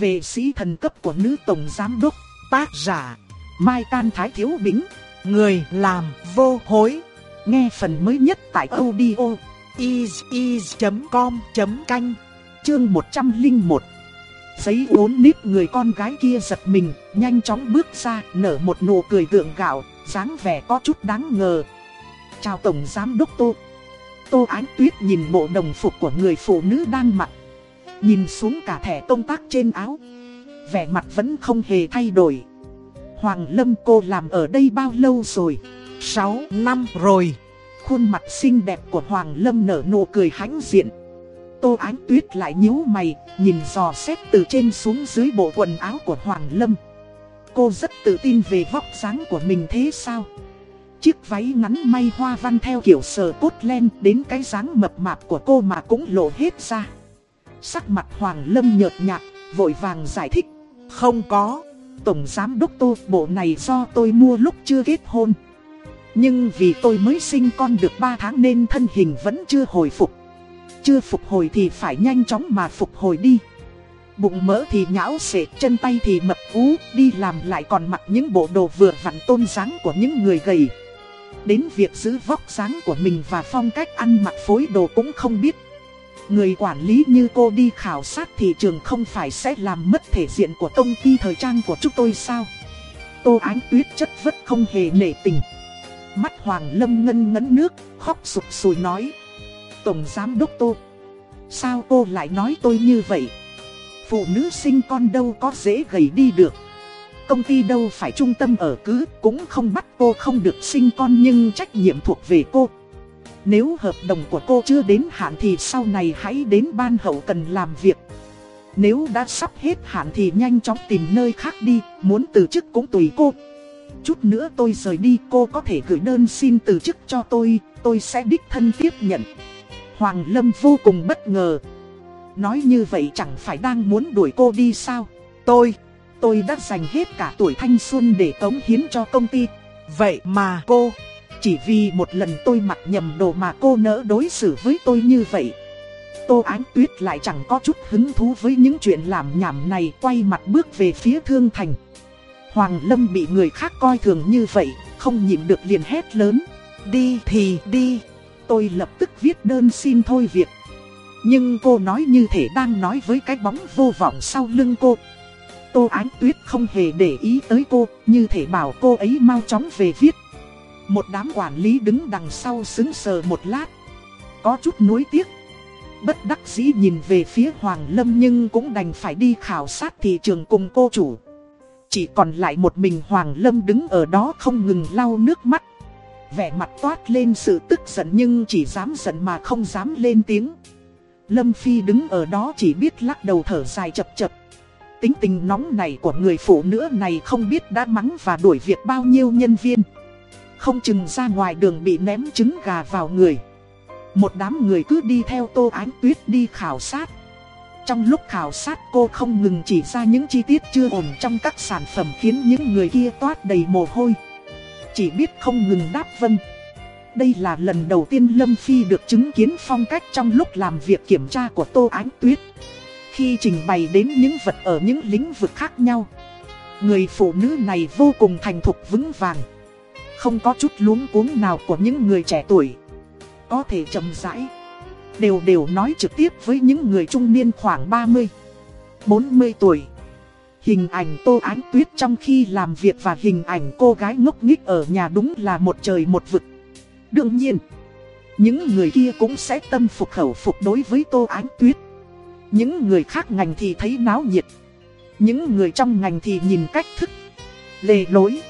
về sĩ thần cấp của nữ tổng giám đốc, tác giả, Mai Can Thái Thiếu Bính, người làm vô hối. Nghe phần mới nhất tại audio is.com.canh, chương 101. Giấy ốn nít người con gái kia giật mình, nhanh chóng bước ra, nở một nụ cười tượng gạo, dáng vẻ có chút đáng ngờ. Chào Tổng Giám Đốc Tô. Tô Ánh Tuyết nhìn bộ đồng phục của người phụ nữ đang mặc. Nhìn xuống cả thẻ công tác trên áo. Vẻ mặt vẫn không hề thay đổi. Hoàng Lâm cô làm ở đây bao lâu rồi? 6 năm rồi. Khuôn mặt xinh đẹp của Hoàng Lâm nở nụ cười hãnh diện. Tô Ánh Tuyết lại nhíu mày, nhìn dò xét từ trên xuống dưới bộ quần áo của Hoàng Lâm. Cô rất tự tin về vóc dáng của mình thế sao? Chiếc váy ngắn may hoa văn theo kiểu sờ cốt len đến cái dáng mập mạp của cô mà cũng lộ hết ra. Sắc mặt Hoàng Lâm nhợt nhạt, vội vàng giải thích. Không có, Tổng Giám Đốc Tô bộ này do tôi mua lúc chưa kết hôn. Nhưng vì tôi mới sinh con được 3 tháng nên thân hình vẫn chưa hồi phục. Chưa phục hồi thì phải nhanh chóng mà phục hồi đi. Bụng mỡ thì nhão xệ, chân tay thì mập ú, đi làm lại còn mặc những bộ đồ vừa vặn tôn dáng của những người gầy. Đến việc giữ vóc dáng của mình và phong cách ăn mặc phối đồ cũng không biết. Người quản lý như cô đi khảo sát thị trường không phải sẽ làm mất thể diện của công ty thời trang của chúng tôi sao? Tô Ánh Tuyết chất vất không hề nể tình. Mắt Hoàng Lâm ngân ngấn nước, khóc sụp sùi nói. Tổng Giám Đốc Tô, sao cô lại nói tôi như vậy? Phụ nữ sinh con đâu có dễ gầy đi được. Công ty đâu phải trung tâm ở cứ, cũng không bắt cô không được sinh con nhưng trách nhiệm thuộc về cô. Nếu hợp đồng của cô chưa đến hạn thì sau này hãy đến ban hậu cần làm việc. Nếu đã sắp hết hạn thì nhanh chóng tìm nơi khác đi, muốn từ chức cũng tùy cô. Chút nữa tôi rời đi cô có thể gửi đơn xin từ chức cho tôi, tôi sẽ đích thân tiếp nhận. Hoàng Lâm vô cùng bất ngờ. Nói như vậy chẳng phải đang muốn đuổi cô đi sao? Tôi, tôi đã dành hết cả tuổi thanh xuân để cống hiến cho công ty. Vậy mà cô, chỉ vì một lần tôi mặc nhầm đồ mà cô nỡ đối xử với tôi như vậy. Tô Ánh Tuyết lại chẳng có chút hứng thú với những chuyện làm nhảm này quay mặt bước về phía Thương Thành. Hoàng Lâm bị người khác coi thường như vậy, không nhịn được liền hét lớn. Đi thì đi, tôi lập tức viết đơn xin thôi việc. Nhưng cô nói như thể đang nói với cái bóng vô vọng sau lưng cô. Tô Ánh Tuyết không hề để ý tới cô, như thể bảo cô ấy mau chóng về viết. Một đám quản lý đứng đằng sau xứng sờ một lát. Có chút nuối tiếc. Bất đắc dĩ nhìn về phía Hoàng Lâm nhưng cũng đành phải đi khảo sát thị trường cùng cô chủ. Chỉ còn lại một mình Hoàng Lâm đứng ở đó không ngừng lau nước mắt. Vẻ mặt toát lên sự tức giận nhưng chỉ dám giận mà không dám lên tiếng. Lâm Phi đứng ở đó chỉ biết lắc đầu thở dài chập chập. Tính tình nóng này của người phụ nữ này không biết đã mắng và đuổi việc bao nhiêu nhân viên. Không chừng ra ngoài đường bị ném trứng gà vào người. Một đám người cứ đi theo Tô Ánh Tuyết đi khảo sát. Trong lúc khảo sát cô không ngừng chỉ ra những chi tiết chưa ổn trong các sản phẩm khiến những người kia toát đầy mồ hôi. Chỉ biết không ngừng đáp vâng. Đây là lần đầu tiên Lâm Phi được chứng kiến phong cách trong lúc làm việc kiểm tra của Tô Ánh Tuyết. Khi trình bày đến những vật ở những lĩnh vực khác nhau, người phụ nữ này vô cùng thành thục vững vàng. Không có chút luống cuống nào của những người trẻ tuổi. Có thể chậm rãi. Đều đều nói trực tiếp với những người trung niên khoảng 30, 40 tuổi. Hình ảnh Tô Ánh Tuyết trong khi làm việc và hình ảnh cô gái ngốc nghích ở nhà đúng là một trời một vực. Đương nhiên, những người kia cũng sẽ tâm phục khẩu phục đối với Tô Ánh Tuyết. Những người khác ngành thì thấy náo nhiệt. Những người trong ngành thì nhìn cách thức, lề lối.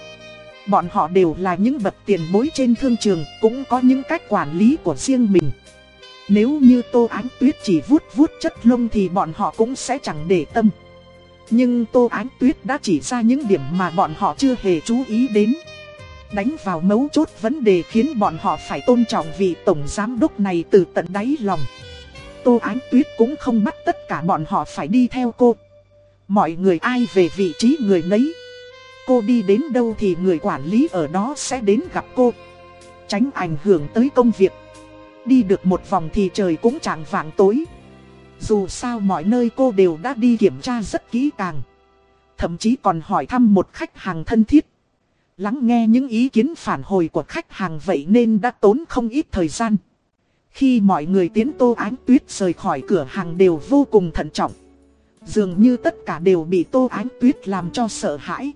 Bọn họ đều là những bậc tiền bối trên thương trường, cũng có những cách quản lý của riêng mình. Nếu như Tô Ánh Tuyết chỉ vuốt vuốt chất lông thì bọn họ cũng sẽ chẳng để tâm. Nhưng Tô Ánh Tuyết đã chỉ ra những điểm mà bọn họ chưa hề chú ý đến. Đánh vào mấu chốt vấn đề khiến bọn họ phải tôn trọng vị tổng giám đốc này từ tận đáy lòng. Tô Ánh Tuyết cũng không bắt tất cả bọn họ phải đi theo cô. Mọi người ai về vị trí người nấy. Cô đi đến đâu thì người quản lý ở đó sẽ đến gặp cô. Tránh ảnh hưởng tới công việc. Đi được một vòng thì trời cũng chẳng vàng tối. Dù sao mọi nơi cô đều đã đi kiểm tra rất kỹ càng. Thậm chí còn hỏi thăm một khách hàng thân thiết. Lắng nghe những ý kiến phản hồi của khách hàng vậy nên đã tốn không ít thời gian. Khi mọi người tiến Tô Ánh Tuyết rời khỏi cửa hàng đều vô cùng thận trọng. Dường như tất cả đều bị Tô Ánh Tuyết làm cho sợ hãi.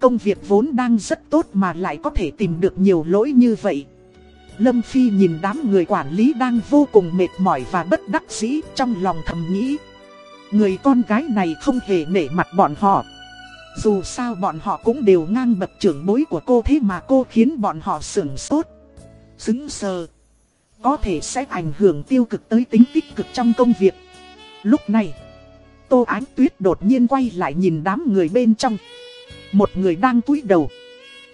Công việc vốn đang rất tốt mà lại có thể tìm được nhiều lỗi như vậy. Lâm Phi nhìn đám người quản lý đang vô cùng mệt mỏi và bất đắc dĩ trong lòng thầm nghĩ. Người con gái này không hề nể mặt bọn họ. Dù sao bọn họ cũng đều ngang bậc trưởng bối của cô thế mà cô khiến bọn họ sưởng sốt. Xứng sờ. Có thể sẽ ảnh hưởng tiêu cực tới tính tích cực trong công việc. Lúc này, Tô Ánh Tuyết đột nhiên quay lại nhìn đám người bên trong. Một người đang cúi đầu.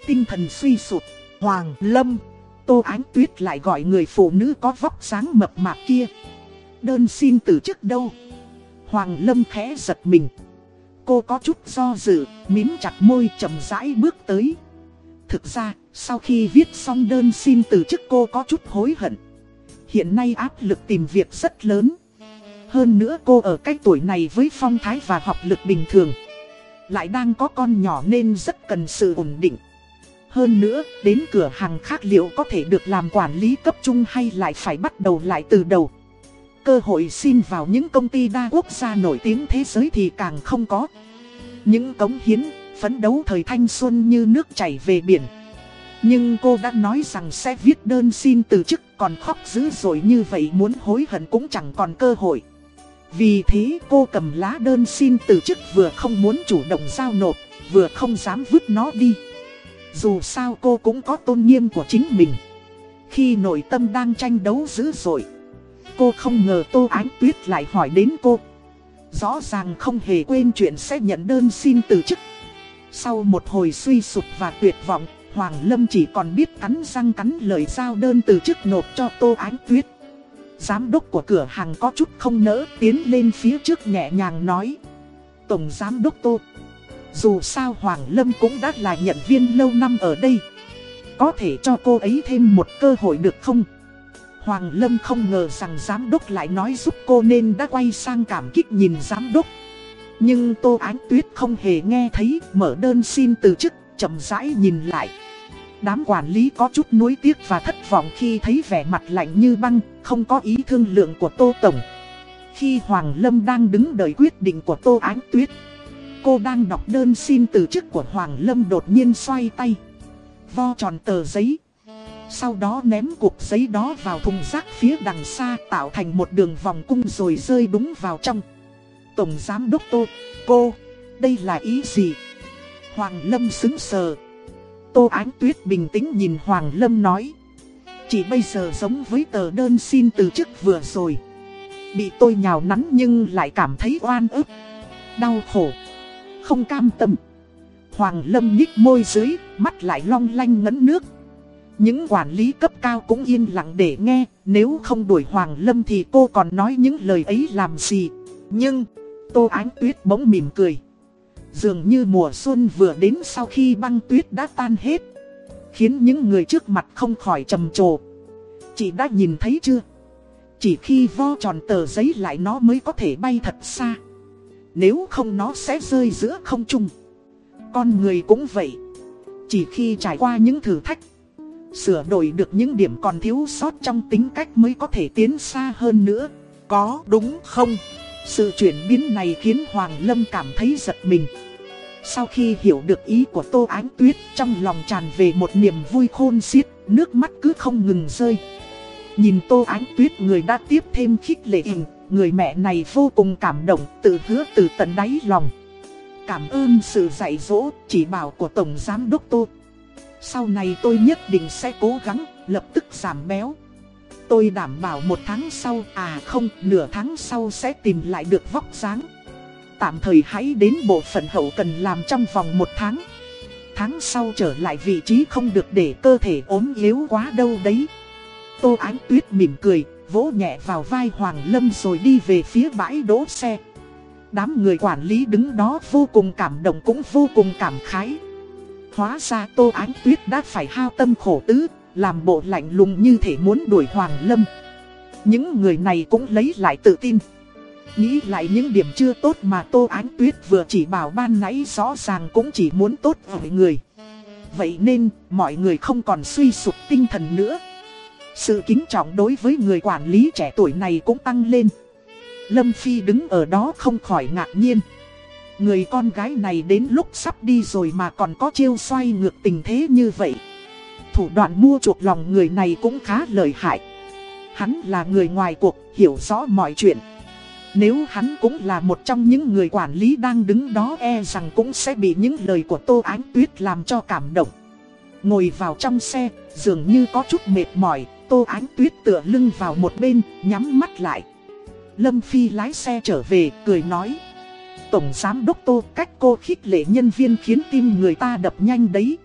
Tinh thần suy sụt. Hoàng Lâm. Tô Ánh Tuyết lại gọi người phụ nữ có vóc dáng mập mạp kia. Đơn xin từ chức đâu. Hoàng Lâm khẽ giật mình. Cô có chút do dự, mím chặt môi chậm rãi bước tới. Thực ra, sau khi viết xong đơn xin từ chức cô có chút hối hận. Hiện nay áp lực tìm việc rất lớn. Hơn nữa cô ở cái tuổi này với phong thái và học lực bình thường. Lại đang có con nhỏ nên rất cần sự ổn định. Hơn nữa, đến cửa hàng khác liệu có thể được làm quản lý cấp trung hay lại phải bắt đầu lại từ đầu. Cơ hội xin vào những công ty đa quốc gia nổi tiếng thế giới thì càng không có. Những cống hiến, phấn đấu thời thanh xuân như nước chảy về biển. Nhưng cô đã nói rằng sẽ viết đơn xin từ chức còn khóc dữ dội như vậy muốn hối hận cũng chẳng còn cơ hội. Vì thế cô cầm lá đơn xin từ chức vừa không muốn chủ động giao nộp, vừa không dám vứt nó đi. Dù sao cô cũng có tôn nghiêm của chính mình. Khi nội tâm đang tranh đấu dữ dội, cô không ngờ Tô Ánh Tuyết lại hỏi đến cô. Rõ ràng không hề quên chuyện sẽ nhận đơn xin từ chức. Sau một hồi suy sụp và tuyệt vọng, Hoàng Lâm chỉ còn biết cắn răng cắn lời giao đơn từ chức nộp cho Tô Ánh Tuyết. Giám đốc của cửa hàng có chút không nỡ tiến lên phía trước nhẹ nhàng nói. Tổng giám đốc Tô. Dù sao Hoàng Lâm cũng đã là nhận viên lâu năm ở đây. Có thể cho cô ấy thêm một cơ hội được không? Hoàng Lâm không ngờ rằng giám đốc lại nói giúp cô nên đã quay sang cảm kích nhìn giám đốc. Nhưng Tô Ánh Tuyết không hề nghe thấy, mở đơn xin từ chức, chậm rãi nhìn lại. Đám quản lý có chút nuối tiếc và thất vọng khi thấy vẻ mặt lạnh như băng, không có ý thương lượng của Tô Tổng. Khi Hoàng Lâm đang đứng đợi quyết định của Tô Ánh Tuyết, cô đang đọc đơn xin từ chức của Hoàng Lâm đột nhiên xoay tay. Vo tròn tờ giấy. Sau đó ném cục giấy đó vào thùng rác phía đằng xa tạo thành một đường vòng cung rồi rơi đúng vào trong. Tổng Giám Đốc Tô, cô, đây là ý gì? Hoàng Lâm xứng sờ. Tô Ánh Tuyết bình tĩnh nhìn Hoàng Lâm nói. Chỉ bây giờ giống với tờ đơn xin từ chức vừa rồi. Bị tôi nhào nắn nhưng lại cảm thấy oan ức. Đau khổ. Không cam tâm. Hoàng Lâm nhích môi dưới, mắt lại long lanh ngấn nước. Những quản lý cấp cao cũng yên lặng để nghe, nếu không đuổi Hoàng Lâm thì cô còn nói những lời ấy làm gì. Nhưng, Tô Ánh Tuyết bỗng mỉm cười. Dường như mùa xuân vừa đến sau khi băng tuyết đã tan hết, Khiến những người trước mặt không khỏi trầm trồ. Chị đã nhìn thấy chưa? Chỉ khi vo tròn tờ giấy lại nó mới có thể bay thật xa. Nếu không nó sẽ rơi giữa không trung. Con người cũng vậy. Chỉ khi trải qua những thử thách, Sửa đổi được những điểm còn thiếu sót trong tính cách mới có thể tiến xa hơn nữa. Có đúng không? Sự chuyển biến này khiến Hoàng Lâm cảm thấy giật mình. Sau khi hiểu được ý của Tô Ánh Tuyết, trong lòng tràn về một niềm vui khôn xiết, nước mắt cứ không ngừng rơi. Nhìn Tô Ánh Tuyết người đã tiếp thêm khích lệ hình, người mẹ này vô cùng cảm động, tự hứa từ tận đáy lòng. Cảm ơn sự dạy dỗ, chỉ bảo của Tổng Giám Đốc Tô. Sau này tôi nhất định sẽ cố gắng, lập tức giảm béo. Tôi đảm bảo một tháng sau, à không, nửa tháng sau sẽ tìm lại được vóc dáng. Tạm thời hãy đến bộ phận hậu cần làm trong vòng một tháng. Tháng sau trở lại vị trí không được để cơ thể ốm yếu quá đâu đấy. Tô Ánh Tuyết mỉm cười, vỗ nhẹ vào vai Hoàng Lâm rồi đi về phía bãi đỗ xe. Đám người quản lý đứng đó vô cùng cảm động cũng vô cùng cảm khái. Hóa ra Tô Ánh Tuyết đã phải hao tâm khổ tứ, làm bộ lạnh lùng như thể muốn đuổi Hoàng Lâm Những người này cũng lấy lại tự tin Nghĩ lại những điểm chưa tốt mà Tô Ánh Tuyết vừa chỉ bảo ban nãy rõ ràng cũng chỉ muốn tốt với người. Vậy nên, mọi người không còn suy sụp tinh thần nữa. Sự kính trọng đối với người quản lý trẻ tuổi này cũng tăng lên. Lâm Phi đứng ở đó không khỏi ngạc nhiên. Người con gái này đến lúc sắp đi rồi mà còn có chiêu xoay ngược tình thế như vậy. Thủ đoạn mua chuộc lòng người này cũng khá lợi hại. Hắn là người ngoài cuộc, hiểu rõ mọi chuyện. Nếu hắn cũng là một trong những người quản lý đang đứng đó e rằng cũng sẽ bị những lời của Tô Ánh Tuyết làm cho cảm động. Ngồi vào trong xe, dường như có chút mệt mỏi, Tô Ánh Tuyết tựa lưng vào một bên, nhắm mắt lại. Lâm Phi lái xe trở về, cười nói. Tổng Giám Đốc Tô cách cô khích lệ nhân viên khiến tim người ta đập nhanh đấy.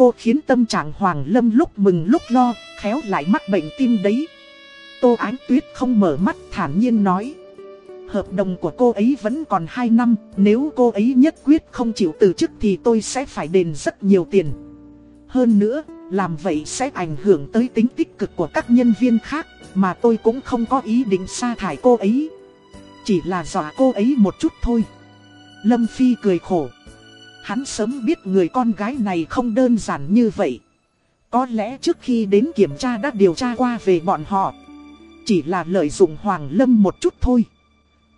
Cô khiến tâm trạng Hoàng Lâm lúc mừng lúc lo, khéo lại mắc bệnh tim đấy. Tô Ánh Tuyết không mở mắt thản nhiên nói. Hợp đồng của cô ấy vẫn còn 2 năm, nếu cô ấy nhất quyết không chịu từ chức thì tôi sẽ phải đền rất nhiều tiền. Hơn nữa, làm vậy sẽ ảnh hưởng tới tính tích cực của các nhân viên khác, mà tôi cũng không có ý định sa thải cô ấy. Chỉ là dọa cô ấy một chút thôi. Lâm Phi cười khổ. Hắn sớm biết người con gái này không đơn giản như vậy. Có lẽ trước khi đến kiểm tra đã điều tra qua về bọn họ. Chỉ là lợi dụng Hoàng Lâm một chút thôi.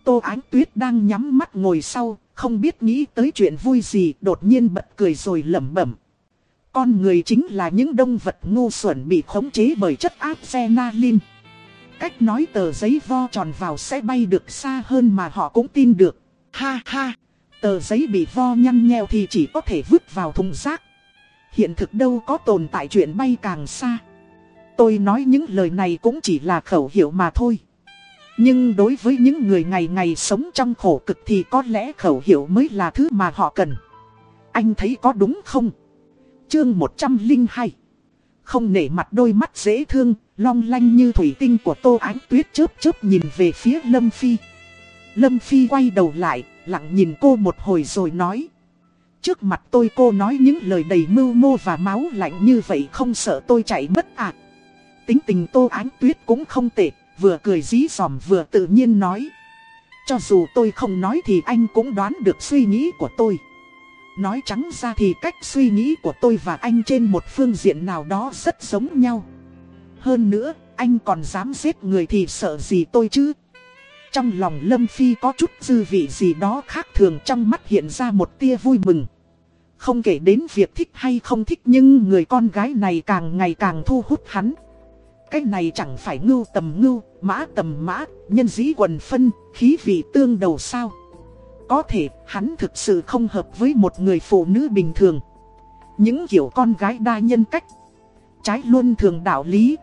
Tô Ánh Tuyết đang nhắm mắt ngồi sau, không biết nghĩ tới chuyện vui gì, đột nhiên bật cười rồi lẩm bẩm. Con người chính là những động vật ngu xuẩn bị khống chế bởi chất adrenaline. Cách nói tờ giấy vo tròn vào sẽ bay được xa hơn mà họ cũng tin được. Ha ha, tờ giấy bị vo nhăn nheo thì chỉ có thể vứt vào thùng rác. Hiện thực đâu có tồn tại chuyện bay càng xa. Tôi nói những lời này cũng chỉ là khẩu hiệu mà thôi. Nhưng đối với những người ngày ngày sống trong khổ cực thì có lẽ khẩu hiệu mới là thứ mà họ cần. Anh thấy có đúng không? Chương 102 Không nể mặt đôi mắt dễ thương, long lanh như thủy tinh của tô ánh tuyết chớp chớp nhìn về phía Lâm Phi. Lâm Phi quay đầu lại, lặng nhìn cô một hồi rồi nói. Trước mặt tôi cô nói những lời đầy mưu mô và máu lạnh như vậy không sợ tôi chạy mất à. Tính tình tô ánh tuyết cũng không tệ, vừa cười dí dòm vừa tự nhiên nói. Cho dù tôi không nói thì anh cũng đoán được suy nghĩ của tôi. Nói trắng ra thì cách suy nghĩ của tôi và anh trên một phương diện nào đó rất giống nhau. Hơn nữa, anh còn dám giết người thì sợ gì tôi chứ? Trong lòng Lâm Phi có chút dư vị gì đó khác thường trong mắt hiện ra một tia vui mừng. Không kể đến việc thích hay không thích nhưng người con gái này càng ngày càng thu hút hắn. Cái này chẳng phải ngưu tầm ngưu, mã tầm mã, nhân dĩ quần phân, khí vị tương đầu sao. Có thể hắn thực sự không hợp với một người phụ nữ bình thường. Những kiểu con gái đa nhân cách, trái luôn thường đạo lý,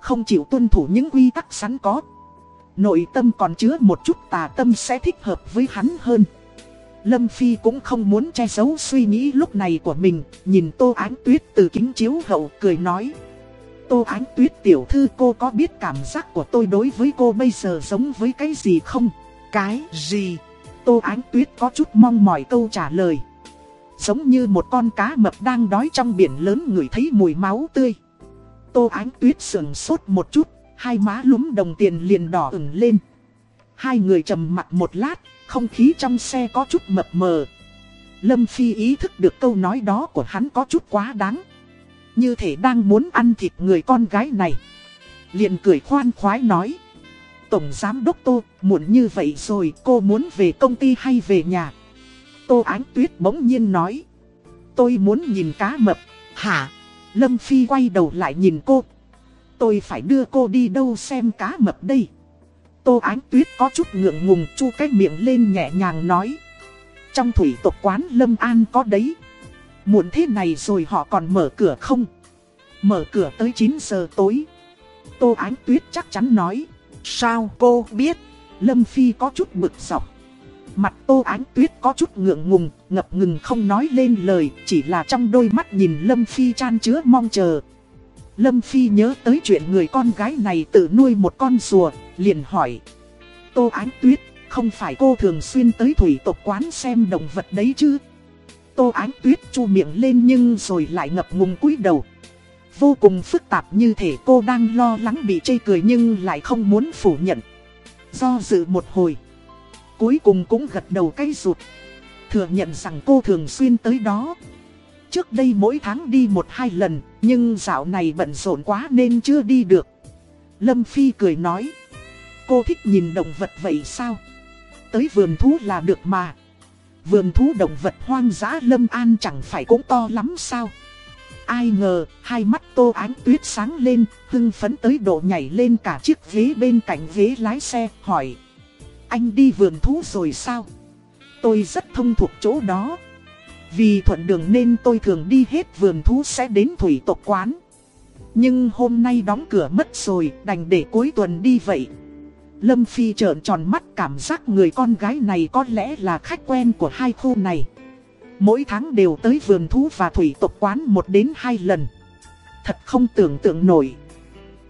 không chịu tuân thủ những quy tắc sẵn có. Nội tâm còn chứa một chút tà tâm sẽ thích hợp với hắn hơn. Lâm Phi cũng không muốn che giấu suy nghĩ lúc này của mình, nhìn Tô Ánh Tuyết từ kính chiếu hậu cười nói. Tô Ánh Tuyết tiểu thư cô có biết cảm giác của tôi đối với cô bây giờ giống với cái gì không? Cái gì? Tô Ánh Tuyết có chút mong mỏi câu trả lời. Giống như một con cá mập đang đói trong biển lớn ngửi thấy mùi máu tươi. Tô Ánh Tuyết sườn sốt một chút, hai má lúm đồng tiền liền đỏ ửng lên. Hai người trầm mặt một lát, không khí trong xe có chút mập mờ. Lâm Phi ý thức được câu nói đó của hắn có chút quá đáng. Như thể đang muốn ăn thịt người con gái này. Liền cười khoan khoái nói. Tổng Giám Đốc Tô, muộn như vậy rồi cô muốn về công ty hay về nhà? Tô Ánh Tuyết bỗng nhiên nói. Tôi muốn nhìn cá mập. Hả? Lâm Phi quay đầu lại nhìn cô. Tôi phải đưa cô đi đâu xem cá mập đây. Tô Ánh Tuyết có chút ngượng ngùng chu cái miệng lên nhẹ nhàng nói. Trong thủy tộc quán Lâm An có đấy. Muộn thế này rồi họ còn mở cửa không? Mở cửa tới 9 giờ tối. Tô Ánh Tuyết chắc chắn nói. Sao cô biết? Lâm Phi có chút bực dọc. Mặt Tô Ánh Tuyết có chút ngượng ngùng, ngập ngừng không nói lên lời, chỉ là trong đôi mắt nhìn Lâm Phi chan chứa mong chờ. Lâm Phi nhớ tới chuyện người con gái này tự nuôi một con rùa, liền hỏi. Tô Ánh Tuyết, không phải cô thường xuyên tới thủy tộc quán xem động vật đấy chứ? Tô Ánh Tuyết chu miệng lên nhưng rồi lại ngập ngùng cúi đầu. Vô cùng phức tạp như thể cô đang lo lắng bị chê cười nhưng lại không muốn phủ nhận. Do dự một hồi. Cuối cùng cũng gật đầu cái rụt. Thừa nhận rằng cô thường xuyên tới đó. Trước đây mỗi tháng đi một hai lần, nhưng dạo này bận rộn quá nên chưa đi được. Lâm Phi cười nói. Cô thích nhìn động vật vậy sao? Tới vườn thú là được mà. Vườn thú động vật hoang dã Lâm An chẳng phải cũng to lắm sao? Ai ngờ, hai mắt tô ánh tuyết sáng lên, hưng phấn tới độ nhảy lên cả chiếc ghế bên cạnh ghế lái xe, hỏi. Anh đi vườn thú rồi sao? Tôi rất thông thuộc chỗ đó. Vì thuận đường nên tôi thường đi hết vườn thú sẽ đến thủy tộc quán. Nhưng hôm nay đóng cửa mất rồi, đành để cuối tuần đi vậy. Lâm Phi trợn tròn mắt cảm giác người con gái này có lẽ là khách quen của hai khu này. Mỗi tháng đều tới vườn thú và thủy tộc quán một đến hai lần. Thật không tưởng tượng nổi.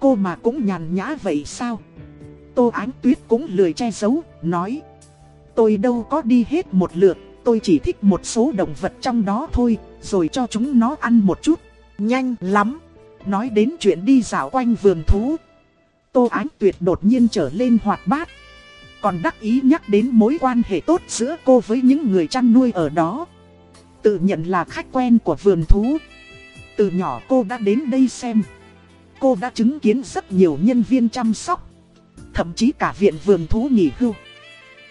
Cô mà cũng nhàn nhã vậy sao? Tô Ánh Tuyết cũng lười che giấu, nói. Tôi đâu có đi hết một lượt, tôi chỉ thích một số động vật trong đó thôi, rồi cho chúng nó ăn một chút. Nhanh lắm. Nói đến chuyện đi dạo quanh vườn thú. Tô Ánh Tuyệt đột nhiên trở lên hoạt bát. Còn đắc ý nhắc đến mối quan hệ tốt giữa cô với những người chăn nuôi ở đó. Tự nhận là khách quen của vườn thú. Từ nhỏ cô đã đến đây xem. Cô đã chứng kiến rất nhiều nhân viên chăm sóc. Thậm chí cả viện vườn thú nghỉ hưu.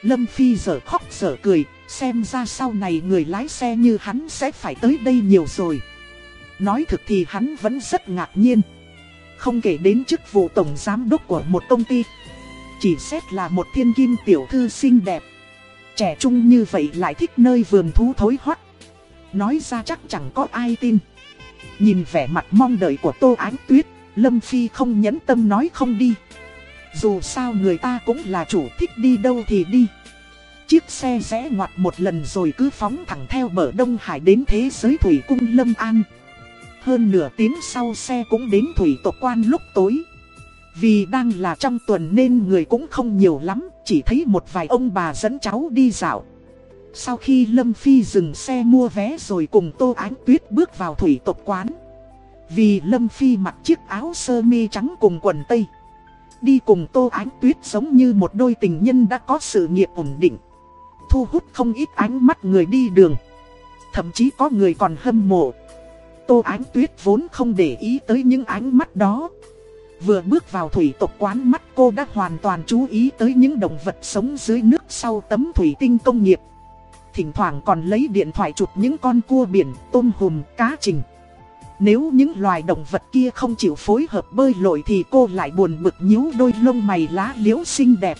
Lâm Phi giờ khóc giờ cười, xem ra sau này người lái xe như hắn sẽ phải tới đây nhiều rồi. Nói thực thì hắn vẫn rất ngạc nhiên. Không kể đến chức vụ tổng giám đốc của một công ty. Chỉ xét là một thiên kim tiểu thư xinh đẹp. Trẻ trung như vậy lại thích nơi vườn thú thối hoắt. Nói ra chắc chẳng có ai tin. Nhìn vẻ mặt mong đợi của Tô Ánh Tuyết, Lâm Phi không nhẫn tâm nói không đi. Dù sao người ta cũng là chủ thích đi đâu thì đi. Chiếc xe rẽ ngoặt một lần rồi cứ phóng thẳng theo bờ Đông Hải đến thế giới thủy cung Lâm An. Hơn nửa tiếng sau xe cũng đến thủy tộc quan lúc tối. Vì đang là trong tuần nên người cũng không nhiều lắm, chỉ thấy một vài ông bà dẫn cháu đi dạo. Sau khi Lâm Phi dừng xe mua vé rồi cùng Tô Ánh Tuyết bước vào thủy tộc quán. Vì Lâm Phi mặc chiếc áo sơ mi trắng cùng quần tây. Đi cùng Tô Ánh Tuyết giống như một đôi tình nhân đã có sự nghiệp ổn định. Thu hút không ít ánh mắt người đi đường. Thậm chí có người còn hâm mộ. Tô Ánh Tuyết vốn không để ý tới những ánh mắt đó. Vừa bước vào thủy tộc quán mắt cô đã hoàn toàn chú ý tới những động vật sống dưới nước sau tấm thủy tinh công nghiệp. Thỉnh thoảng còn lấy điện thoại chụp những con cua biển, tôm hùm, cá trình. Nếu những loài động vật kia không chịu phối hợp bơi lội thì cô lại buồn bực nhíu đôi lông mày lá liễu xinh đẹp.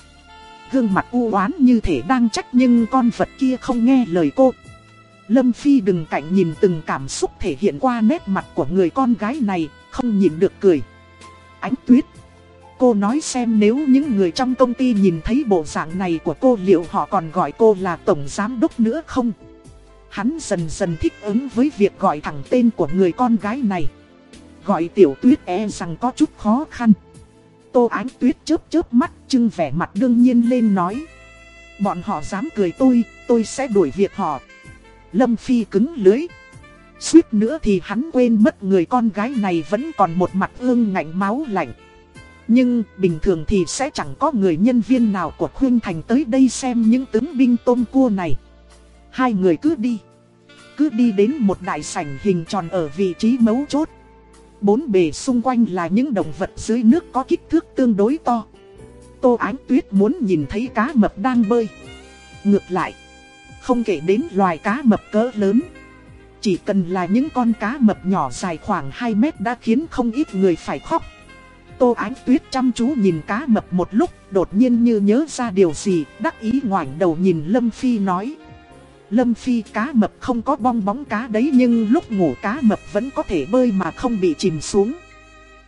Gương mặt u oán như thể đang trách nhưng con vật kia không nghe lời cô. Lâm Phi đừng cạnh nhìn từng cảm xúc thể hiện qua nét mặt của người con gái này, không nhìn được cười. Ánh tuyết. Cô nói xem nếu những người trong công ty nhìn thấy bộ dạng này của cô liệu họ còn gọi cô là tổng giám đốc nữa không? Hắn dần dần thích ứng với việc gọi thẳng tên của người con gái này. Gọi tiểu tuyết e rằng có chút khó khăn. Tô ánh tuyết chớp chớp mắt trưng vẻ mặt đương nhiên lên nói. Bọn họ dám cười tôi, tôi sẽ đuổi việc họ. Lâm Phi cứng lưới. Suýt nữa thì hắn quên mất người con gái này vẫn còn một mặt ương ngạnh máu lạnh. Nhưng bình thường thì sẽ chẳng có người nhân viên nào của Khuyên Thành tới đây xem những tướng binh tôm cua này. Hai người cứ đi. Cứ đi đến một đại sảnh hình tròn ở vị trí mấu chốt. Bốn bề xung quanh là những động vật dưới nước có kích thước tương đối to. Tô Ánh Tuyết muốn nhìn thấy cá mập đang bơi. Ngược lại, không kể đến loài cá mập cỡ lớn. Chỉ cần là những con cá mập nhỏ dài khoảng 2 mét đã khiến không ít người phải khóc. Tô Ánh Tuyết chăm chú nhìn cá mập một lúc, đột nhiên như nhớ ra điều gì, đắc ý ngoảnh đầu nhìn Lâm Phi nói. Lâm Phi cá mập không có bong bóng cá đấy nhưng lúc ngủ cá mập vẫn có thể bơi mà không bị chìm xuống.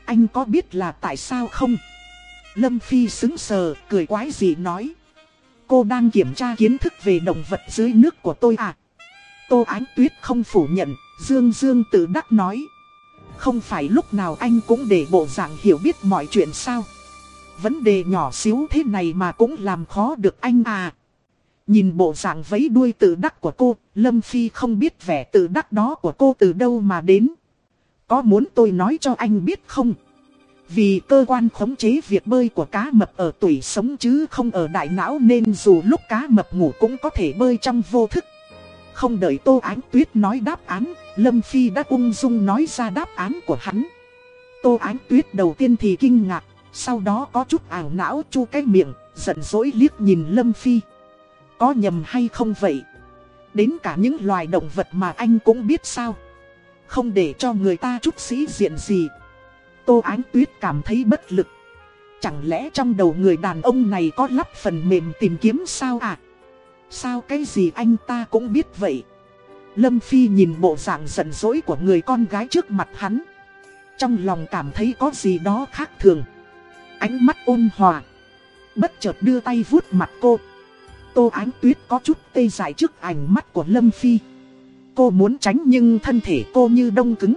Anh có biết là tại sao không? Lâm Phi xứng sờ, cười quái gì nói. Cô đang kiểm tra kiến thức về động vật dưới nước của tôi à? Tô Ánh Tuyết không phủ nhận, Dương Dương tự đắc nói. Không phải lúc nào anh cũng để bộ dạng hiểu biết mọi chuyện sao? Vấn đề nhỏ xíu thế này mà cũng làm khó được anh à? Nhìn bộ dạng vẫy đuôi tự đắc của cô, Lâm Phi không biết vẻ tự đắc đó của cô từ đâu mà đến. Có muốn tôi nói cho anh biết không? Vì cơ quan khống chế việc bơi của cá mập ở tuổi sống chứ không ở đại não nên dù lúc cá mập ngủ cũng có thể bơi trong vô thức. Không đợi Tô Ánh Tuyết nói đáp án, Lâm Phi đã ung dung nói ra đáp án của hắn. Tô Ánh Tuyết đầu tiên thì kinh ngạc, sau đó có chút ảo não chu cái miệng, giận dỗi liếc nhìn Lâm Phi. Có nhầm hay không vậy? Đến cả những loài động vật mà anh cũng biết sao? Không để cho người ta chút sĩ diện gì. Tô Ánh Tuyết cảm thấy bất lực. Chẳng lẽ trong đầu người đàn ông này có lắp phần mềm tìm kiếm sao à? Sao cái gì anh ta cũng biết vậy? Lâm Phi nhìn bộ dạng giận dỗi của người con gái trước mặt hắn. Trong lòng cảm thấy có gì đó khác thường. Ánh mắt ôn hòa. Bất chợt đưa tay vuốt mặt cô. Tô Ánh Tuyết có chút tê dại trước ảnh mắt của Lâm Phi. Cô muốn tránh nhưng thân thể cô như đông cứng.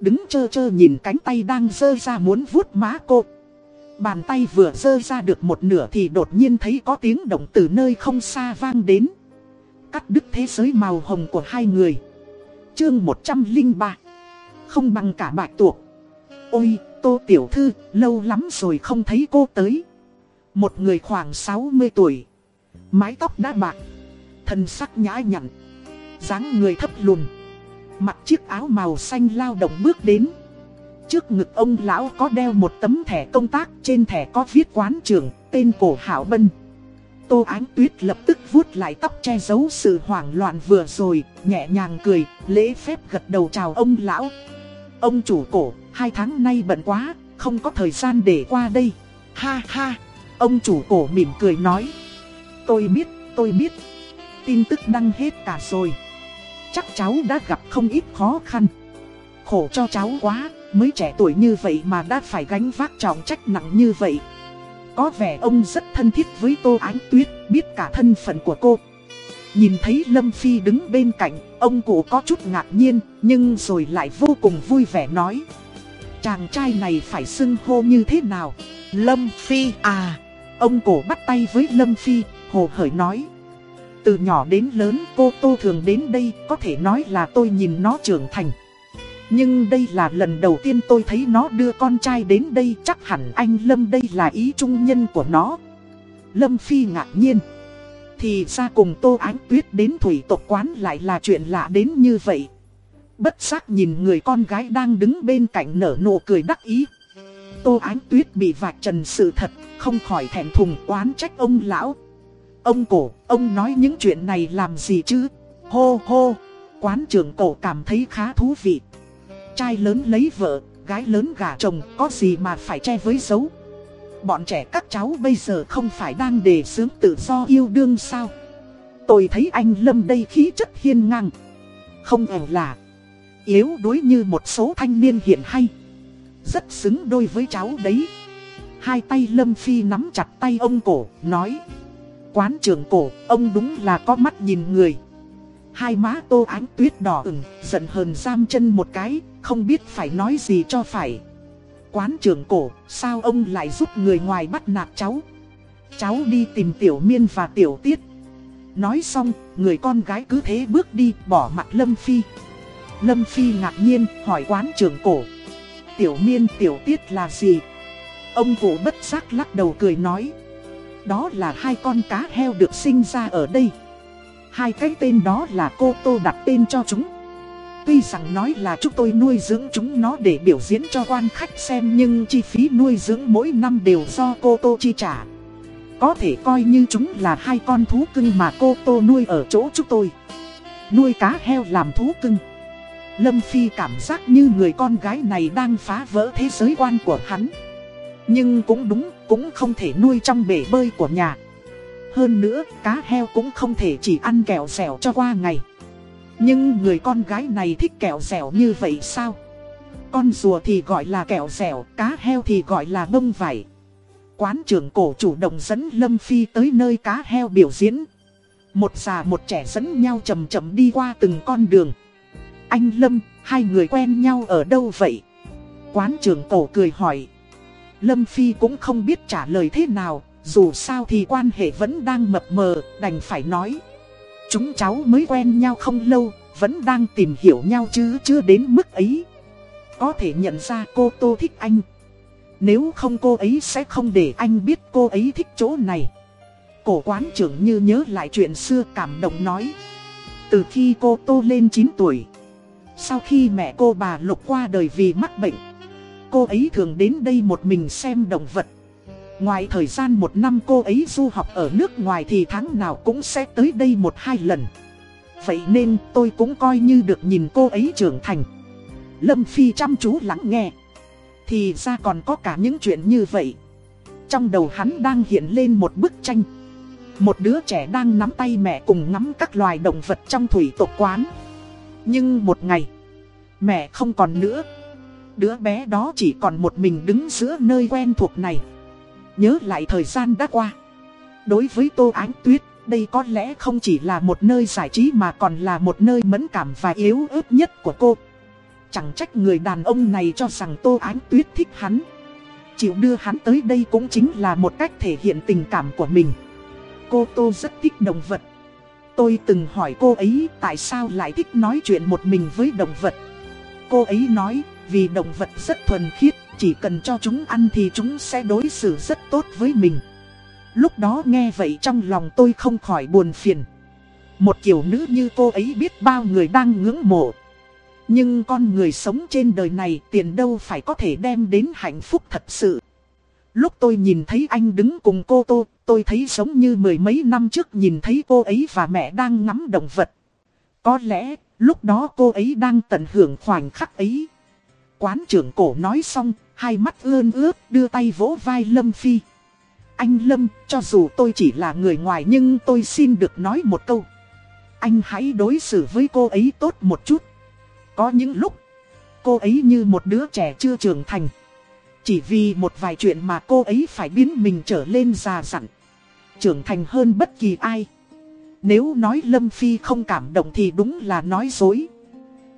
Đứng chơ chơ nhìn cánh tay đang dơ ra muốn vuốt má cô. Bàn tay vừa dơ ra được một nửa thì đột nhiên thấy có tiếng động từ nơi không xa vang đến. Cắt đứt thế giới màu hồng của hai người. Chương 103 Không bằng cả bạch tuộc. Ôi, tô tiểu thư, lâu lắm rồi không thấy cô tới. Một người khoảng 60 tuổi. Mái tóc đã bạc. Thân sắc nhã nhặn. dáng người thấp lùn. Mặc chiếc áo màu xanh lao động bước đến. Trước ngực ông lão có đeo một tấm thẻ công tác, trên thẻ có viết quán trưởng, tên cổ Hảo Bân. Tô Ánh Tuyết lập tức vuốt lại tóc che giấu sự hoảng loạn vừa rồi, nhẹ nhàng cười, lễ phép gật đầu chào ông lão. Ông chủ cổ, hai tháng nay bận quá, không có thời gian để qua đây. Ha ha, ông chủ cổ mỉm cười nói. Tôi biết, tôi biết. Tin tức đăng hết cả rồi. Chắc cháu đã gặp không ít khó khăn. Khổ cho cháu quá, mới trẻ tuổi như vậy mà đã phải gánh vác trọng trách nặng như vậy. Có vẻ ông rất thân thiết với Tô Ánh Tuyết, biết cả thân phận của cô. Nhìn thấy Lâm Phi đứng bên cạnh, ông cụ có chút ngạc nhiên, nhưng rồi lại vô cùng vui vẻ nói. Chàng trai này phải xưng hô như thế nào? Lâm Phi à! Ông cổ bắt tay với Lâm Phi, hồ hởi nói. Từ nhỏ đến lớn cô Tô thường đến đây, có thể nói là tôi nhìn nó trưởng thành. Nhưng đây là lần đầu tiên tôi thấy nó đưa con trai đến đây chắc hẳn anh Lâm đây là ý trung nhân của nó. Lâm Phi ngạc nhiên. Thì ra cùng Tô Ánh Tuyết đến thủy tộc quán lại là chuyện lạ đến như vậy. Bất giác nhìn người con gái đang đứng bên cạnh nở nụ cười đắc ý. Tô Ánh Tuyết bị vạch trần sự thật, không khỏi thẹn thùng oán trách ông lão. Ông cổ, ông nói những chuyện này làm gì chứ? Hô hô, quán trưởng cổ cảm thấy khá thú vị. Trai lớn lấy vợ, gái lớn gả chồng, có gì mà phải che với dấu. Bọn trẻ các cháu bây giờ không phải đang đề xướng tự do yêu đương sao? Tôi thấy anh Lâm đây khí chất hiên ngang. Không ẻo là yếu đuối như một số thanh niên hiện hay. Rất xứng đôi với cháu đấy. Hai tay Lâm Phi nắm chặt tay ông cổ, nói. Quán trưởng cổ, ông đúng là có mắt nhìn người. Hai má tô ánh tuyết đỏ ửng, giận hờn giam chân một cái, không biết phải nói gì cho phải. Quán trưởng cổ, sao ông lại giúp người ngoài bắt nạt cháu? Cháu đi tìm tiểu miên và tiểu tiết. Nói xong, người con gái cứ thế bước đi, bỏ mặt Lâm Phi. Lâm Phi ngạc nhiên, hỏi quán trưởng cổ. Tiểu miên tiểu tiết là gì? Ông Vũ bất giác lắc đầu cười nói. Đó là hai con cá heo được sinh ra ở đây. Hai cái tên đó là cô Tô đặt tên cho chúng. Tuy rằng nói là chúng tôi nuôi dưỡng chúng nó để biểu diễn cho quan khách xem nhưng chi phí nuôi dưỡng mỗi năm đều do cô Tô chi trả. Có thể coi như chúng là hai con thú cưng mà cô Tô nuôi ở chỗ chúng tôi. Nuôi cá heo làm thú cưng. Lâm Phi cảm giác như người con gái này đang phá vỡ thế giới quan của hắn. Nhưng cũng đúng, cũng không thể nuôi trong bể bơi của nhà. Hơn nữa, cá heo cũng không thể chỉ ăn kẹo dẻo cho qua ngày. Nhưng người con gái này thích kẹo dẻo như vậy sao? Con rùa thì gọi là kẹo dẻo, cá heo thì gọi là bông vải. Quán trưởng cổ chủ động dẫn Lâm Phi tới nơi cá heo biểu diễn. Một già một trẻ dẫn nhau chầm chậm đi qua từng con đường. Anh Lâm, hai người quen nhau ở đâu vậy? Quán trưởng tổ cười hỏi. Lâm Phi cũng không biết trả lời thế nào, dù sao thì quan hệ vẫn đang mập mờ, đành phải nói. Chúng cháu mới quen nhau không lâu, vẫn đang tìm hiểu nhau chứ chưa đến mức ấy. Có thể nhận ra cô Tô thích anh. Nếu không cô ấy sẽ không để anh biết cô ấy thích chỗ này Cổ quán trưởng như nhớ lại chuyện xưa cảm động nói Từ khi cô Tô lên 9 tuổi sau khi mẹ cô bà Lục qua đời vì mắc bệnh, Cô ấy thường đến đây một mình xem động vật. Ngoài thời gian một năm cô ấy du học ở nước ngoài thì tháng nào cũng sẽ tới đây một hai lần. Vậy nên tôi cũng coi như được nhìn cô ấy trưởng thành. Lâm Phi chăm chú lắng nghe. Thì ra còn có cả những chuyện như vậy. Trong đầu hắn đang hiện lên một bức tranh. Một đứa trẻ đang nắm tay mẹ cùng ngắm các loài động vật trong thủy tộc quán. Nhưng một ngày, Mẹ không còn nữa. Đứa bé đó chỉ còn một mình đứng giữa nơi quen thuộc này. Nhớ lại thời gian đã qua. Đối với Tô Ánh Tuyết, Đây có lẽ không chỉ là một nơi giải trí mà còn là một nơi mẫn cảm và yếu ớt nhất của cô. Chẳng trách người đàn ông này cho rằng Tô Ánh Tuyết thích hắn. Chịu đưa hắn tới đây cũng chính là một cách thể hiện tình cảm của mình. Cô Tô rất thích động vật. Tôi từng hỏi cô ấy tại sao lại thích nói chuyện một mình với động vật. Cô ấy nói, vì động vật rất thuần khiết, Chỉ cần cho chúng ăn thì chúng sẽ đối xử rất tốt với mình. Lúc đó nghe vậy trong lòng tôi không khỏi buồn phiền. Một kiểu nữ như cô ấy biết bao người đang ngưỡng mộ. Nhưng con người sống trên đời này tiền đâu phải có thể đem đến hạnh phúc thật sự. Lúc tôi nhìn thấy anh đứng cùng cô Tô, tôi thấy giống như mười mấy năm trước nhìn thấy cô ấy và mẹ đang ngắm động vật. Có lẽ, lúc đó cô ấy đang tận hưởng khoảnh khắc ấy. Quán trưởng cổ nói xong, hai mắt ươn ướt đưa tay vỗ vai Lâm Phi. Anh Lâm, cho dù tôi chỉ là người ngoài nhưng tôi xin được nói một câu. Anh hãy đối xử với cô ấy tốt một chút. Có những lúc, cô ấy như một đứa trẻ chưa trưởng thành. Chỉ vì một vài chuyện mà cô ấy phải biến mình trở lên già dặn. Trưởng thành hơn bất kỳ ai. Nếu nói Lâm Phi không cảm động thì đúng là nói dối.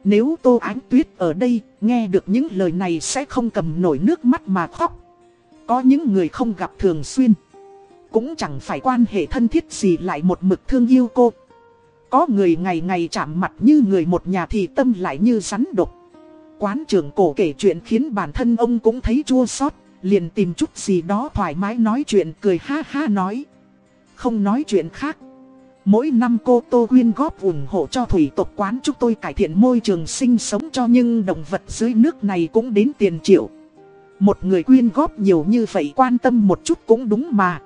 Nếu Tô Ánh Tuyết ở đây, nghe được những lời này sẽ không cầm nổi nước mắt mà khóc. Có những người không gặp thường xuyên. Cũng chẳng phải quan hệ thân thiết gì lại một mực thương yêu cô. Có người ngày ngày chạm mặt như người một nhà thì tâm lại như rắn độc. Quán trưởng cổ kể chuyện khiến bản thân ông cũng thấy chua xót, liền tìm chút gì đó thoải mái nói chuyện cười ha ha nói. Không nói chuyện khác. Mỗi năm cô Tô quyên góp ủng hộ cho thủy tộc quán chúng tôi cải thiện môi trường sinh sống cho những động vật dưới nước này cũng đến tiền triệu. Một người quyên góp nhiều như vậy quan tâm một chút cũng đúng mà.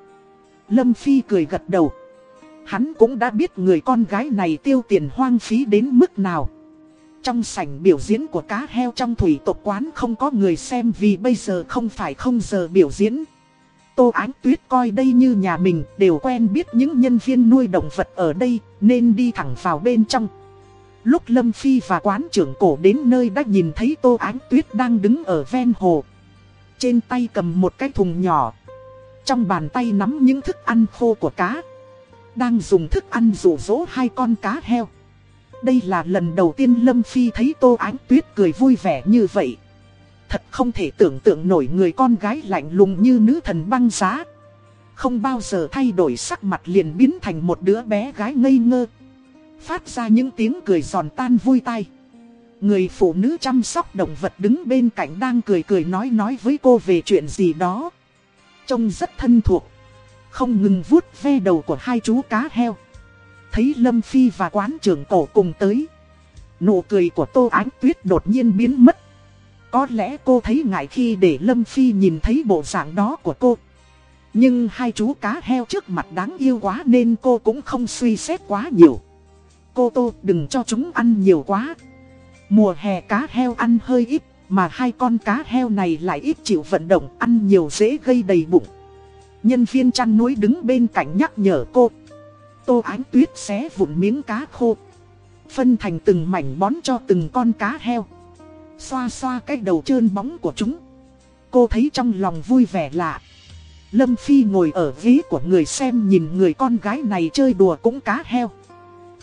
Lâm Phi cười gật đầu. Hắn cũng đã biết người con gái này tiêu tiền hoang phí đến mức nào. Trong sảnh biểu diễn của cá heo trong thủy tộc quán không có người xem vì bây giờ không phải không giờ biểu diễn. Tô Ánh Tuyết coi đây như nhà mình, đều quen biết những nhân viên nuôi động vật ở đây, nên đi thẳng vào bên trong. Lúc Lâm Phi và quán trưởng cổ đến nơi đã nhìn thấy Tô Ánh Tuyết đang đứng ở ven hồ. Trên tay cầm một cái thùng nhỏ. Trong bàn tay nắm những thức ăn khô của cá. Đang dùng thức ăn rủ rỗ hai con cá heo đây là lần đầu tiên Lâm Phi thấy Tô Ánh Tuyết cười vui vẻ như vậy. Thật không thể tưởng tượng nổi người con gái lạnh lùng như nữ thần băng giá. Không bao giờ thay đổi sắc mặt liền biến thành một đứa bé gái ngây ngơ. Phát ra những tiếng cười giòn tan vui tai. Người phụ nữ chăm sóc động vật đứng bên cạnh đang cười cười nói nói với cô về chuyện gì đó. Trông rất thân thuộc. Không ngừng vuốt ve đầu của hai chú cá heo. Thấy Lâm Phi và quán trưởng cổ cùng tới. Nụ cười của Tô Ánh Tuyết đột nhiên biến mất. Có lẽ cô thấy ngại khi để Lâm Phi nhìn thấy bộ dạng đó của cô. Nhưng hai chú cá heo trước mặt đáng yêu quá nên cô cũng không suy xét quá nhiều. Cô Tô, đừng cho chúng ăn nhiều quá. Mùa hè cá heo ăn hơi ít, Mà hai con cá heo này lại ít chịu vận động, Ăn nhiều dễ gây đầy bụng. Nhân viên chăn nuôi đứng bên cạnh nhắc nhở cô. Tô Ánh Tuyết xé vụn miếng cá khô. Phân thành từng mảnh bón cho từng con cá heo. Xoa xoa cái đầu trơn bóng của chúng. Cô thấy trong lòng vui vẻ lạ. Lâm Phi ngồi ở ghế của người xem nhìn người con gái này chơi đùa cũng cá heo.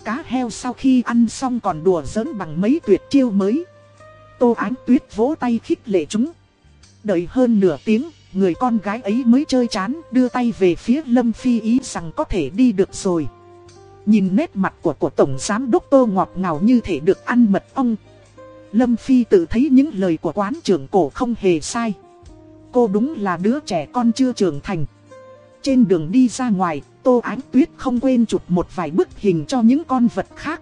Cá heo sau khi ăn xong còn đùa giỡn bằng mấy tuyệt chiêu mới. Tô Ánh Tuyết vỗ tay khích lệ chúng. Đợi hơn nửa tiếng, người con gái ấy mới chơi chán đưa tay về phía Lâm Phi ý rằng có thể đi được rồi. Nhìn nét mặt của của Tổng Giám Đốc Tô ngọt ngào như thể được ăn mật ong. Lâm Phi tự thấy những lời của quán trưởng cổ không hề sai. cô đúng là đứa trẻ con chưa trưởng thành. Trên đường đi ra ngoài, Tô Ánh Tuyết không quên chụp một vài bức hình cho những con vật khác.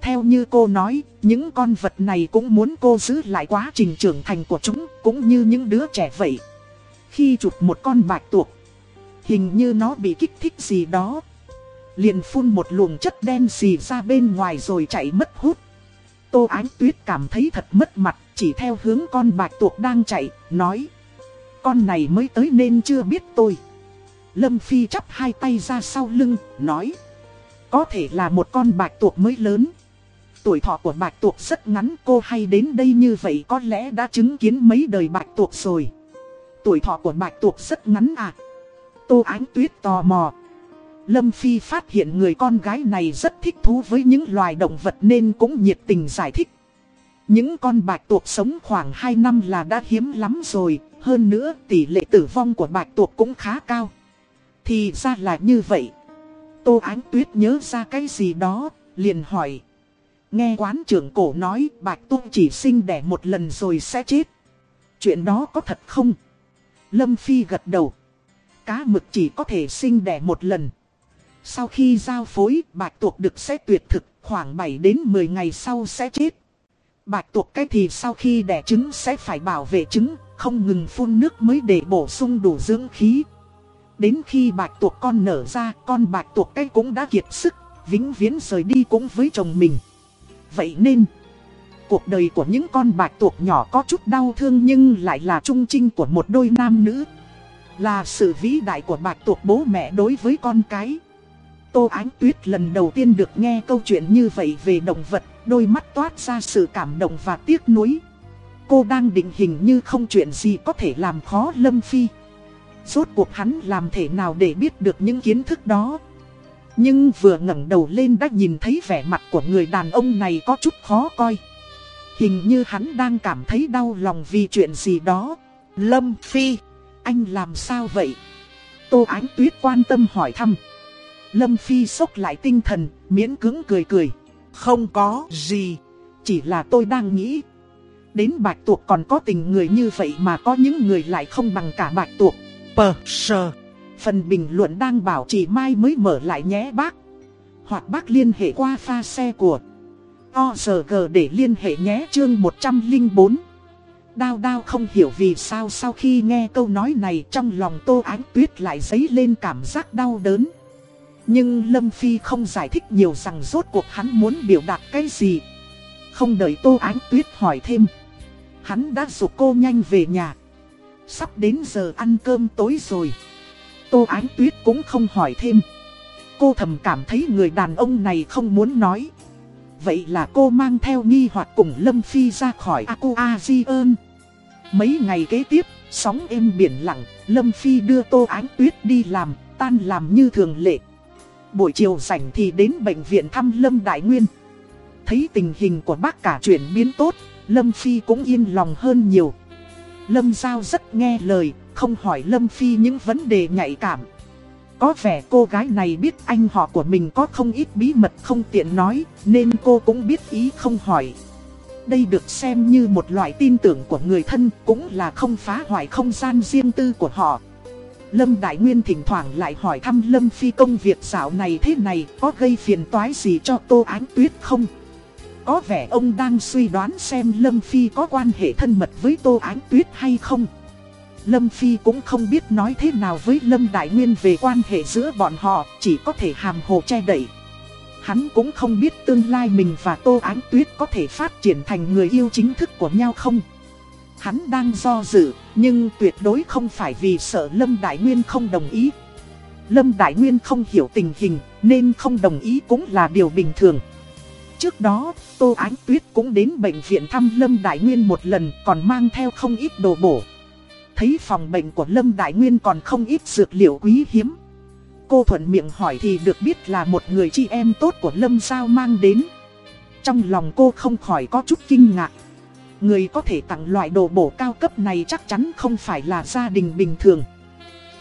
Theo như cô nói, những con vật này cũng muốn cô giữ lại quá trình trưởng thành của chúng, cũng như những đứa trẻ vậy. Khi chụp một con bạch tuộc, hình như nó bị kích thích gì đó. Liền phun một luồng chất đen xì ra bên ngoài rồi chạy mất hút. Tô Ánh Tuyết cảm thấy thật mất mặt, chỉ theo hướng con bạch tuộc đang chạy, nói. Con này mới tới nên chưa biết tôi. Lâm Phi chắp hai tay ra sau lưng, nói. Có thể là một con bạch tuộc mới lớn. Tuổi thọ của bạch tuộc rất ngắn cô hay đến đây như vậy có lẽ đã chứng kiến mấy đời bạch tuộc rồi. Tuổi thọ của bạch tuộc rất ngắn à. Tô Ánh Tuyết tò mò. Lâm Phi phát hiện người con gái này rất thích thú với những loài động vật nên cũng nhiệt tình giải thích. Những con bạch tuộc sống khoảng 2 năm là đã hiếm lắm rồi, hơn nữa tỷ lệ tử vong của bạch tuộc cũng khá cao. Thì ra là như vậy. Tô Ánh Tuyết nhớ ra cái gì đó, liền hỏi. Nghe quán trưởng cổ nói bạch tuộc chỉ sinh đẻ một lần rồi sẽ chết. Chuyện đó có thật không? Lâm Phi gật đầu. Cá mực chỉ có thể sinh đẻ một lần. Sau khi giao phối, bạch tuộc đực sẽ tuyệt thực, khoảng 7 đến 10 ngày sau sẽ chết. Bạch tuộc cái thì sau khi đẻ trứng sẽ phải bảo vệ trứng, không ngừng phun nước mới để bổ sung đủ dưỡng khí. Đến khi bạch tuộc con nở ra, con bạch tuộc cái cũng đã kiệt sức, vĩnh viễn rời đi cũng với chồng mình. Vậy nên, cuộc đời của những con bạch tuộc nhỏ có chút đau thương nhưng lại là trung trinh của một đôi nam nữ. Là sự vĩ đại của bạch tuộc bố mẹ đối với con cái. Tô Ánh Tuyết lần đầu tiên được nghe câu chuyện như vậy về động vật, đôi mắt toát ra sự cảm động và tiếc nuối. Cô đang định hình như không chuyện gì có thể làm khó Lâm Phi. Rốt cuộc hắn làm thể nào để biết được những kiến thức đó. Nhưng vừa ngẩng đầu lên đã nhìn thấy vẻ mặt của người đàn ông này có chút khó coi. Hình như hắn đang cảm thấy đau lòng vì chuyện gì đó. Lâm Phi, anh làm sao vậy? Tô Ánh Tuyết quan tâm hỏi thăm. Lâm Phi sốc lại tinh thần, miễn cứng cười cười. Không có gì, chỉ là tôi đang nghĩ. Đến bạch tuộc còn có tình người như vậy mà có những người lại không bằng cả bạch tuộc. Pờ sờ. Phần bình luận đang bảo chỉ mai mới mở lại nhé bác. Hoặc bác liên hệ qua pha xe của org để liên hệ nhé chương 104. Đao đao không hiểu vì sao sau khi nghe câu nói này trong lòng tô ánh tuyết lại dấy lên cảm giác đau đớn. Nhưng Lâm Phi không giải thích nhiều rằng rốt cuộc hắn muốn biểu đạt cái gì. Không đợi Tô Ánh Tuyết hỏi thêm. Hắn đã rủ cô nhanh về nhà. Sắp đến giờ ăn cơm tối rồi. Tô Ánh Tuyết cũng không hỏi thêm. Cô thầm cảm thấy người đàn ông này không muốn nói. Vậy là cô mang theo nghi hoặc cùng Lâm Phi ra khỏi Aqua Zion. Mấy ngày kế tiếp, sóng êm biển lặng, Lâm Phi đưa Tô Ánh Tuyết đi làm, tan làm như thường lệ buổi chiều rảnh thì đến bệnh viện thăm Lâm Đại Nguyên. Thấy tình hình của bác cả chuyển biến tốt, Lâm Phi cũng yên lòng hơn nhiều. Lâm Giao rất nghe lời, không hỏi Lâm Phi những vấn đề nhạy cảm. Có vẻ cô gái này biết anh họ của mình có không ít bí mật không tiện nói, nên cô cũng biết ý không hỏi. Đây được xem như một loại tin tưởng của người thân, cũng là không phá hoại không gian riêng tư của họ. Lâm Đại Nguyên thỉnh thoảng lại hỏi thăm Lâm Phi công việc dạo này thế này có gây phiền toái gì cho Tô Ánh Tuyết không? Có vẻ ông đang suy đoán xem Lâm Phi có quan hệ thân mật với Tô Ánh Tuyết hay không? Lâm Phi cũng không biết nói thế nào với Lâm Đại Nguyên về quan hệ giữa bọn họ, chỉ có thể hàm hồ che đẩy Hắn cũng không biết tương lai mình và Tô Ánh Tuyết có thể phát triển thành người yêu chính thức của nhau không? Hắn đang do dự, nhưng tuyệt đối không phải vì sợ Lâm Đại Nguyên không đồng ý. Lâm Đại Nguyên không hiểu tình hình, nên không đồng ý cũng là điều bình thường. Trước đó, Tô Ánh Tuyết cũng đến bệnh viện thăm Lâm Đại Nguyên một lần còn mang theo không ít đồ bổ. Thấy phòng bệnh của Lâm Đại Nguyên còn không ít dược liệu quý hiếm. Cô thuận miệng hỏi thì được biết là một người chị em tốt của Lâm Giao mang đến. Trong lòng cô không khỏi có chút kinh ngạc. Người có thể tặng loại đồ bổ cao cấp này chắc chắn không phải là gia đình bình thường.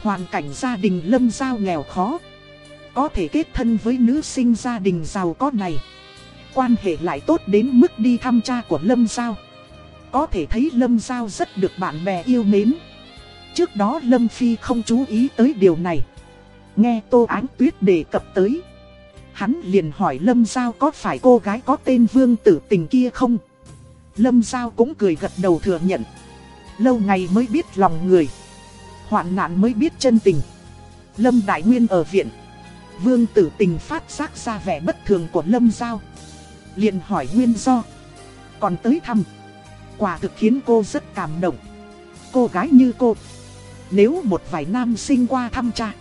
Hoàn cảnh gia đình lâm giao nghèo khó. Có thể kết thân với nữ sinh gia đình giàu có này. Quan hệ lại tốt đến mức đi thăm cha của lâm giao. Có thể thấy lâm giao rất được bạn bè yêu mến. Trước đó Lâm Phi không chú ý tới điều này. Nghe Tô Ánh Tuyết đề cập tới. Hắn liền hỏi Lâm Giao có phải cô gái có tên Vương Tử Tình kia không? Lâm Giao cũng cười gật đầu thừa nhận. Lâu ngày mới biết lòng người. Hoạn nạn mới biết chân tình. Lâm Đại Nguyên ở viện. Vương Tử Tình phát giác ra vẻ bất thường của Lâm Giao. liền hỏi nguyên do. Còn tới thăm. Quả thực khiến cô rất cảm động. Cô gái như cô. Nếu một vài nam sinh qua thăm cha.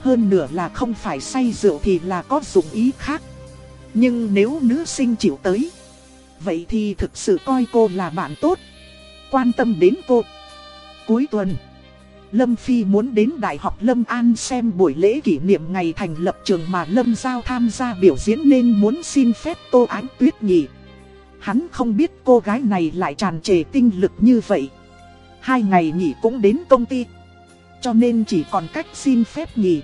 Hơn nữa là không phải say rượu thì là có dụng ý khác. Nhưng nếu nữ sinh chịu tới. Vậy thì thực sự coi cô là bạn tốt. Quan tâm đến cô. Cuối tuần. Lâm Phi muốn đến Đại học Lâm An xem buổi lễ kỷ niệm ngày thành lập trường mà Lâm Giao tham gia biểu diễn nên muốn xin phép Tô Ánh Tuyết nhỉ. Hắn không biết cô gái này lại tràn trề tinh lực như vậy. Hai ngày nghỉ cũng đến công ty. Cho nên chỉ còn cách xin phép nghỉ.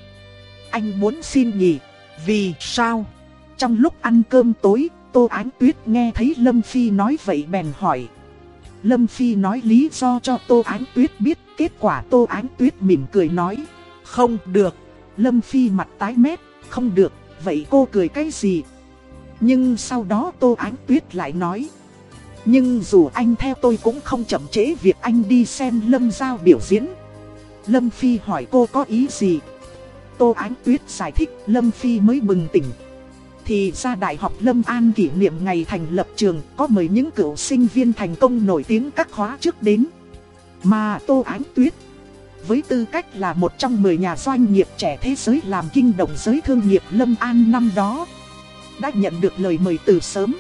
Anh muốn xin nghỉ, Vì sao? Trong lúc ăn cơm tối, Tô Ánh Tuyết nghe thấy Lâm Phi nói vậy bèn hỏi. Lâm Phi nói lý do cho Tô Ánh Tuyết biết kết quả Tô Ánh Tuyết mỉm cười nói. Không được. Lâm Phi mặt tái mét, không được, vậy cô cười cái gì? Nhưng sau đó Tô Ánh Tuyết lại nói. Nhưng dù anh theo tôi cũng không chậm trễ việc anh đi xem Lâm Giao biểu diễn. Lâm Phi hỏi cô có ý gì? Tô Ánh Tuyết giải thích Lâm Phi mới bừng tỉnh. Thì ra Đại học Lâm An kỷ niệm ngày thành lập trường có mời những cựu sinh viên thành công nổi tiếng các khóa trước đến. Mà Tô Ánh Tuyết, với tư cách là một trong 10 nhà doanh nghiệp trẻ thế giới làm kinh động giới thương nghiệp Lâm An năm đó, đã nhận được lời mời từ sớm.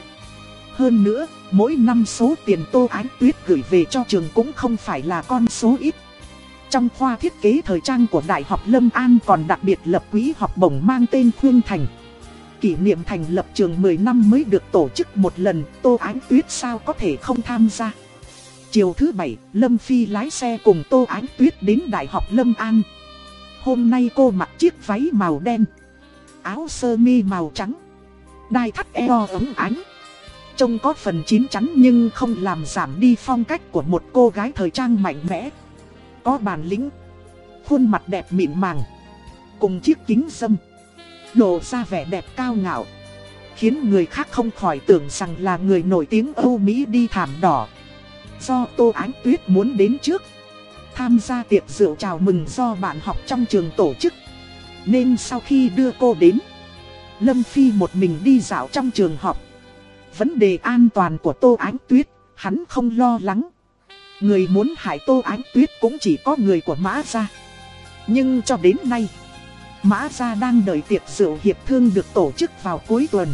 Hơn nữa, mỗi năm số tiền Tô Ánh Tuyết gửi về cho trường cũng không phải là con số ít. Trong khoa thiết kế thời trang của Đại học Lâm An còn đặc biệt lập quỹ học bổng mang tên Khương Thành. Kỷ niệm thành lập trường 10 năm mới được tổ chức một lần, Tô Ánh Tuyết sao có thể không tham gia. Chiều thứ bảy, Lâm Phi lái xe cùng Tô Ánh Tuyết đến Đại học Lâm An. Hôm nay cô mặc chiếc váy màu đen, áo sơ mi màu trắng, đai thắt eo ấm ánh. Trông có phần chín chắn nhưng không làm giảm đi phong cách của một cô gái thời trang mạnh mẽ. Có bản lĩnh, khuôn mặt đẹp mịn màng, cùng chiếc kính dâm, lộ ra vẻ đẹp cao ngạo. Khiến người khác không khỏi tưởng rằng là người nổi tiếng Âu Mỹ đi thảm đỏ. Do Tô Ánh Tuyết muốn đến trước, tham gia tiệc rượu chào mừng do bạn học trong trường tổ chức. Nên sau khi đưa cô đến, Lâm Phi một mình đi dạo trong trường học. Vấn đề an toàn của Tô Ánh Tuyết, hắn không lo lắng. Người muốn hại Tô Ánh Tuyết cũng chỉ có người của Mã Gia. Nhưng cho đến nay, Mã Gia đang đợi tiệc rượu hiệp thương được tổ chức vào cuối tuần.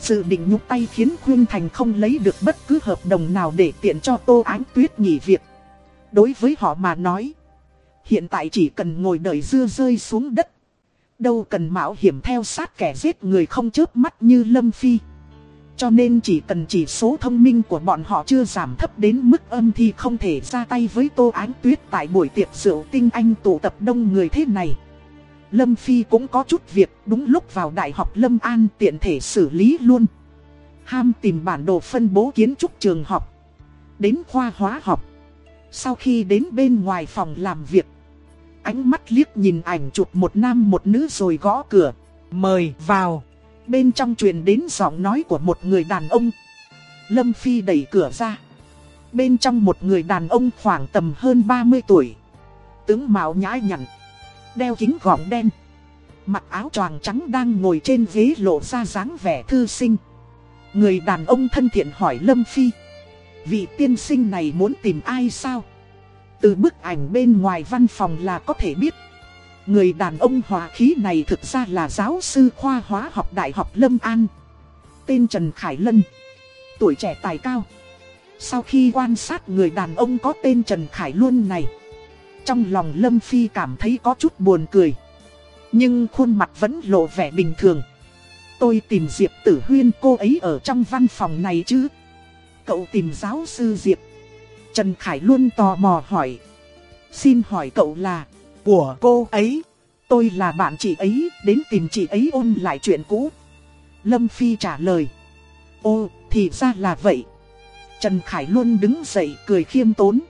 Sự định nhúc tay khiến Khuyên Thành không lấy được bất cứ hợp đồng nào để tiện cho Tô Ánh Tuyết nghỉ việc. Đối với họ mà nói, hiện tại chỉ cần ngồi đợi dưa rơi xuống đất. Đâu cần mạo hiểm theo sát kẻ giết người không chớp mắt như Lâm Phi. Cho nên chỉ cần chỉ số thông minh của bọn họ chưa giảm thấp đến mức âm thì không thể ra tay với Tô Ánh Tuyết tại buổi tiệc rượu tinh anh tụ tập đông người thế này. Lâm Phi cũng có chút việc, đúng lúc vào Đại học Lâm An tiện thể xử lý luôn. Ham tìm bản đồ phân bố kiến trúc trường học. Đến khoa hóa học. Sau khi đến bên ngoài phòng làm việc. Ánh mắt liếc nhìn ảnh chụp một nam một nữ rồi gõ cửa. Mời vào. Bên trong truyền đến giọng nói của một người đàn ông. Lâm Phi đẩy cửa ra. Bên trong một người đàn ông khoảng tầm hơn 30 tuổi. Tướng mạo nhã nhặn. Đeo kính gọng đen. Mặc áo choàng trắng đang ngồi trên ghế lộ ra dáng vẻ thư sinh. Người đàn ông thân thiện hỏi Lâm Phi. Vị tiên sinh này muốn tìm ai sao? Từ bức ảnh bên ngoài văn phòng là có thể biết. Người đàn ông hòa khí này thực ra là giáo sư khoa hóa học Đại học Lâm An. Tên Trần Khải Lân. Tuổi trẻ tài cao. Sau khi quan sát người đàn ông có tên Trần Khải Luân này. Trong lòng Lâm Phi cảm thấy có chút buồn cười. Nhưng khuôn mặt vẫn lộ vẻ bình thường. Tôi tìm Diệp Tử Huyên cô ấy ở trong văn phòng này chứ. Cậu tìm giáo sư Diệp. Trần Khải luôn tò mò hỏi. Xin hỏi cậu là của cô ấy. Tôi là bạn chị ấy, đến tìm chị ấy ôn lại chuyện cũ. Lâm Phi trả lời. Ô, thì ra là vậy. Trần Khải luôn đứng dậy cười khiêm tốn.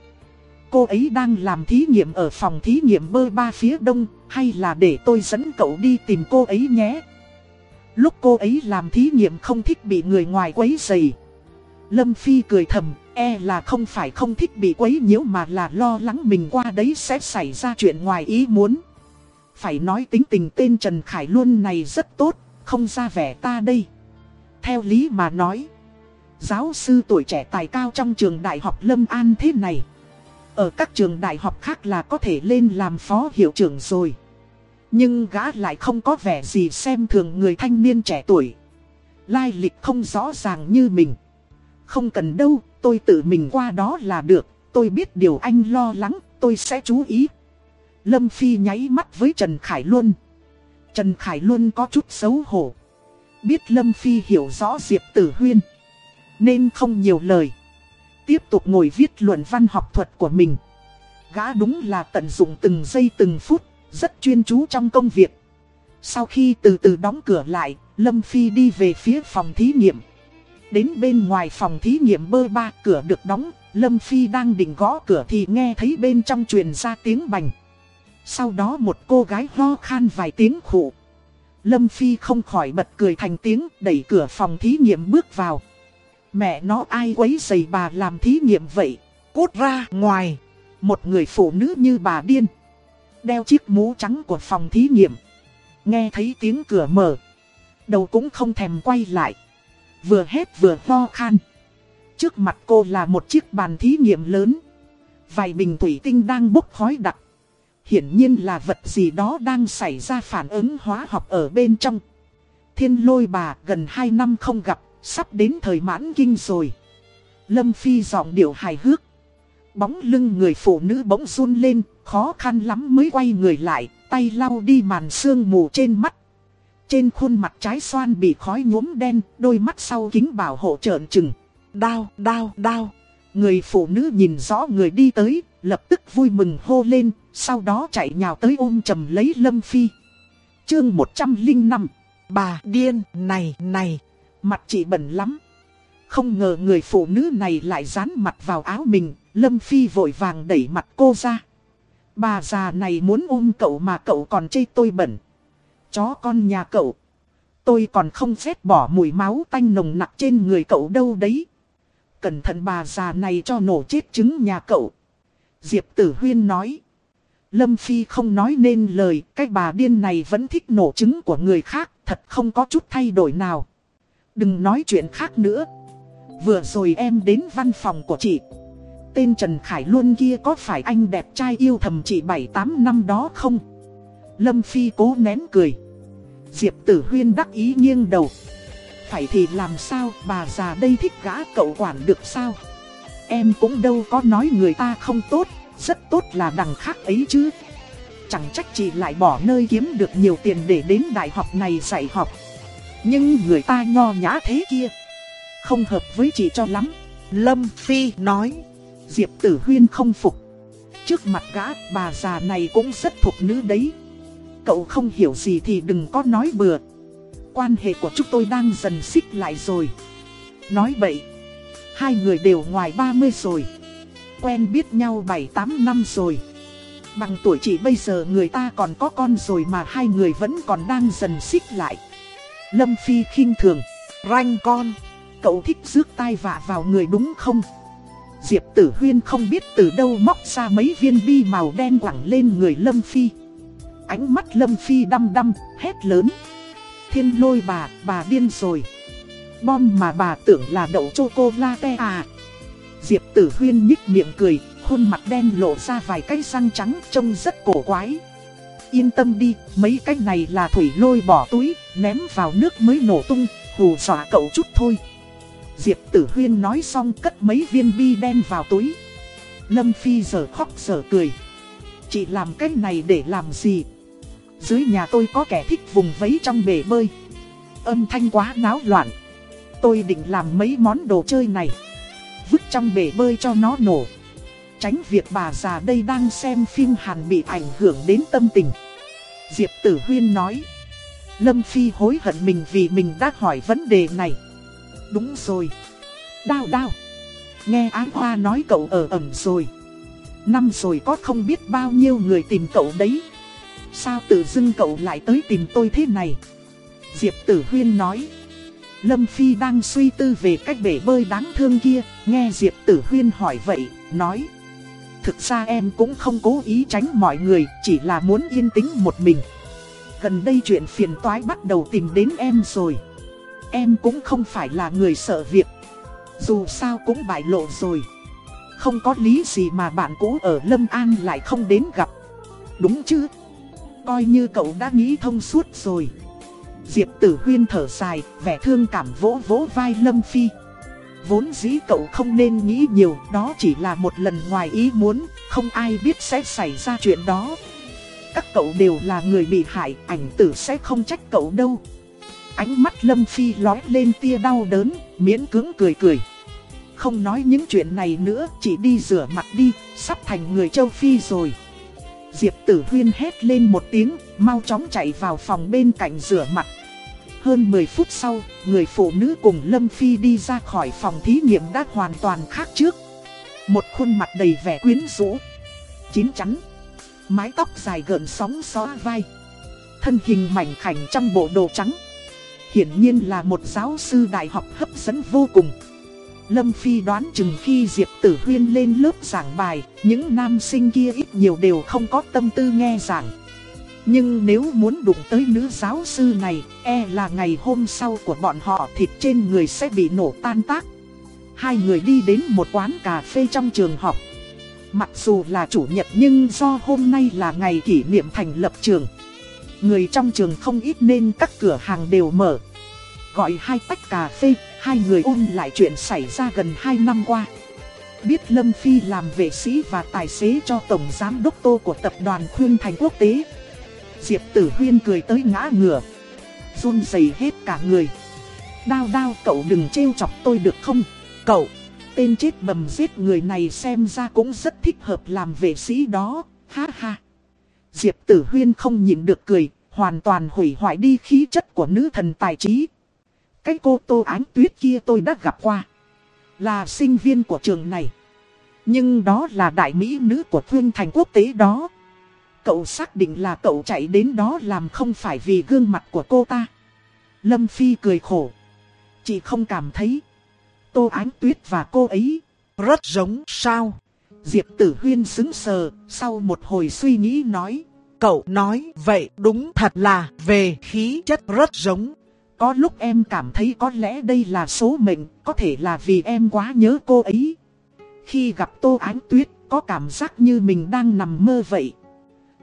cô ấy đang làm thí nghiệm ở phòng thí nghiệm bơ ba phía đông, hay là để tôi dẫn cậu đi tìm cô ấy nhé. Lúc cô ấy làm thí nghiệm không thích bị người ngoài quấy rầy. Lâm Phi cười thầm, e là không phải không thích bị quấy nhiễu mà là lo lắng mình qua đấy sẽ xảy ra chuyện ngoài ý muốn. Phải nói tính tình tên Trần Khải Luân này rất tốt, không ra vẻ ta đây. Theo lý mà nói, giáo sư tuổi trẻ tài cao trong trường đại học Lâm An thế này. Ở các trường đại học khác là có thể lên làm phó hiệu trưởng rồi. Nhưng gã lại không có vẻ gì xem thường người thanh niên trẻ tuổi. Lai lịch không rõ ràng như mình. Không cần đâu, tôi tự mình qua đó là được. Tôi biết điều anh lo lắng, tôi sẽ chú ý. Lâm Phi nháy mắt với Trần Khải Luân. Trần Khải Luân có chút xấu hổ. Biết Lâm Phi hiểu rõ Diệp Tử Huyên. Nên không nhiều lời. Tiếp tục ngồi viết luận văn học thuật của mình. Gã đúng là tận dụng từng giây từng phút, rất chuyên chú trong công việc. Sau khi từ từ đóng cửa lại, Lâm Phi đi về phía phòng thí nghiệm. Đến bên ngoài phòng thí nghiệm bơ ba cửa được đóng, Lâm Phi đang định gõ cửa thì nghe thấy bên trong truyền ra tiếng bành. Sau đó một cô gái ho khan vài tiếng khụ. Lâm Phi không khỏi bật cười thành tiếng đẩy cửa phòng thí nghiệm bước vào. Mẹ nó ai quấy giày bà làm thí nghiệm vậy? Cút ra ngoài. Một người phụ nữ như bà điên. Đeo chiếc mũ trắng của phòng thí nghiệm. Nghe thấy tiếng cửa mở. Đầu cũng không thèm quay lại. Vừa hét vừa ho khan. Trước mặt cô là một chiếc bàn thí nghiệm lớn. Vài bình thủy tinh đang bốc khói đặc. Hiển nhiên là vật gì đó đang xảy ra phản ứng hóa học ở bên trong. Thiên lôi bà gần 2 năm không gặp, sắp đến thời mãn kinh rồi. Lâm Phi giọng điệu hài hước. Bóng lưng người phụ nữ bỗng run lên, khó khăn lắm mới quay người lại, tay lau đi màn sương mù trên mắt. Trên khuôn mặt trái xoan bị khói nhuốm đen, đôi mắt sau kính bảo hộ trợn trừng. Đau, đau, đau. Người phụ nữ nhìn rõ người đi tới, lập tức vui mừng hô lên, sau đó chạy nhào tới ôm chầm lấy Lâm Phi. Chương 105 Bà điên, này, này, mặt chị bẩn lắm. Không ngờ người phụ nữ này lại dán mặt vào áo mình, Lâm Phi vội vàng đẩy mặt cô ra. Bà già này muốn ôm cậu mà cậu còn chê tôi bẩn. Chó con nhà cậu. Tôi còn không phép bỏ mùi máu tanh nồng nặc trên người cậu đâu đấy. Cẩn thận bà già này cho nổ chết trứng nhà cậu. Diệp Tử Huyên nói. Lâm Phi không nói nên lời, cái bà điên này vẫn thích nổ trứng của người khác, thật không có chút thay đổi nào. Đừng nói chuyện khác nữa. Vừa rồi em đến văn phòng của chị. Tên Trần Khải Luân kia có phải anh đẹp trai yêu thầm chị 7-8 năm đó không? Lâm Phi cố nén cười. Diệp Tử Huyên đắc ý nghiêng đầu. Phải thì làm sao bà già đây thích gã cậu quản được sao? Em cũng đâu có nói người ta không tốt, rất tốt là đằng khác ấy chứ. Chẳng trách chị lại bỏ nơi kiếm được nhiều tiền để đến đại học này dạy học. Nhưng người ta nho nhã thế kia, không hợp với chị cho lắm. Lâm Phi nói, Diệp Tử Huyên không phục. Trước mặt gã, bà già này cũng rất thuộc nữ đấy. Cậu không hiểu gì thì đừng có nói bừa. Quan hệ của chúng tôi đang dần xích lại rồi. Nói vậy, Hai người đều ngoài 30 rồi. Quen biết nhau 7-8 năm rồi. Bằng tuổi chị bây giờ người ta còn có con rồi mà hai người vẫn còn đang dần xích lại. Lâm Phi khinh thường Ranh con Cậu thích rước tai vạ vào người đúng không? Diệp Tử Huyên không biết từ đâu móc ra mấy viên bi màu đen quẳng lên người Lâm Phi. Ánh mắt Lâm Phi đăm đăm, hét lớn Thiên lôi bà, bà điên rồi Bom mà bà tưởng là đậu chocolate à Diệp Tử Huyên nhích miệng cười, khuôn mặt đen lộ ra vài cái răng trắng trông rất cổ quái. Yên tâm đi, mấy cái này là thủy lôi bỏ túi, ném vào nước mới nổ tung, hù dọa cậu chút thôi. Diệp Tử Huyên nói xong cất mấy viên bi đen vào túi. Lâm Phi giờ khóc giờ cười. Chị làm cái này để làm gì? Dưới nhà tôi có kẻ thích vùng vẫy trong bể bơi. Âm thanh quá náo loạn. Tôi định làm mấy món đồ chơi này. Vứt trong bể bơi cho nó nổ. Tránh việc bà già đây đang xem phim Hàn bị ảnh hưởng đến tâm tình. Diệp Tử Huyên nói. Lâm Phi hối hận mình vì mình đã hỏi vấn đề này. Đúng rồi. Đao đao. Nghe Á Hoa nói cậu ở ẩm rồi. Năm rồi có không biết bao nhiêu người tìm cậu đấy. Sao tự dưng cậu lại tới tìm tôi thế này? Diệp Tử Huyên nói. Lâm Phi đang suy tư về cách bể bơi đáng thương kia Nghe Diệp Tử Huyên hỏi vậy, nói. Thực ra em cũng không cố ý tránh mọi người Chỉ là muốn yên tĩnh một mình. Gần đây chuyện phiền toái bắt đầu tìm đến em rồi. Em cũng không phải là người sợ việc. Dù sao cũng bại lộ rồi. Không có lý gì mà bạn cũ ở Lâm An lại không đến gặp. Đúng chứ? Coi như cậu đã nghĩ thông suốt rồi Diệp Tử Huyên thở dài, vẻ thương cảm vỗ vỗ vai Lâm Phi Vốn dĩ cậu không nên nghĩ nhiều, đó chỉ là một lần ngoài ý muốn, không ai biết sẽ xảy ra chuyện đó Các cậu đều là người bị hại, ảnh tử sẽ không trách cậu đâu Ánh mắt Lâm Phi lói lên tia đau đớn, miễn cưỡng cười cười. Không nói những chuyện này nữa, chỉ đi rửa mặt đi, sắp thành người châu Phi rồi. Diệp Tử Huyên hét lên một tiếng, mau chóng chạy vào phòng bên cạnh rửa mặt. Hơn 10 phút sau, người phụ nữ cùng Lâm Phi đi ra khỏi phòng thí nghiệm đã hoàn toàn khác trước. Một khuôn mặt đầy vẻ quyến rũ, chín chắn, mái tóc dài gợn sóng xóa vai. Thân hình mảnh khảnh trong bộ đồ trắng. Hiển nhiên là một giáo sư đại học hấp dẫn vô cùng. Lâm Phi đoán chừng khi Diệp Tử Huyên lên lớp giảng bài, những nam sinh kia ít nhiều đều không có tâm tư nghe giảng. Nhưng nếu muốn đụng tới nữ giáo sư này, e là ngày hôm sau của bọn họ thịt trên người sẽ bị nổ tan tác. Hai người đi đến một quán cà phê trong trường học. Mặc dù là chủ nhật nhưng do hôm nay là ngày kỷ niệm thành lập trường. Người trong trường không ít nên các cửa hàng đều mở. Gọi hai tách cà phê, hai người ôn lại chuyện xảy ra gần 2 năm qua. Biết Lâm Phi làm vệ sĩ và tài xế cho Tổng Giám Đốc Tô của Tập đoàn Khuyên Thành Quốc tế. Diệp Tử Huyên cười tới ngã ngửa. run rẩy hết cả người. Đao đao cậu đừng trêu chọc tôi được không? Cậu, tên chết bầm giết người này xem ra cũng rất thích hợp làm vệ sĩ đó. Ha ha. Diệp Tử Huyên không nhịn được cười, hoàn toàn hủy hoại đi khí chất của nữ thần tài trí. Cái cô Tô Ánh Tuyết kia tôi đã gặp qua. Là sinh viên của trường này. Nhưng đó là đại mỹ nữ của Thương Thành quốc tế đó. Cậu xác định là cậu chạy đến đó làm không phải vì gương mặt của cô ta. Lâm Phi cười khổ. Chị không cảm thấy. Tô Ánh Tuyết và cô ấy rất giống sao. Diệp Tử Huyên xứng sờ, sau một hồi suy nghĩ nói. Cậu nói vậy đúng thật là về khí chất rất giống. Có lúc em cảm thấy có lẽ đây là số mệnh, có thể là vì em quá nhớ cô ấy. Khi gặp Tô Ánh Tuyết, có cảm giác như mình đang nằm mơ vậy.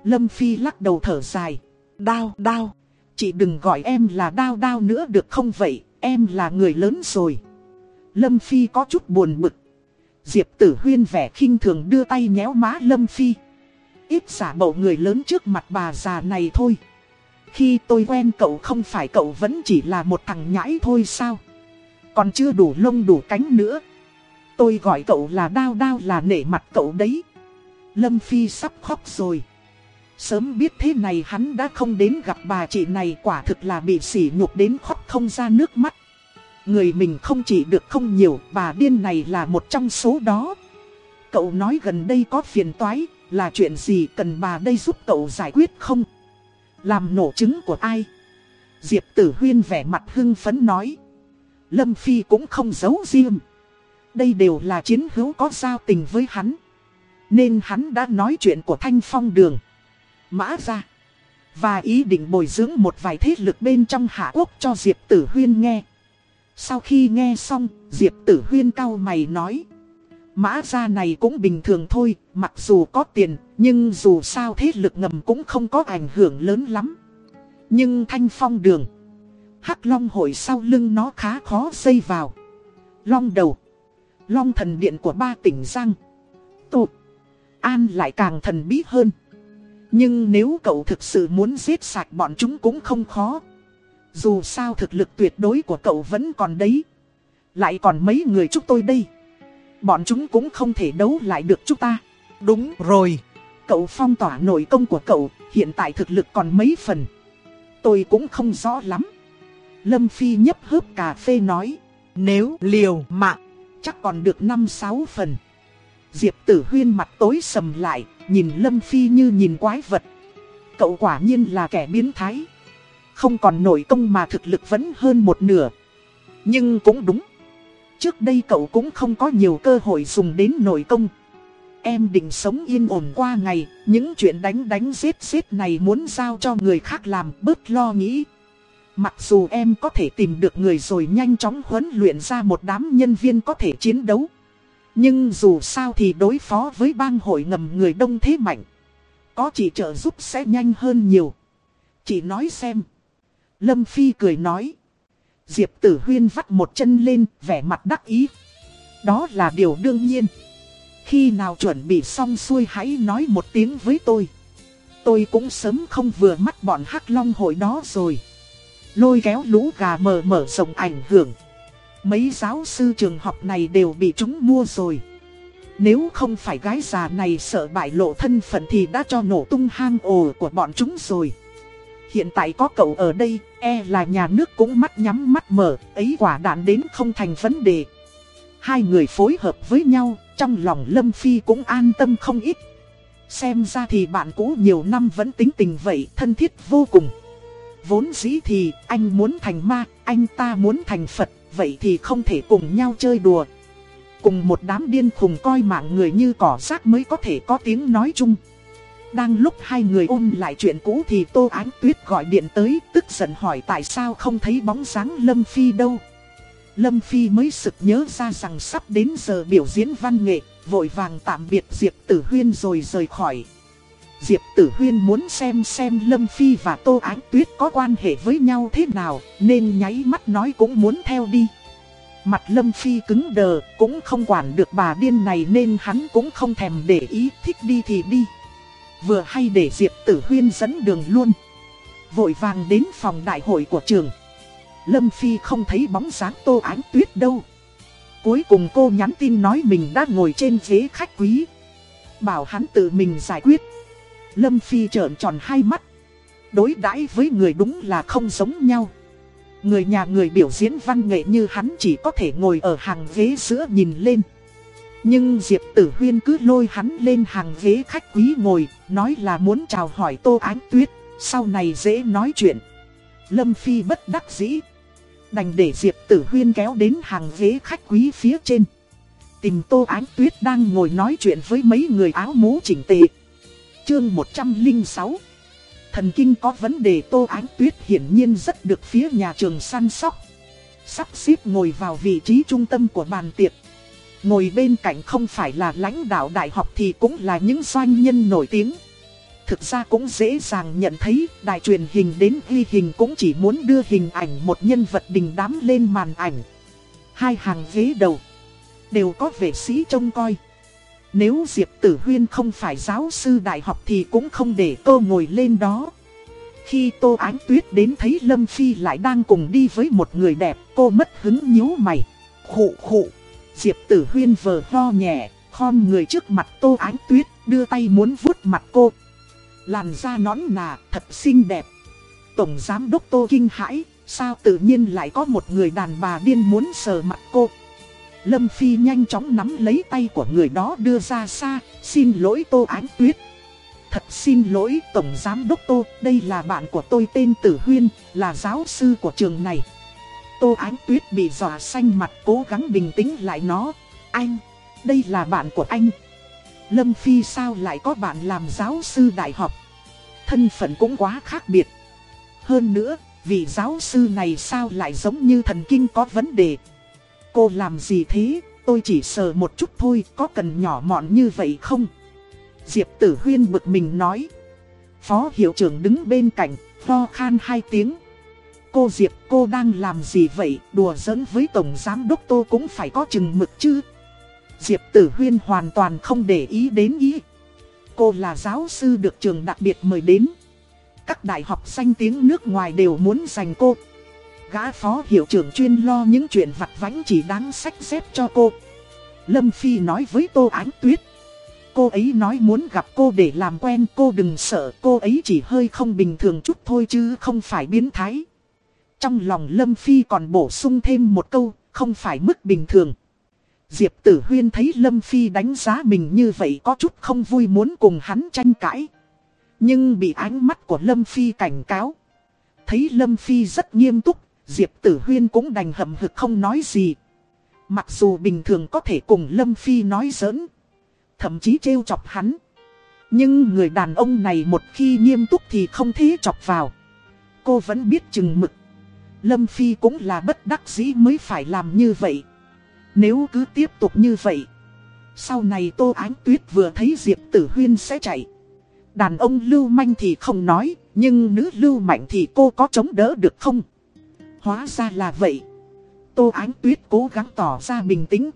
Lâm Phi lắc đầu thở dài. Đao, đao, chị đừng gọi em là đao đao nữa được không vậy, em là người lớn rồi. Lâm Phi có chút buồn bực. Diệp tử huyên vẻ khinh thường đưa tay nhéo má Lâm Phi. Ít giả bộ người lớn trước mặt bà già này thôi. Khi tôi quen cậu không phải cậu vẫn chỉ là một thằng nhãi thôi sao? Còn chưa đủ lông đủ cánh nữa. Tôi gọi cậu là đao đao là nể mặt cậu đấy. Lâm Phi sắp khóc rồi. Sớm biết thế này hắn đã không đến gặp bà chị này quả thực là bị sỉ nhục đến khóc không ra nước mắt. Người mình không chỉ được không nhiều, bà điên này là một trong số đó. Cậu nói gần đây có phiền toái, là chuyện gì cần bà đây giúp cậu giải quyết không? Làm nổ trứng của ai? Diệp tử huyên vẻ mặt hưng phấn nói. Lâm Phi cũng không giấu riêng. Đây đều là chiến hữu có giao tình với hắn. Nên hắn đã nói chuyện của Thanh Phong Đường. Mã ra. Và ý định bồi dưỡng một vài thế lực bên trong Hạ Quốc cho Diệp Tử Huyên nghe. Sau khi nghe xong, Diệp Tử Huyên cao mày nói. Mã gia này cũng bình thường thôi, mặc dù có tiền, nhưng dù sao thế lực ngầm cũng không có ảnh hưởng lớn lắm. Nhưng thanh phong đường, hắc long hội sau lưng nó khá khó xây vào. Long đầu, long thần điện của ba tỉnh Giang, tụt, An lại càng thần bí hơn. Nhưng nếu cậu thực sự muốn giết sạch bọn chúng cũng không khó. Dù sao thực lực tuyệt đối của cậu vẫn còn đấy. Lại còn mấy người chúng tôi đây. Bọn chúng cũng không thể đấu lại được chúng ta. Đúng rồi. Cậu phong tỏa nội công của cậu, hiện tại thực lực còn mấy phần. Tôi cũng không rõ lắm. Lâm Phi nhấp hớp cà phê nói. Nếu liều mạng, chắc còn được 5-6 phần. Diệp tử huyên mặt tối sầm lại, nhìn Lâm Phi như nhìn quái vật. Cậu quả nhiên là kẻ biến thái. Không còn nổi công mà thực lực vẫn hơn một nửa. Nhưng cũng đúng. Trước đây cậu cũng không có nhiều cơ hội dùng đến nổi công. Em định sống yên ổn qua ngày, những chuyện đánh đánh giết giết này muốn giao cho người khác làm bớt lo nghĩ. Mặc dù em có thể tìm được người rồi nhanh chóng huấn luyện ra một đám nhân viên có thể chiến đấu. Nhưng dù sao thì đối phó với bang hội ngầm người đông thế mạnh. Có chỉ trợ giúp sẽ nhanh hơn nhiều. Chị nói xem. Lâm Phi cười nói. Diệp Tử Huyên vắt một chân lên, vẻ mặt đắc ý. Đó là điều đương nhiên. Khi nào chuẩn bị xong xuôi hãy nói một tiếng với tôi. Tôi cũng sớm không vừa mắt bọn hắc long hội đó rồi. Lôi kéo lũ gà mờ mở rộng ảnh hưởng. Mấy giáo sư trường học này đều bị chúng mua rồi. Nếu không phải gái già này sợ bại lộ thân phận thì đã cho nổ tung hang ổ của bọn chúng rồi. Hiện tại có cậu ở đây, e là nhà nước cũng mắt nhắm mắt mở, ấy quả đạn đến không thành vấn đề. Hai người phối hợp với nhau, trong lòng Lâm Phi cũng an tâm không ít. Xem ra thì bạn cũ nhiều năm vẫn tính tình vậy, thân thiết vô cùng. Vốn dĩ thì anh muốn thành ma, anh ta muốn thành Phật, vậy thì không thể cùng nhau chơi đùa. Cùng một đám điên khùng coi mạng người như cỏ rác mới có thể có tiếng nói chung. Đang lúc hai người ôm lại chuyện cũ thì Tô Ánh Tuyết gọi điện tới, tức giận hỏi tại sao không thấy bóng dáng Lâm Phi đâu. Lâm Phi mới sực nhớ ra rằng sắp đến giờ biểu diễn văn nghệ, vội vàng tạm biệt Diệp Tử Huyên rồi rời khỏi. Diệp Tử Huyên muốn xem xem Lâm Phi và Tô Ánh Tuyết có quan hệ với nhau thế nào, nên nháy mắt nói cũng muốn theo đi. Mặt Lâm Phi cứng đờ, cũng không quản được bà điên này nên hắn cũng không thèm để ý, thích đi thì đi. Vừa hay để Diệp Tử Huyên dẫn đường luôn. Vội vàng đến phòng đại hội của trường. Lâm Phi không thấy bóng dáng Tô Ánh Tuyết đâu. Cuối cùng cô nhắn tin nói mình đã ngồi trên ghế khách quý. Bảo hắn tự mình giải quyết. Lâm Phi trợn tròn hai mắt. Đối đãi với người đúng là không giống nhau. Người nhà người biểu diễn văn nghệ như hắn chỉ có thể ngồi ở hàng ghế giữa nhìn lên. Nhưng Diệp Tử Huyên cứ lôi hắn lên hàng ghế khách quý ngồi, nói là muốn chào hỏi Tô Ánh Tuyết, sau này dễ nói chuyện. Lâm Phi bất đắc dĩ. Đành để Diệp Tử Huyên kéo đến hàng ghế khách quý phía trên. Tìm Tô Ánh Tuyết đang ngồi nói chuyện với mấy người áo mũ chỉnh tề. Chương 106 Thần kinh có vấn đề Tô Ánh Tuyết hiển nhiên rất được phía nhà trường săn sóc. Sắp xếp ngồi vào vị trí trung tâm của bàn tiệc. Ngồi bên cạnh không phải là lãnh đạo đại học thì cũng là những doanh nhân nổi tiếng. Thực ra cũng dễ dàng nhận thấy đài truyền hình đến ghi hình cũng chỉ muốn đưa hình ảnh một nhân vật đình đám lên màn ảnh. Hai hàng ghế đầu đều có vệ sĩ trông coi. Nếu Diệp Tử Huyên không phải giáo sư đại học thì cũng không để cô ngồi lên đó. Khi Tô Ánh Tuyết đến thấy Lâm Phi lại đang cùng đi với một người đẹp, cô mất hứng nhíu mày. Khụ khụ, Diệp Tử Huyên vờ ho nhẹ, khom người trước mặt Tô Ánh Tuyết, đưa tay muốn vuốt mặt cô. Làn da nón nà, thật xinh đẹp. Tổng Giám Đốc Tô kinh hãi, sao tự nhiên lại có một người đàn bà điên muốn sờ mặt cô. Lâm Phi nhanh chóng nắm lấy tay của người đó đưa ra xa, xin lỗi Tô Ánh Tuyết. Thật xin lỗi Tổng Giám Đốc Tô, đây là bạn của tôi tên Tử Huyên, là giáo sư của trường này. Tô Ánh Tuyết bị dọa xanh mặt cố gắng bình tĩnh lại nó. Anh, đây là bạn của anh. Lâm Phi sao lại có bạn làm giáo sư đại học? Thân phận cũng quá khác biệt. Hơn nữa, vị giáo sư này sao lại giống như thần kinh có vấn đề? Cô làm gì thế? Tôi chỉ sờ một chút thôi, có cần nhỏ mọn như vậy không? Diệp Tử Huyên bực mình nói. Phó hiệu trưởng đứng bên cạnh, ho khan hai tiếng. Cô Diệp cô đang làm gì vậy, đùa giỡn với Tổng Giám Đốc Tô cũng phải có chừng mực chứ. Diệp Tử Huyên hoàn toàn không để ý đến ý. Cô là giáo sư được trường đặc biệt mời đến. Các đại học danh tiếng nước ngoài đều muốn dành cô. Gã phó hiệu trưởng chuyên lo những chuyện vặt vãnh chỉ đáng sách xếp cho cô. Lâm Phi nói với Tô Ánh Tuyết. Cô ấy nói muốn gặp cô để làm quen cô đừng sợ cô ấy chỉ hơi không bình thường chút thôi chứ không phải biến thái. Trong lòng Lâm Phi còn bổ sung thêm một câu, không phải mức bình thường. Diệp Tử Huyên thấy Lâm Phi đánh giá mình như vậy có chút không vui muốn cùng hắn tranh cãi. Nhưng bị ánh mắt của Lâm Phi cảnh cáo. Thấy Lâm Phi rất nghiêm túc, Diệp Tử Huyên cũng đành hậm hực không nói gì. Mặc dù bình thường có thể cùng Lâm Phi nói giỡn, thậm chí trêu chọc hắn. Nhưng người đàn ông này một khi nghiêm túc thì không thế chọc vào. Cô vẫn biết chừng mực. Lâm Phi cũng là bất đắc dĩ mới phải làm như vậy. Nếu cứ tiếp tục như vậy, sau này Tô Ánh Tuyết vừa thấy Diệp Tử Huyên sẽ chạy. Đàn ông lưu manh thì không nói, nhưng nữ lưu mạnh thì cô có chống đỡ được không? Hóa ra là vậy. Tô Ánh Tuyết cố gắng tỏ ra bình tĩnh.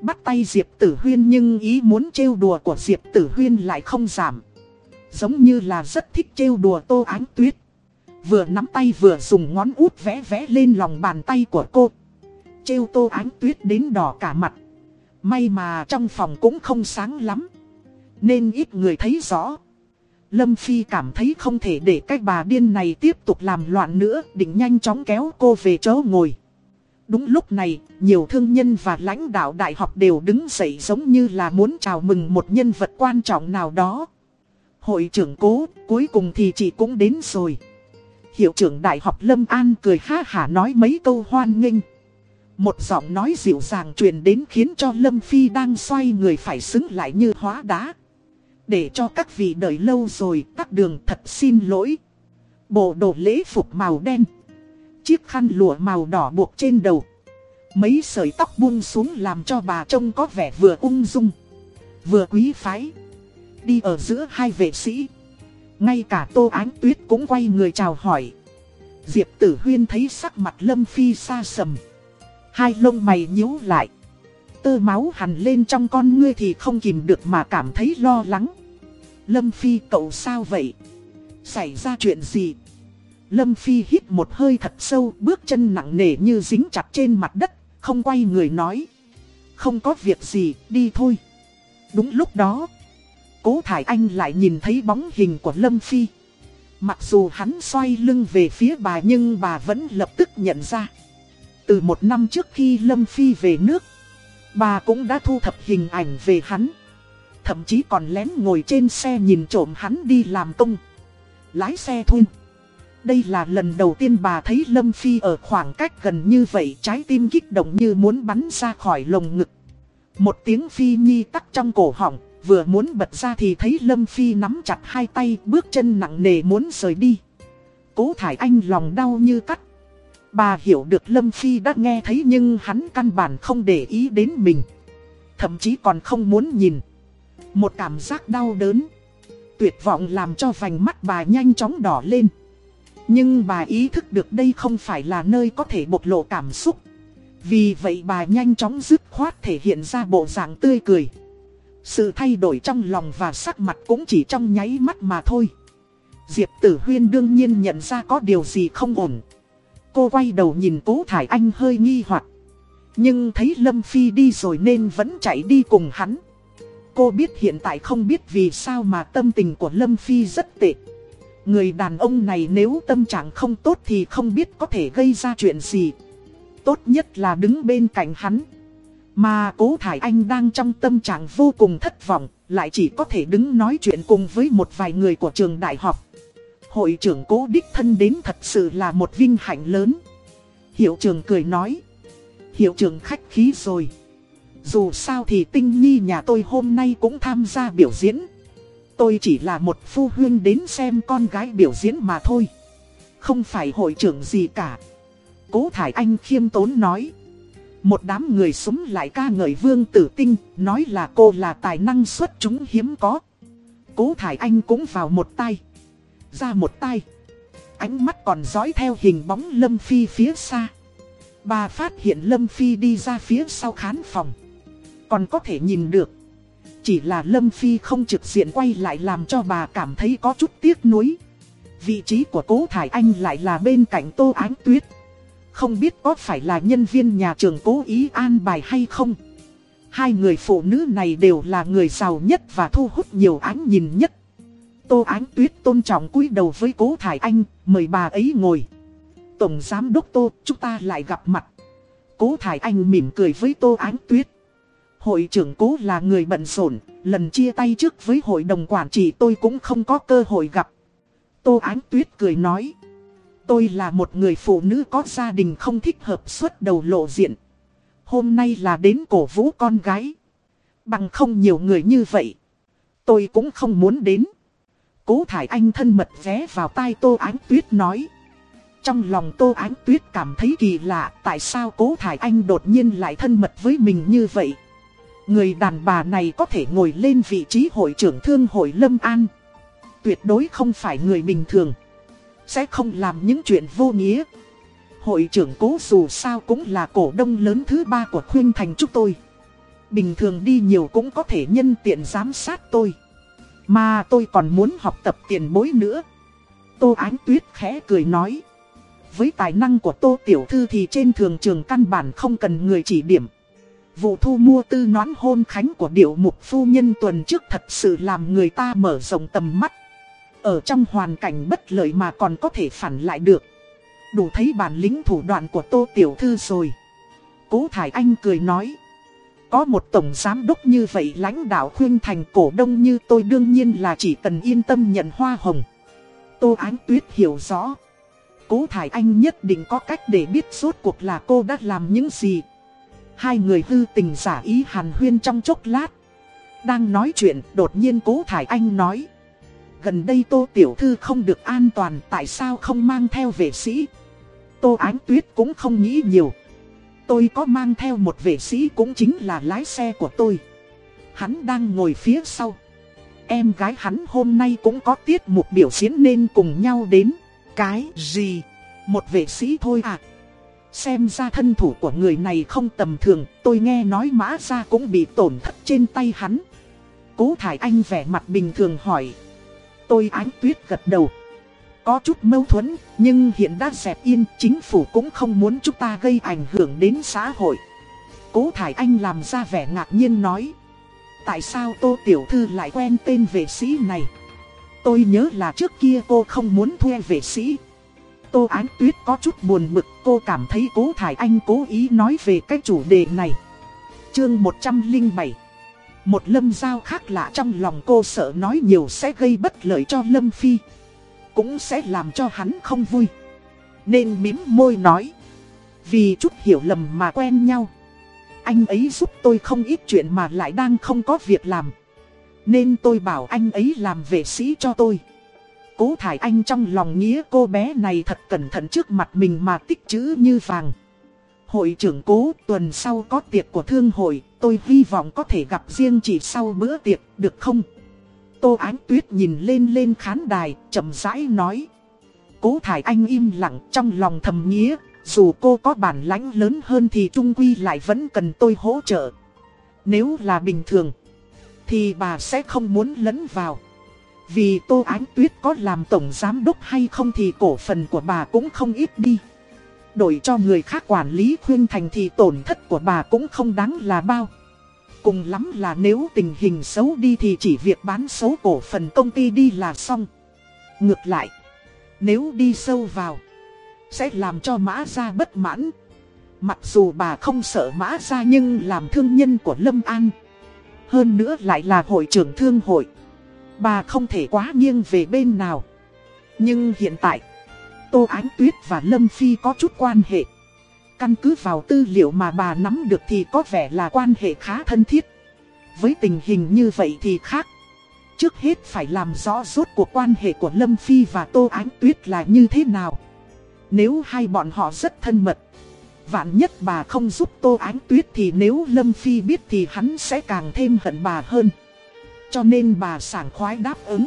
Bắt tay Diệp Tử Huyên nhưng ý muốn trêu đùa của Diệp Tử Huyên lại không giảm. Giống như là rất thích trêu đùa Tô Ánh Tuyết. Vừa nắm tay vừa dùng ngón út vẽ vẽ lên lòng bàn tay của cô. Trêu Tô Ánh Tuyết đến đỏ cả mặt. May mà trong phòng cũng không sáng lắm. Nên ít người thấy rõ. Lâm Phi cảm thấy không thể để cái bà điên này tiếp tục làm loạn nữa, định nhanh chóng kéo cô về chỗ ngồi. Đúng lúc này, nhiều thương nhân và lãnh đạo đại học đều đứng dậy giống như là muốn chào mừng một nhân vật quan trọng nào đó. Hội trưởng cố, cuối cùng thì chị cũng đến rồi. Hiệu trưởng đại học Lâm An cười ha hả nói mấy câu hoan nghênh. Một giọng nói dịu dàng truyền đến khiến cho Lâm Phi đang xoay người phải xứng lại như hóa đá. Để cho các vị đợi lâu rồi, các đường thật xin lỗi. Bộ đồ lễ phục màu đen. Chiếc khăn lụa màu đỏ buộc trên đầu. Mấy sợi tóc buông xuống làm cho bà trông có vẻ vừa ung dung. Vừa quý phái. Đi ở giữa hai vệ sĩ. Ngay cả Tô Ánh Tuyết cũng quay người chào hỏi. Diệp Tử Huyên thấy sắc mặt Lâm Phi xa sầm. Hai lông mày nhíu lại. Tơ máu hằn lên trong con ngươi thì không kìm được mà cảm thấy lo lắng. Lâm Phi cậu sao vậy? Xảy ra chuyện gì? Lâm Phi hít một hơi thật sâu, bước chân nặng nề như dính chặt trên mặt đất, không quay người nói. Không có việc gì, đi thôi. Đúng lúc đó, Cố Thải Anh lại nhìn thấy bóng hình của Lâm Phi. Mặc dù hắn xoay lưng về phía bà nhưng bà vẫn lập tức nhận ra. Từ một năm trước khi Lâm Phi về nước, bà cũng đã thu thập hình ảnh về hắn. Thậm chí còn lén ngồi trên xe nhìn trộm hắn đi làm công. Lái xe thun. Đây là lần đầu tiên bà thấy Lâm Phi ở khoảng cách gần như vậy trái tim kích động như muốn bắn ra khỏi lồng ngực. Một tiếng phi nhi tắc trong cổ họng, vừa muốn bật ra thì thấy Lâm Phi nắm chặt hai tay, bước chân nặng nề muốn rời đi. Cố Thải Anh lòng đau như cắt. Bà hiểu được Lâm Phi đã nghe thấy nhưng hắn căn bản không để ý đến mình. Thậm chí còn không muốn nhìn. Một cảm giác đau đớn. Tuyệt vọng làm cho vành mắt bà nhanh chóng đỏ lên. Nhưng bà ý thức được đây không phải là nơi có thể bộc lộ cảm xúc. Vì vậy bà nhanh chóng dứt khoát thể hiện ra bộ dạng tươi cười. Sự thay đổi trong lòng và sắc mặt cũng chỉ trong nháy mắt mà thôi. Diệp Tử Huyên đương nhiên nhận ra có điều gì không ổn. Cô quay đầu nhìn Cố Thải Anh hơi nghi hoặc Nhưng thấy Lâm Phi đi rồi nên vẫn chạy đi cùng hắn. Cô biết hiện tại không biết vì sao mà tâm tình của Lâm Phi rất tệ. Người đàn ông này nếu tâm trạng không tốt thì không biết có thể gây ra chuyện gì. Tốt nhất là đứng bên cạnh hắn. Mà cố Thải Anh đang trong tâm trạng vô cùng thất vọng, lại chỉ có thể đứng nói chuyện cùng với một vài người của trường đại học. Hội trưởng cố đích thân đến thật sự là một vinh hạnh lớn. Hiệu trưởng cười nói. Hiệu trưởng khách khí rồi. Dù sao thì tinh nhi nhà tôi hôm nay cũng tham gia biểu diễn. Tôi chỉ là một phu huyên đến xem con gái biểu diễn mà thôi. Không phải hội trưởng gì cả. Cố Thải Anh khiêm tốn nói. Một đám người súng lại ca ngợi vương tử tinh, nói là cô là tài năng xuất chúng hiếm có. Cố Thải Anh cũng vào một tay. Ra một tay. Ánh mắt còn dõi theo hình bóng Lâm Phi phía xa. Bà phát hiện Lâm Phi đi ra phía sau khán phòng. Còn có thể nhìn được. Chỉ là Lâm Phi không trực diện quay lại làm cho bà cảm thấy có chút tiếc nuối. Vị trí của cố Thải Anh lại là bên cạnh Tô Ánh Tuyết. Không biết có phải là nhân viên nhà trường cố ý an bài hay không. Hai người phụ nữ này đều là người giàu nhất và thu hút nhiều ánh nhìn nhất. Tô Ánh Tuyết tôn trọng cúi đầu với cố Thải Anh, mời bà ấy ngồi. Tổng Giám Đốc Tô, chúng ta lại gặp mặt. Cố Thải Anh mỉm cười với Tô Ánh Tuyết. Hội trưởng cố là người bận rộn, lần chia tay trước với hội đồng quản trị tôi cũng không có cơ hội gặp. Tô Ánh Tuyết cười nói. Tôi là một người phụ nữ có gia đình không thích hợp xuất đầu lộ diện. Hôm nay là đến cổ vũ con gái. Bằng không nhiều người như vậy. Tôi cũng không muốn đến. Cố Thải Anh thân mật ghé vào tai Tô Ánh Tuyết nói. Trong lòng Tô Ánh Tuyết cảm thấy kỳ lạ, tại sao Cố Thải Anh đột nhiên lại thân mật với mình như vậy. Người đàn bà này có thể ngồi lên vị trí hội trưởng thương hội Lâm An. Tuyệt đối không phải người bình thường. Sẽ không làm những chuyện vô nghĩa. Hội trưởng cố dù sao cũng là cổ đông lớn thứ ba của Khuyên Thành chúng tôi. Bình thường đi nhiều cũng có thể nhân tiện giám sát tôi. Mà tôi còn muốn học tập tiền bối nữa. Tô Ánh Tuyết khẽ cười nói. Với tài năng của Tô Tiểu Thư thì trên thường trường căn bản không cần người chỉ điểm. Vụ thu mua tư nón hôn khánh của điệu mục phu nhân tuần trước thật sự làm người ta mở rộng tầm mắt. Ở trong hoàn cảnh bất lợi mà còn có thể phản lại được. Đủ thấy bản lĩnh thủ đoạn của Tô Tiểu Thư rồi. Cố Thải Anh cười nói. Có một tổng giám đốc như vậy lãnh đạo khuyên thành cổ đông như tôi đương nhiên là chỉ cần yên tâm nhận hoa hồng. Tô Ánh Tuyết hiểu rõ. Cố Thải Anh nhất định có cách để biết suốt cuộc là cô đã làm những gì. Hai người hư tình giả ý hàn huyên trong chốc lát. Đang nói chuyện, đột nhiên Cố Thải Anh nói. Gần đây Tô Tiểu Thư không được an toàn, tại sao không mang theo vệ sĩ? Tô Ánh Tuyết cũng không nghĩ nhiều. Tôi có mang theo một vệ sĩ cũng chính là lái xe của tôi. Hắn đang ngồi phía sau. Em gái hắn hôm nay cũng có tiết mục biểu diễn nên cùng nhau đến. Cái gì? Một vệ sĩ thôi à? Xem ra thân thủ của người này không tầm thường, tôi nghe nói mã ra cũng bị tổn thất trên tay hắn. Cố Thải Anh vẻ mặt bình thường hỏi. Tôi ánh tuyết gật đầu. Có chút mâu thuẫn, nhưng hiện đã dẹp yên, chính phủ cũng không muốn chúng ta gây ảnh hưởng đến xã hội. Cố Thải Anh làm ra vẻ ngạc nhiên nói. Tại sao Tô Tiểu Thư lại quen tên vệ sĩ này? Tôi nhớ là trước kia cô không muốn thuê vệ sĩ. Tô Ánh Tuyết có chút buồn bực, cô cảm thấy Cố Thải Anh cố ý nói về cái chủ đề này. Chương 107 một lâm giao khác lạ trong lòng cô sợ nói nhiều sẽ gây bất lợi cho Lâm Phi cũng sẽ làm cho hắn không vui. Nên mím môi nói. Vì chút hiểu lầm mà quen nhau. Anh ấy giúp tôi không ít chuyện mà lại đang không có việc làm. Nên tôi bảo anh ấy làm vệ sĩ cho tôi. Cố thải anh trong lòng nghĩa cô bé này thật cẩn thận trước mặt mình mà tích chữ như vàng. Hội trưởng cố tuần sau có tiệc của thương hội, tôi hy vọng có thể gặp riêng chị sau bữa tiệc, được không? Tô Ánh Tuyết nhìn lên lên khán đài, chậm rãi nói. Cố Thải Anh im lặng trong lòng thầm nghĩa, dù cô có bản lãnh lớn hơn thì trung quy lại vẫn cần tôi hỗ trợ. Nếu là bình thường, thì bà sẽ không muốn lấn vào. Vì Tô Ánh Tuyết có làm tổng giám đốc hay không thì cổ phần của bà cũng không ít đi. Đổi cho người khác quản lý khuyên thành thì tổn thất của bà cũng không đáng là bao. Cùng lắm là nếu tình hình xấu đi thì chỉ việc bán số cổ phần công ty đi là xong. Ngược lại, nếu đi sâu vào, sẽ làm cho mã gia bất mãn. Mặc dù bà không sợ mã gia nhưng làm thương nhân của Lâm An. Hơn nữa lại là hội trưởng thương hội. Bà không thể quá nghiêng về bên nào. Nhưng hiện tại, Tô Ánh Tuyết và Lâm Phi có chút quan hệ. Căn cứ vào tư liệu mà bà nắm được thì có vẻ là quan hệ khá thân thiết. Với tình hình như vậy thì khác. Trước hết phải làm rõ rốt cuộc quan hệ của Lâm Phi và Tô Ánh Tuyết là như thế nào. Nếu hai bọn họ rất thân mật. Vạn nhất bà không giúp Tô Ánh Tuyết thì nếu Lâm Phi biết thì hắn sẽ càng thêm hận bà hơn. Cho nên bà sảng khoái đáp ứng.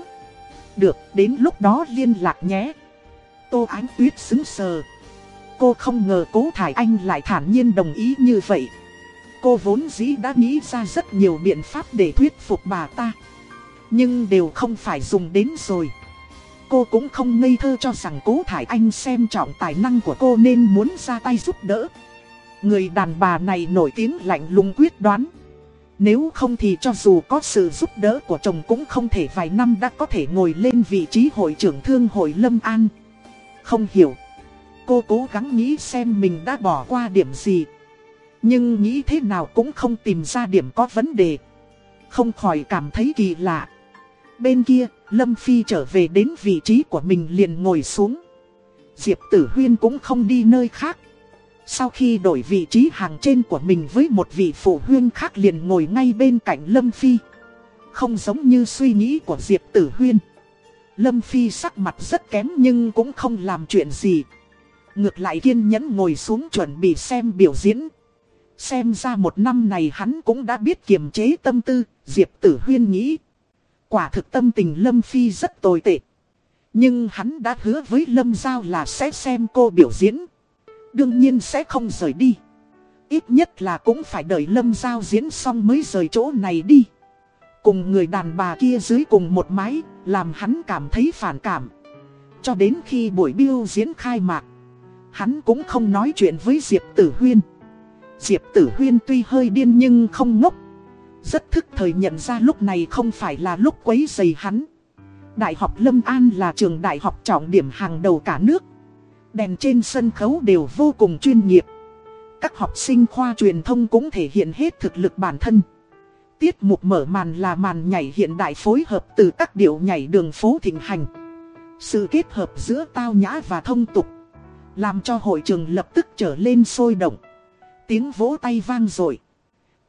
Được, đến lúc đó liên lạc nhé. Tô Ánh Tuyết xứng sờ. Cô không ngờ cố Thải Anh lại thản nhiên đồng ý như vậy. Cô vốn dĩ đã nghĩ ra rất nhiều biện pháp để thuyết phục bà ta. Nhưng đều không phải dùng đến rồi. Cô cũng không ngây thơ cho rằng cố Thải Anh xem trọng tài năng của cô nên muốn ra tay giúp đỡ. Người đàn bà này nổi tiếng lạnh lùng quyết đoán. Nếu không thì cho dù có sự giúp đỡ của chồng cũng không thể vài năm đã có thể ngồi lên vị trí hội trưởng thương hội Lâm An. Không hiểu. Cô cố gắng nghĩ xem mình đã bỏ qua điểm gì. Nhưng nghĩ thế nào cũng không tìm ra điểm có vấn đề. Không khỏi cảm thấy kỳ lạ. Bên kia, Lâm Phi trở về đến vị trí của mình liền ngồi xuống. Diệp Tử Huyên cũng không đi nơi khác. Sau khi đổi vị trí hàng trên của mình với một vị phụ huyên khác liền ngồi ngay bên cạnh Lâm Phi. Không giống như suy nghĩ của Diệp Tử Huyên. Lâm Phi sắc mặt rất kém nhưng cũng không làm chuyện gì. Ngược lại kiên nhẫn ngồi xuống chuẩn bị xem biểu diễn. Xem ra một năm này hắn cũng đã biết kiềm chế tâm tư, Diệp Tử Huyên nghĩ. Quả thực tâm tình Lâm Phi rất tồi tệ. Nhưng hắn đã hứa với Lâm Giao là sẽ xem cô biểu diễn. Đương nhiên sẽ không rời đi. Ít nhất là cũng phải đợi Lâm Giao diễn xong mới rời chỗ này đi. Cùng người đàn bà kia dưới cùng một mái, làm hắn cảm thấy phản cảm. Cho đến khi buổi biểu diễn khai mạc, hắn cũng không nói chuyện với Diệp Tử Huyên. Diệp Tử Huyên tuy hơi điên nhưng không ngốc. Rất thức thời nhận ra lúc này không phải là lúc quấy dày hắn. Đại học Lâm An là trường đại học trọng điểm hàng đầu cả nước. Đèn trên sân khấu đều vô cùng chuyên nghiệp. Các học sinh khoa truyền thông cũng thể hiện hết thực lực bản thân. Tiết mục mở màn là màn nhảy hiện đại phối hợp từ các điệu nhảy đường phố thịnh hành. Sự kết hợp giữa tao nhã và thông tục. Làm cho hội trường lập tức trở lên sôi động. Tiếng vỗ tay vang rồi.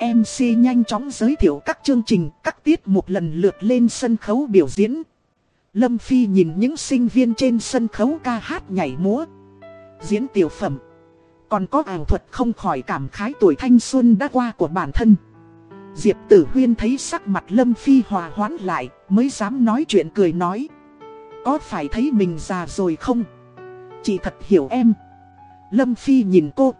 MC nhanh chóng giới thiệu các chương trình, các tiết mục lần lượt lên sân khấu biểu diễn. Lâm Phi nhìn những sinh viên trên sân khấu ca hát nhảy múa. Diễn tiểu phẩm. Còn có ảo thuật không khỏi cảm khái tuổi thanh xuân đã qua của bản thân. Diệp Tử Huyên thấy sắc mặt Lâm Phi hòa hoãn lại, mới dám nói chuyện cười nói. Có phải thấy mình già rồi không? Chị thật hiểu em. Lâm Phi nhìn cô.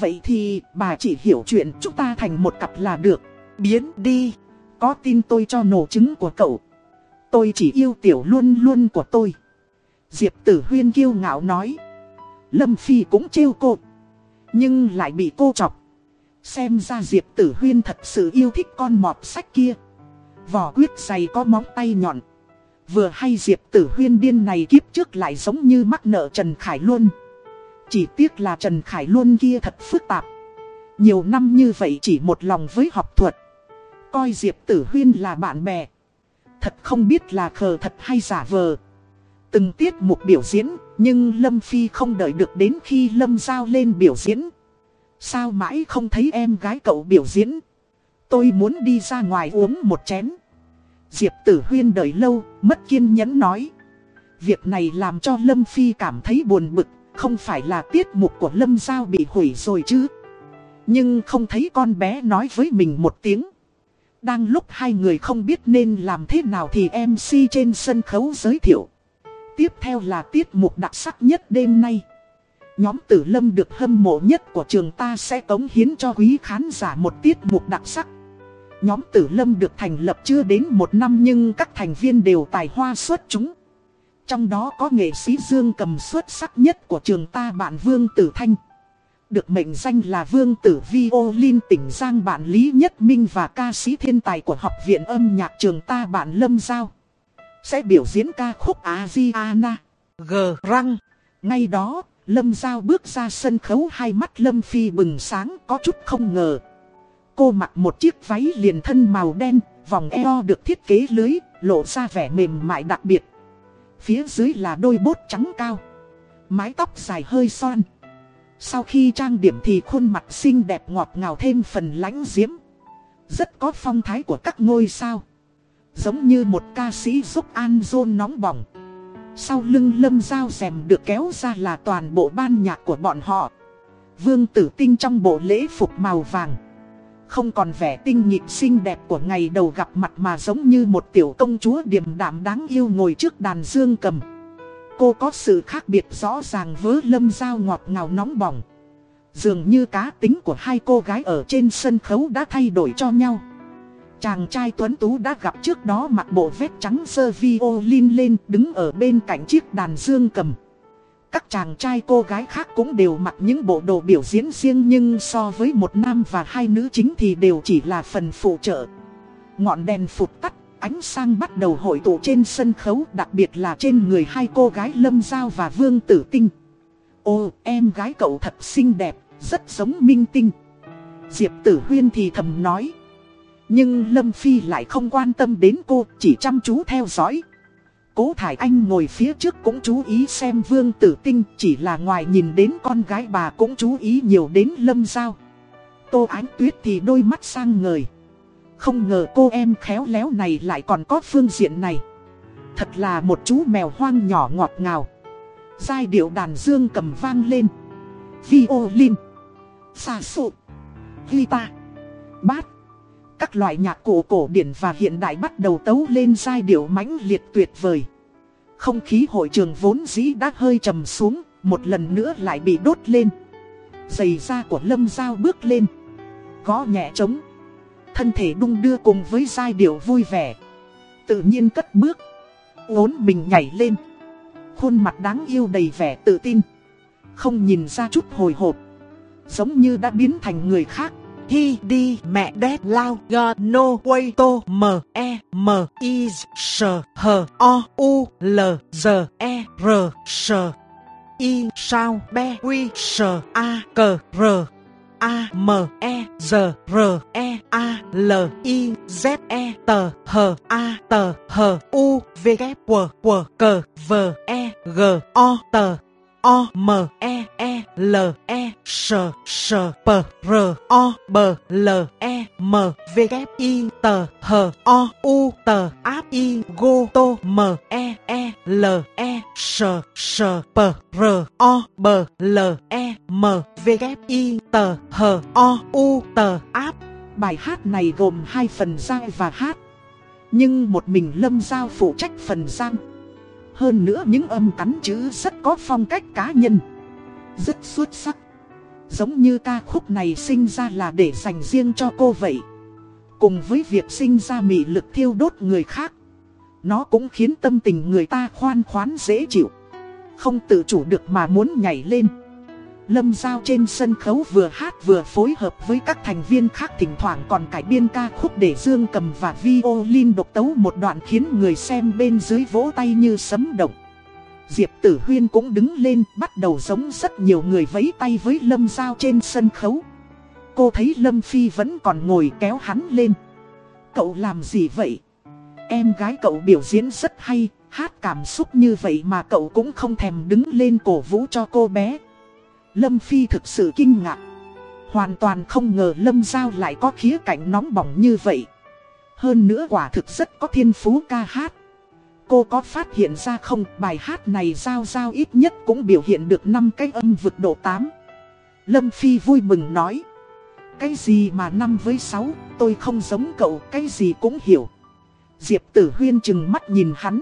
Vậy thì bà chỉ hiểu chuyện chúng ta thành một cặp là được. Biến đi. Có tin tôi cho nổ trứng của cậu. Tôi chỉ yêu tiểu luôn luôn của tôi. Diệp Tử Huyên kiêu ngạo nói. Lâm Phi cũng trêu cô. Nhưng lại bị cô chọc. Xem ra Diệp Tử Huyên thật sự yêu thích con mọt sách kia. Vỏ quyết dày có móng tay nhọn. Vừa hay Diệp Tử Huyên điên này kiếp trước lại giống như mắc nợ Trần Khải Luân. Chỉ tiếc là Trần Khải Luân kia thật phức tạp. Nhiều năm như vậy chỉ một lòng với học thuật. Coi Diệp Tử Huyên là bạn bè. Thật không biết là khờ thật hay giả vờ. Từng tiết mục biểu diễn, nhưng Lâm Phi không đợi được đến khi Lâm Giao lên biểu diễn. Sao mãi không thấy em gái cậu biểu diễn? Tôi muốn đi ra ngoài uống một chén. Diệp Tử Huyên đợi lâu, mất kiên nhẫn nói. Việc này làm cho Lâm Phi cảm thấy buồn bực, không phải là tiết mục của Lâm Giao bị hủy rồi chứ. Nhưng không thấy con bé nói với mình một tiếng. Đang lúc hai người không biết nên làm thế nào thì MC trên sân khấu giới thiệu. Tiếp theo là tiết mục đặc sắc nhất đêm nay. Nhóm tử lâm được hâm mộ nhất của trường ta sẽ cống hiến cho quý khán giả một tiết mục đặc sắc. Nhóm tử lâm được thành lập chưa đến một năm nhưng các thành viên đều tài hoa xuất chúng. Trong đó có nghệ sĩ Dương cầm xuất sắc nhất của trường ta bạn Vương Tử Thanh. Được mệnh danh là Vương Tử Violin tỉnh Giang bạn Lý Nhất Minh và ca sĩ thiên tài của Học viện âm nhạc trường ta bạn Lâm Giao. Sẽ biểu diễn ca khúc Aziana. G. Răng. Ngay đó, Lâm Giao bước ra sân khấu hai mắt Lâm Phi bừng sáng có chút không ngờ. Cô mặc một chiếc váy liền thân màu đen, vòng eo được thiết kế lưới, lộ ra vẻ mềm mại đặc biệt. Phía dưới là đôi bốt trắng cao. Mái tóc dài hơi son. Sau khi trang điểm thì khuôn mặt xinh đẹp ngọt ngào thêm phần lãnh diễm. Rất có phong thái của các ngôi sao. Giống như một ca sĩ giúp an dôn nóng bỏng. Sau lưng lâm dao rèm được kéo ra là toàn bộ ban nhạc của bọn họ. Vương tử tinh trong bộ lễ phục màu vàng. Không còn vẻ tinh nhịp xinh đẹp của ngày đầu gặp mặt mà giống như một tiểu công chúa điềm đạm đáng yêu ngồi trước đàn dương cầm. Cô có sự khác biệt rõ ràng với lâm dao ngọt ngào nóng bỏng. Dường như cá tính của hai cô gái ở trên sân khấu đã thay đổi cho nhau. Chàng trai tuấn tú đã gặp trước đó mặc bộ vest trắng sơ violin lên đứng ở bên cạnh chiếc đàn dương cầm. Các chàng trai cô gái khác cũng đều mặc những bộ đồ biểu diễn riêng nhưng so với một nam và hai nữ chính thì đều chỉ là phần phụ trợ. Ngọn đèn phụt tắt, ánh sang bắt đầu hội tụ trên sân khấu đặc biệt là trên người hai cô gái Lâm Giao và Vương Tử Tinh. Ô, em gái cậu thật xinh đẹp, rất giống minh tinh. Diệp Tử Huyên thì thầm nói. Nhưng Lâm Phi lại không quan tâm đến cô, chỉ chăm chú theo dõi. Cố Thải Anh ngồi phía trước cũng chú ý xem Vương Tử Tinh, chỉ là ngoài nhìn đến con gái bà cũng chú ý nhiều đến Lâm Giao. Tô Ánh Tuyết thì đôi mắt sang ngời. Không ngờ cô em khéo léo này lại còn có phương diện này. Thật là một chú mèo hoang nhỏ ngọt ngào. Giai điệu đàn dương cầm vang lên. Violin, Xa sụ, guitar, bát. Các loại nhạc cụ cổ điển và hiện đại bắt đầu tấu lên giai điệu mãnh liệt tuyệt vời. Không khí hội trường vốn dĩ đã hơi trầm xuống, một lần nữa lại bị đốt lên. Giày da của Lâm Giao bước lên. Gõ nhẹ trống. Thân thể đung đưa cùng với giai điệu vui vẻ. Tự nhiên cất bước. Uốn mình nhảy lên. Khuôn mặt đáng yêu đầy vẻ tự tin. Không nhìn ra chút hồi hộp. Giống như đã biến thành người khác. Hi đi mẹ đét lao gờ no way to m e m i s h o u l Z e r s. I sao be quy s a c r? A m e z r e a l i z e t h a t h u v k w w c v e g o t O M E E L E S S P R O B L E M V K I T H O U T A I G O T O M E E L E S S P R O B L E M V K I T H O U T A Bài hát này gồm hai phần giai và hát Nhưng một mình Lâm Giao phụ trách phần giang hơn nữa những âm cắn chữ rất có phong cách cá nhân. Rất xuất sắc. Giống như ca khúc này sinh ra là để dành riêng cho cô vậy. Cùng với việc sinh ra mị lực thiêu đốt người khác, Nó cũng khiến tâm tình người ta khoan khoán dễ chịu. Không tự chủ được mà muốn nhảy lên. Lâm Giao trên sân khấu vừa hát vừa phối hợp với các thành viên khác thỉnh thoảng còn cải biên ca khúc để dương cầm và violin độc tấu một đoạn khiến người xem bên dưới vỗ tay như sấm động. Diệp Tử Huyên cũng đứng lên bắt đầu giống rất nhiều người vẫy tay với Lâm Giao trên sân khấu. Cô thấy Lâm Phi vẫn còn ngồi kéo hắn lên. Cậu làm gì vậy? Em gái cậu biểu diễn rất hay, hát cảm xúc như vậy mà cậu cũng không thèm đứng lên cổ vũ cho cô bé. Lâm Phi thực sự kinh ngạc. Hoàn toàn không ngờ Lâm Giao lại có khía cạnh nóng bỏng như vậy. Hơn nữa quả thực rất có thiên phú ca hát. Cô có phát hiện ra không bài hát này Giao Giao ít nhất cũng biểu hiện được 5 cái âm vực độ 8. Lâm Phi vui mừng nói. Cái gì mà năm với 6, tôi không giống cậu, cái gì cũng hiểu. Diệp Tử Huyên chừng mắt nhìn hắn.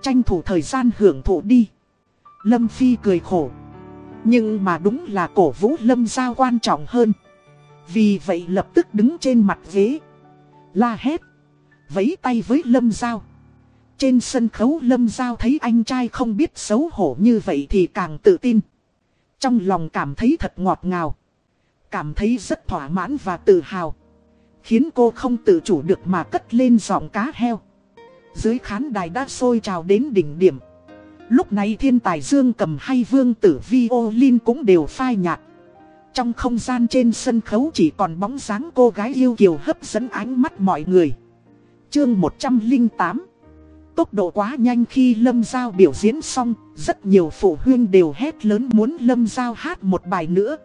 Tranh thủ thời gian hưởng thụ đi. Lâm Phi cười khổ. Nhưng mà đúng là cổ vũ lâm giao quan trọng hơn. Vì vậy lập tức đứng trên mặt ghế. La hét. Vấy tay với lâm giao. Trên sân khấu lâm giao thấy anh trai không biết xấu hổ như vậy thì càng tự tin. Trong lòng cảm thấy thật ngọt ngào. Cảm thấy rất thỏa mãn và tự hào. Khiến cô không tự chủ được mà cất lên giọng cá heo. Dưới khán đài đã sôi trào đến đỉnh điểm. Lúc này thiên tài dương cầm hay vương tử violin cũng đều phai nhạt. Trong không gian trên sân khấu chỉ còn bóng dáng cô gái yêu kiều hấp dẫn ánh mắt mọi người. Chương 108 Tốc độ quá nhanh khi Lâm Giao biểu diễn xong, rất nhiều phụ huynh đều hét lớn muốn Lâm Giao hát một bài nữa.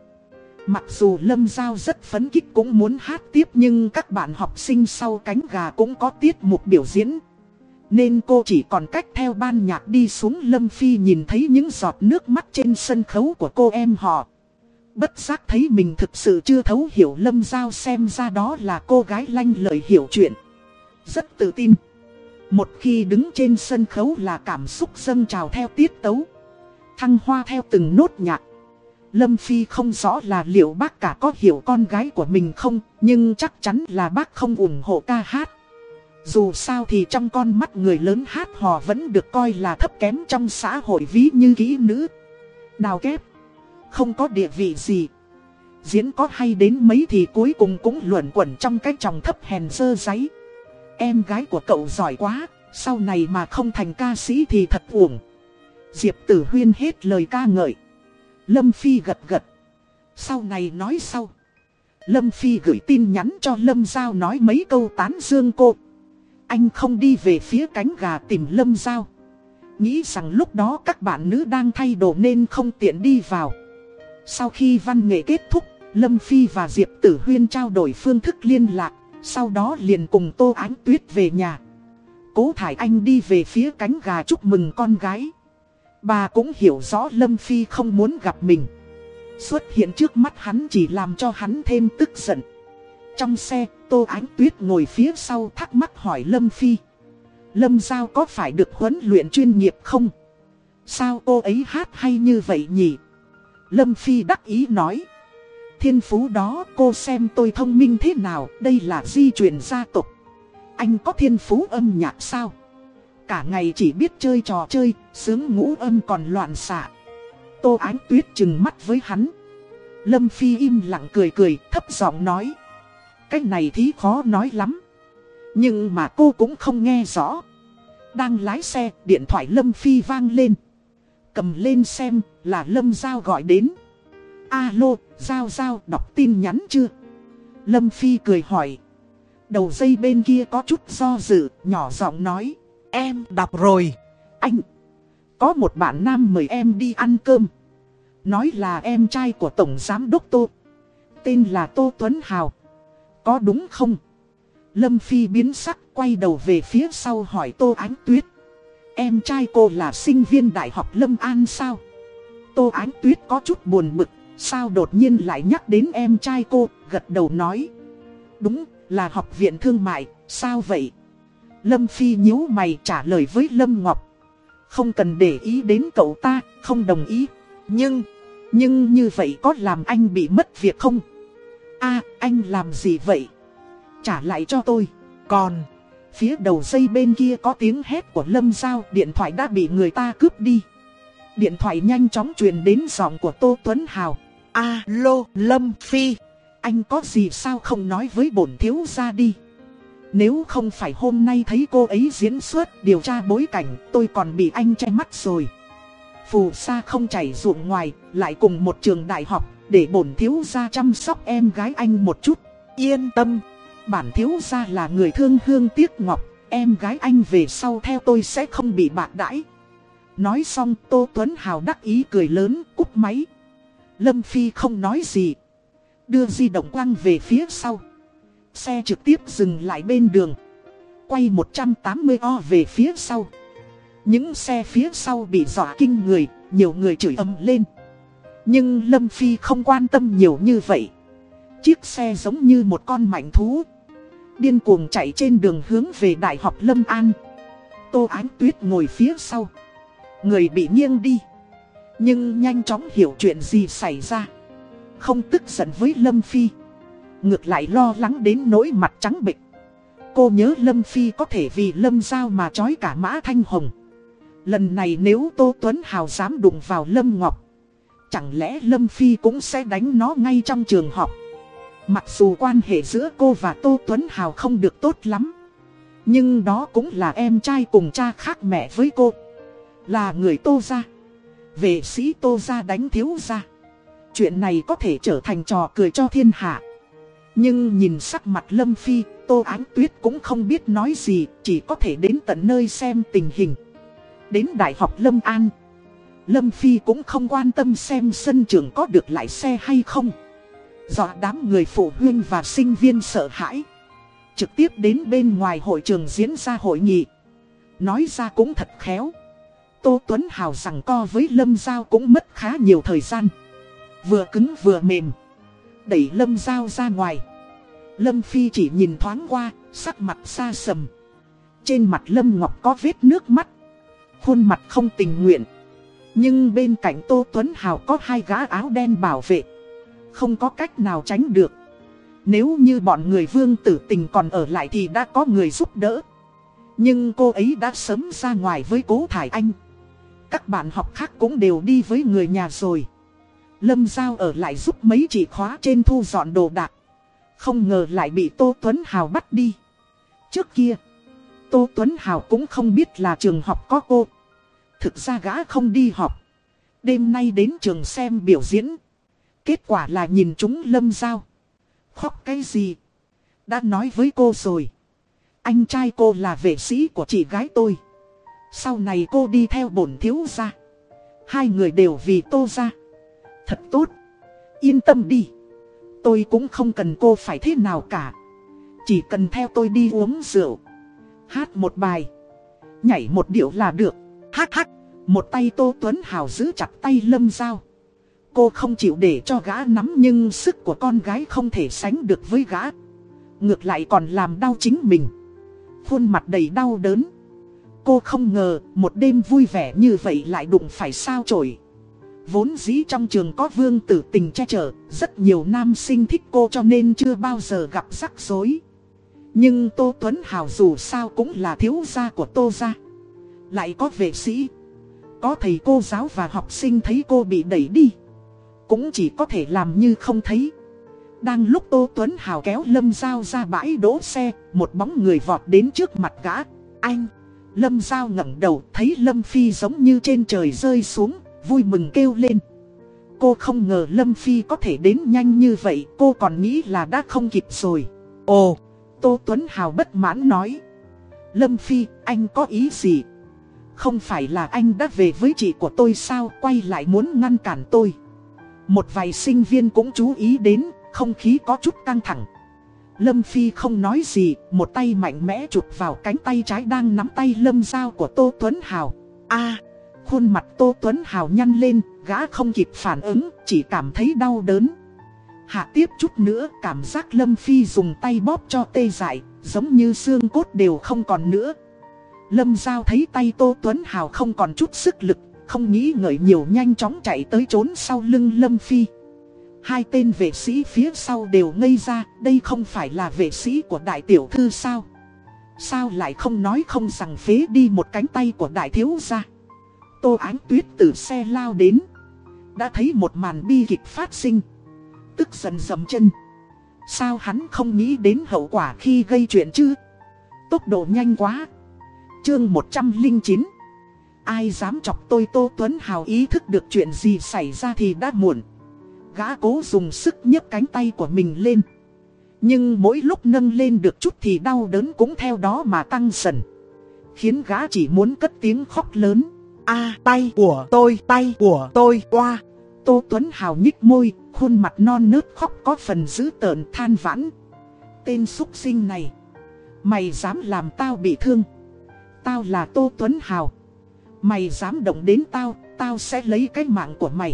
Mặc dù Lâm Giao rất phấn kích cũng muốn hát tiếp nhưng các bạn học sinh sau cánh gà cũng có tiết mục biểu diễn. Nên cô chỉ còn cách theo ban nhạc đi xuống Lâm Phi nhìn thấy những giọt nước mắt trên sân khấu của cô em họ. Bất giác thấy mình thực sự chưa thấu hiểu Lâm Giao xem ra đó là cô gái lanh lời hiểu chuyện. Rất tự tin. Một khi đứng trên sân khấu là cảm xúc dâng trào theo tiết tấu. Thăng hoa theo từng nốt nhạc. Lâm Phi không rõ là liệu bác cả có hiểu con gái của mình không, nhưng chắc chắn là bác không ủng hộ ca hát. Dù sao thì trong con mắt người lớn hát hò vẫn được coi là thấp kém trong xã hội ví như kỹ nữ. Đào kép. Không có địa vị gì. Diễn có hay đến mấy thì cuối cùng cũng luẩn quẩn trong cái tròng thấp hèn dơ giấy. Em gái của cậu giỏi quá, sau này mà không thành ca sĩ thì thật uổng. Diệp tử huyên hết lời ca ngợi. Lâm Phi gật gật. Sau này nói sau. Lâm Phi gửi tin nhắn cho Lâm Giao nói mấy câu tán dương cô. Anh không đi về phía cánh gà tìm Lâm Giao. Nghĩ rằng lúc đó các bạn nữ đang thay đồ nên không tiện đi vào. Sau khi văn nghệ kết thúc, Lâm Phi và Diệp Tử Huyên trao đổi phương thức liên lạc. Sau đó liền cùng Tô Ánh Tuyết về nhà. Cố Thải Anh đi về phía cánh gà chúc mừng con gái. Bà cũng hiểu rõ Lâm Phi không muốn gặp mình. Xuất hiện trước mắt hắn chỉ làm cho hắn thêm tức giận. Trong xe, Tô Ánh Tuyết ngồi phía sau thắc mắc hỏi Lâm Phi. Lâm Giao có phải được huấn luyện chuyên nghiệp không? Sao cô ấy hát hay như vậy nhỉ? Lâm Phi đắc ý nói. Thiên phú đó cô xem tôi thông minh thế nào, đây là di truyền gia tộc. Anh có thiên phú âm nhạc sao? Cả ngày chỉ biết chơi trò chơi, sướng ngũ âm còn loạn xạ. Tô Ánh Tuyết chừng mắt với hắn. Lâm Phi im lặng cười cười, thấp giọng nói. Cái này thì khó nói lắm. Nhưng mà cô cũng không nghe rõ. Đang lái xe, điện thoại Lâm Phi vang lên. Cầm lên xem, là Lâm Giao gọi đến. Alo, Giao Giao đọc tin nhắn chưa? Lâm Phi cười hỏi. Đầu dây bên kia có chút do dự, nhỏ giọng nói. Em đọc rồi. Anh, có một bạn nam mời em đi ăn cơm. Nói là em trai của Tổng Giám Đốc Tô. Tên là Tô Tuấn Hào. Có đúng không? Lâm Phi biến sắc quay đầu về phía sau hỏi Tô Ánh Tuyết. Em trai cô là sinh viên Đại học Lâm An sao? Tô Ánh Tuyết có chút buồn bực. Sao đột nhiên lại nhắc đến em trai cô, gật đầu nói. Đúng, là học viện thương mại, sao vậy? Lâm Phi nhíu mày trả lời với Lâm Ngọc. Không cần để ý đến cậu ta, không đồng ý. Nhưng, nhưng như vậy có làm anh bị mất việc không? A anh làm gì vậy? Trả lại cho tôi. Còn, phía đầu dây bên kia có tiếng hét của Lâm Giao, điện thoại đã bị người ta cướp đi. Điện thoại nhanh chóng truyền đến giọng của Tô Tuấn Hào. Alo, Lâm Phi. Anh có gì sao không nói với bổn thiếu ra đi. Nếu không phải hôm nay thấy cô ấy diễn xuất điều tra bối cảnh tôi còn bị anh che mắt rồi. Phù sa không chảy ruộng ngoài, lại cùng một trường đại học, để bổn thiếu gia chăm sóc em gái anh một chút. Yên tâm, bản thiếu gia là người thương hương tiếc ngọc, em gái anh về sau theo tôi sẽ không bị bạc đãi. Nói xong Tô Tuấn Hào đắc ý cười lớn, cúp máy. Lâm Phi không nói gì. Đưa di động quăng về phía sau. Xe trực tiếp dừng lại bên đường. Quay 180 o về phía sau. Những xe phía sau bị dọa kinh người, nhiều người chửi ầm lên. Nhưng Lâm Phi không quan tâm nhiều như vậy. Chiếc xe giống như một con mạnh thú. Điên cuồng chạy trên đường hướng về Đại học Lâm An. Tô Ánh Tuyết ngồi phía sau. Người bị nghiêng đi. Nhưng nhanh chóng hiểu chuyện gì xảy ra. Không tức giận với Lâm Phi. Ngược lại lo lắng đến nỗi mặt trắng bệch. Cô nhớ Lâm Phi có thể vì Lâm Giao mà trói cả Mã Thanh Hồng. Lần này nếu Tô Tuấn Hào dám đụng vào Lâm Ngọc. Chẳng lẽ Lâm Phi cũng sẽ đánh nó ngay trong trường học. Mặc dù quan hệ giữa cô và Tô Tuấn Hào không được tốt lắm. Nhưng đó cũng là em trai cùng cha khác mẹ với cô. Là người Tô gia Vệ sĩ Tô gia đánh thiếu gia. Chuyện này có thể trở thành trò cười cho thiên hạ. Nhưng nhìn sắc mặt Lâm Phi, Tô Ánh Tuyết cũng không biết nói gì, chỉ có thể đến tận nơi xem tình hình. Đến Đại học Lâm An, Lâm Phi cũng không quan tâm xem sân trường có được lại xe hay không. Do đám người phụ huynh và sinh viên sợ hãi. Trực tiếp đến bên ngoài hội trường diễn ra hội nghị. Nói ra cũng thật khéo. Tô Tuấn Hào rằng co với Lâm Giao cũng mất khá nhiều thời gian. Vừa cứng vừa mềm. Đẩy Lâm Giao ra ngoài. Lâm Phi chỉ nhìn thoáng qua, sắc mặt xa sầm. Trên mặt Lâm Ngọc có vết nước mắt. Khuôn mặt không tình nguyện. Nhưng bên cạnh Tô Tuấn Hào có hai gã áo đen bảo vệ. Không có cách nào tránh được. Nếu như bọn người vương tử tình còn ở lại thì đã có người giúp đỡ. Nhưng cô ấy đã sớm ra ngoài với cố Thải Anh. Các bạn học khác cũng đều đi với người nhà rồi. Lâm Giao ở lại giúp mấy chị khóa trên thu dọn đồ đạc. Không ngờ lại bị Tô Tuấn Hào bắt đi. Trước kia, Tô Tuấn Hào cũng không biết là trường học có cô. Thực ra gã không đi học. Đêm nay đến trường xem biểu diễn. Kết quả là nhìn chúng Lâm Giao. Khóc cái gì? Đã nói với cô rồi. Anh trai cô là vệ sĩ của chị gái tôi. Sau này cô đi theo bổn thiếu gia. Hai người đều vì tô ra. Thật tốt. Yên tâm đi. Tôi cũng không cần cô phải thế nào cả. Chỉ cần theo tôi đi uống rượu. Hát một bài. Nhảy một điệu là được. Hát hát. Một tay Tô Tuấn Hào giữ chặt tay Lâm Giao. Cô không chịu để cho gã nắm nhưng sức của con gái không thể sánh được với gã. Ngược lại còn làm đau chính mình. Khuôn mặt đầy đau đớn. Cô không ngờ một đêm vui vẻ như vậy lại đụng phải sao trổi. Vốn dĩ trong trường có vương tử tình che chở, rất nhiều nam sinh thích cô cho nên chưa bao giờ gặp rắc rối. Nhưng Tô Tuấn Hào dù sao cũng là thiếu gia của Tô gia. Lại có vệ sĩ. Có thầy cô giáo và học sinh thấy cô bị đẩy đi. Cũng chỉ có thể làm như không thấy. Đang lúc Tô Tuấn Hào kéo Lâm Giao ra bãi đỗ xe, một bóng người vọt đến trước mặt gã. Anh! Lâm Giao ngẩng đầu thấy Lâm Phi giống như trên trời rơi xuống, vui mừng kêu lên. Cô không ngờ Lâm Phi có thể đến nhanh như vậy, cô còn nghĩ là đã không kịp rồi. Ồ, Tô Tuấn Hào bất mãn nói. Lâm Phi, anh có ý gì? Không phải là anh đã về với chị của tôi sao, quay lại muốn ngăn cản tôi. Một vài sinh viên cũng chú ý đến, không khí có chút căng thẳng. Lâm Phi không nói gì, một tay mạnh mẽ chụp vào cánh tay trái đang nắm tay Lâm Giao của Tô Tuấn Hào. a khuôn mặt Tô Tuấn Hào nhăn lên, gã không kịp phản ứng, chỉ cảm thấy đau đớn. Hạ tiếp chút nữa, cảm giác Lâm Phi dùng tay bóp cho tê dại, giống như xương cốt đều không còn nữa. Lâm Giao thấy tay Tô Tuấn Hào không còn chút sức lực, không nghĩ ngợi nhiều nhanh chóng chạy tới trốn sau lưng Lâm Phi. Hai tên vệ sĩ phía sau đều ngây ra, đây không phải là vệ sĩ của đại tiểu thư sao? Sao lại không nói không rằng phế đi một cánh tay của đại thiếu gia? Tô Ánh Tuyết từ xe lao đến. Đã thấy một màn bi kịch phát sinh. Tức giận dầm chân. Sao hắn không nghĩ đến hậu quả khi gây chuyện chứ? Tốc độ nhanh quá. Chương 109 Ai dám chọc tôi Tô Tuấn Hào ý thức được chuyện gì xảy ra thì đã muộn. Gã cố dùng sức nhấc cánh tay của mình lên. Nhưng mỗi lúc nâng lên được chút thì đau đớn cũng theo đó mà tăng dần. Khiến gã chỉ muốn cất tiếng khóc lớn. a tay của tôi, tay của tôi, qua. Tô Tuấn Hào nhích môi, khuôn mặt non nớt khóc có phần dữ tợn than vãn. Tên xúc sinh này. Mày dám làm tao bị thương. Tao là Tô Tuấn Hào. Mày dám động đến tao, tao sẽ lấy cái mạng của mày.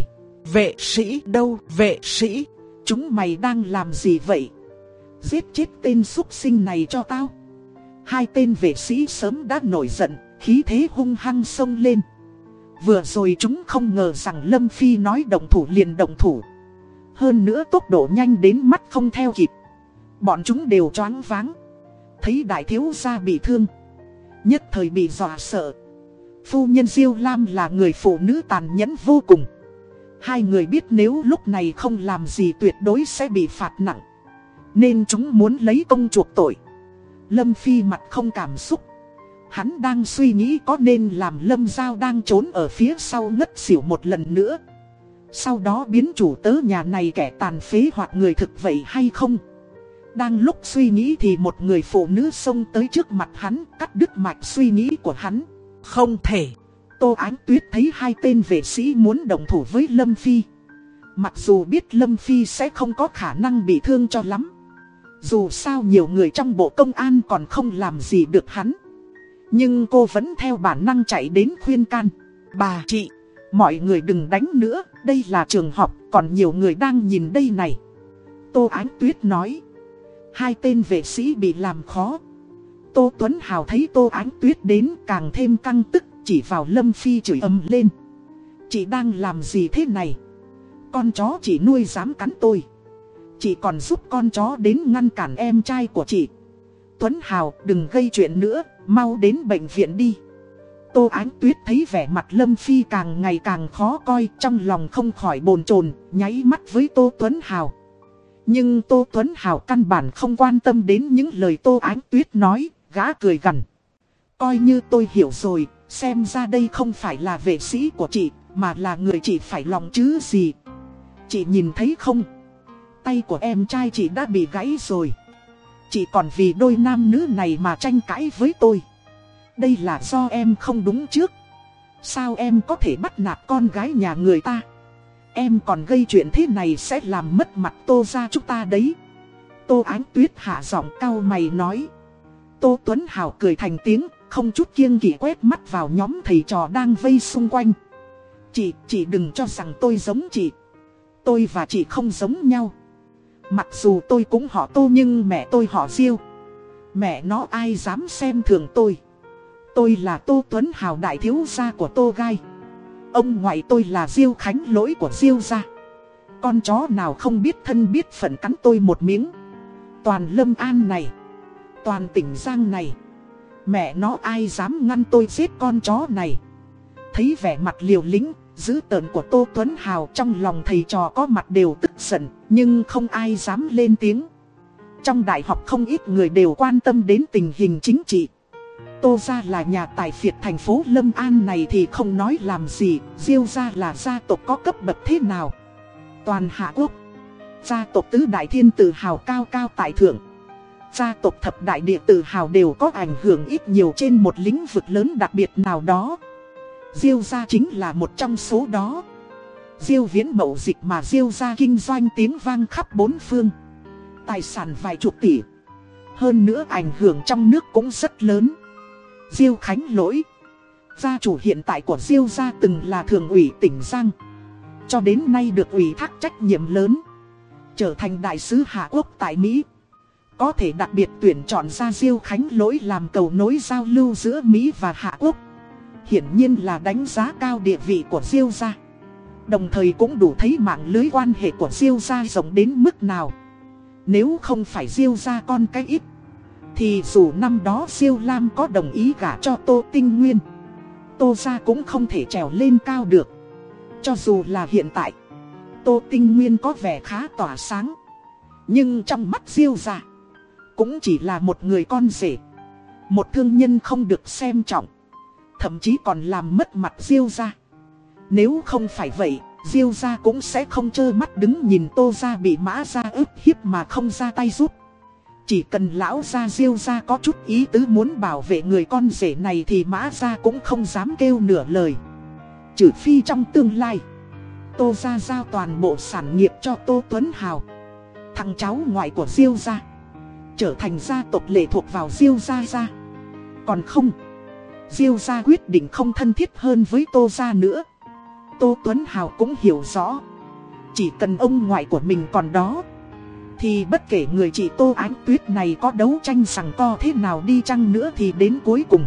Vệ sĩ đâu, vệ sĩ? Chúng mày đang làm gì vậy? Giết chết tên xuất sinh này cho tao. Hai tên vệ sĩ sớm đã nổi giận, khí thế hung hăng sông lên. Vừa rồi chúng không ngờ rằng Lâm Phi nói động thủ liền động thủ. Hơn nữa tốc độ nhanh đến mắt không theo kịp. Bọn chúng đều choáng váng. Thấy đại thiếu gia bị thương. Nhất thời bị dọa sợ. Phu nhân Diêu Lam là người phụ nữ tàn nhẫn vô cùng. Hai người biết nếu lúc này không làm gì tuyệt đối sẽ bị phạt nặng. Nên chúng muốn lấy công chuộc tội. Lâm Phi mặt không cảm xúc. Hắn đang suy nghĩ có nên làm Lâm Giao đang trốn ở phía sau ngất xỉu một lần nữa. Sau đó biến chủ tớ nhà này kẻ tàn phế hoặc người thực vậy hay không? Đang lúc suy nghĩ thì một người phụ nữ xông tới trước mặt hắn cắt đứt mạch suy nghĩ của hắn. Không thể. Tô Ánh Tuyết thấy hai tên vệ sĩ muốn đồng thủ với Lâm Phi. Mặc dù biết Lâm Phi sẽ không có khả năng bị thương cho lắm. Dù sao nhiều người trong bộ công an còn không làm gì được hắn. Nhưng cô vẫn theo bản năng chạy đến khuyên can. Bà chị, mọi người đừng đánh nữa, đây là trường học, còn nhiều người đang nhìn đây này. Tô Ánh Tuyết nói. Hai tên vệ sĩ bị làm khó. Tô Tuấn Hào thấy Tô Ánh Tuyết đến càng thêm căng tức chỉ vào Lâm Phi chửi ầm lên. Chị đang làm gì thế này? Con chó chị nuôi dám cắn tôi. Chị còn giúp con chó đến ngăn cản em trai của chị. Tuấn Hào đừng gây chuyện nữa, mau đến bệnh viện đi. Tô Ánh Tuyết thấy vẻ mặt Lâm Phi càng ngày càng khó coi trong lòng không khỏi bồn chồn nháy mắt với Tô Tuấn Hào. Nhưng Tô Tuấn Hào căn bản không quan tâm đến những lời Tô Ánh Tuyết nói, gã cười gằn. Coi như tôi hiểu rồi, xem ra đây không phải là vệ sĩ của chị, mà là người chị phải lòng chứ gì. Chị nhìn thấy không? tay của em trai chị đã bị gãy rồi. Chị còn vì đôi nam nữ này mà tranh cãi với tôi. Đây là do em không đúng trước. Sao em có thể bắt nạt con gái nhà người ta? Em còn gây chuyện thế này sẽ làm mất mặt tô ra chúng ta đấy. Tô Ánh Tuyết hạ giọng cao mày nói. Tô Tuấn Hào cười thành tiếng, không chút kiêng kỵ quét mắt vào nhóm thầy trò đang vây xung quanh. Chị, chị đừng cho rằng tôi giống chị. Tôi và chị không giống nhau. Mặc dù tôi cũng họ tô nhưng mẹ tôi họ diêu. Mẹ nó ai dám xem thường tôi. Tôi là Tô Tuấn Hào đại thiếu gia của Tô Gai. Ông ngoại tôi là Diêu Khánh lỗi của Diêu gia. Con chó nào không biết thân biết phận cắn tôi một miếng. Toàn lâm an này. Toàn tỉnh Giang này. Mẹ nó ai dám ngăn tôi giết con chó này. Thấy vẻ mặt liều lĩnh, dữ tợn của Tô Tuấn Hào trong lòng thầy trò có mặt đều tức giận, nhưng không ai dám lên tiếng. Trong đại học không ít người đều quan tâm đến tình hình chính trị. Tô gia là nhà tài phiệt thành phố Lâm An này thì không nói làm gì, Diêu gia là gia tộc có cấp bậc thế nào. Toàn Hạ Quốc, gia tộc tứ đại thiên tự hào cao cao tại thượng. Gia tộc thập đại địa tự hào đều có ảnh hưởng ít nhiều trên một lĩnh vực lớn đặc biệt nào đó. Diêu gia chính là một trong số đó. Diêu viễn mậu dịch mà Diêu gia kinh doanh tiếng vang khắp bốn phương. Tài sản vài chục tỷ. Hơn nữa ảnh hưởng trong nước cũng rất lớn. Diêu Khánh Lỗi. Gia chủ hiện tại của Diêu gia từng là thường ủy tỉnh Giang. Cho đến nay được ủy thác trách nhiệm lớn. Trở thành đại sứ Hạ Quốc tại Mỹ. Có thể đặc biệt tuyển chọn ra Diêu Khánh Lỗi làm cầu nối giao lưu giữa Mỹ và Hạ Quốc. Hiển nhiên là đánh giá cao địa vị của Diêu gia. Đồng thời cũng đủ thấy mạng lưới quan hệ của Diêu gia rộng đến mức nào. Nếu không phải Diêu gia con cái ít thì dù năm đó Siêu Lam có đồng ý gả cho Tô Tinh Nguyên, Tô gia cũng không thể trèo lên cao được. Cho dù là hiện tại, Tô Tinh Nguyên có vẻ khá tỏa sáng. Nhưng trong mắt Diêu gia, Cũng chỉ là một người con rể, Một thương nhân không được xem trọng, Thậm chí còn làm mất mặt Diêu gia. Nếu không phải vậy Diêu gia cũng sẽ không trơ mắt đứng nhìn Tô gia bị mã gia ức hiếp mà không ra tay giúp chỉ cần lão gia diêu gia có chút ý tứ muốn bảo vệ người con rể này thì mã gia cũng không dám kêu nửa lời. Trừ phi trong tương lai, tô gia giao toàn bộ sản nghiệp cho tô Tuấn Hào. Thằng cháu ngoại của diêu gia, trở thành gia tộc lệ thuộc vào diêu gia gia. Còn không, diêu gia quyết định không thân thiết hơn với tô gia nữa. Tô Tuấn Hào cũng hiểu rõ, chỉ cần ông ngoại của mình còn đó thì bất kể người chị Tô Ánh Tuyết này có đấu tranh sằng co thế nào đi chăng nữa thì đến cuối cùng,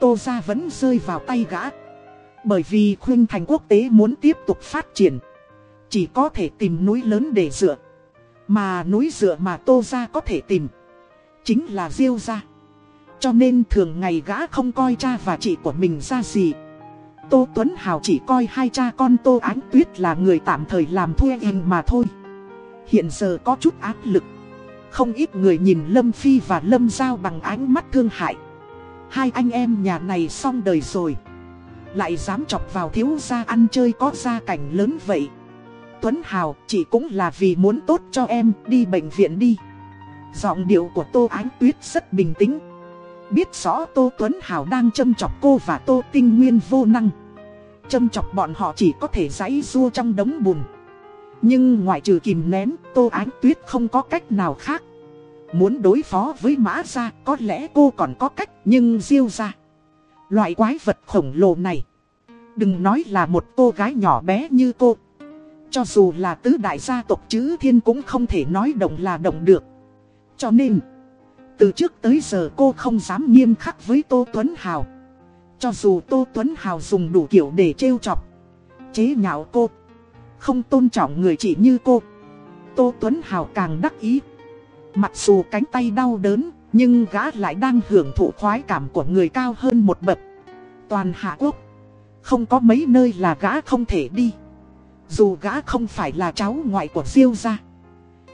Tô Gia vẫn rơi vào tay gã. Bởi vì khuyên thành quốc tế muốn tiếp tục phát triển, Chỉ có thể tìm núi lớn để dựa. Mà núi dựa mà Tô Gia có thể tìm Chính là Diêu Gia. Cho nên thường ngày gã không coi cha và chị của mình ra gì. Tô Tuấn Hào chỉ coi hai cha con Tô Ánh Tuyết là người tạm thời làm thuê in mà thôi. Hiện giờ có chút áp lực. Không ít người nhìn Lâm Phi và Lâm Giao bằng ánh mắt thương hại. Hai anh em nhà này xong đời rồi. Lại dám chọc vào thiếu gia ăn chơi có gia cảnh lớn vậy. Tuấn Hào chỉ cũng là vì muốn tốt cho em, đi bệnh viện đi. Giọng điệu của Tô Ánh Tuyết rất bình tĩnh. Biết rõ Tô Tuấn Hào đang châm chọc cô và Tô Tinh Nguyên vô năng. Châm chọc bọn họ chỉ có thể giãy rua trong đống bùn nhưng ngoại trừ kìm nén, Tô Ánh Tuyết không có cách nào khác. Muốn đối phó với mã gia có lẽ cô còn có cách nhưng diêu ra. Loại quái vật khổng lồ này. Đừng nói là một cô gái nhỏ bé như cô. Cho dù là tứ đại gia tộc chứ thiên cũng không thể nói động là động được. Cho nên, từ trước tới giờ cô không dám nghiêm khắc với Tô Tuấn Hào. Cho dù Tô Tuấn Hào dùng đủ kiểu để trêu chọc, chế nhạo cô không tôn trọng người chị như cô. Tô Tuấn Hào càng đắc ý. Mặc dù cánh tay đau đớn, nhưng gã lại đang hưởng thụ khoái cảm của người cao hơn một bậc. Toàn Hạ Quốc, không có mấy nơi là gã không thể đi. Dù gã không phải là cháu ngoại của Diêu gia.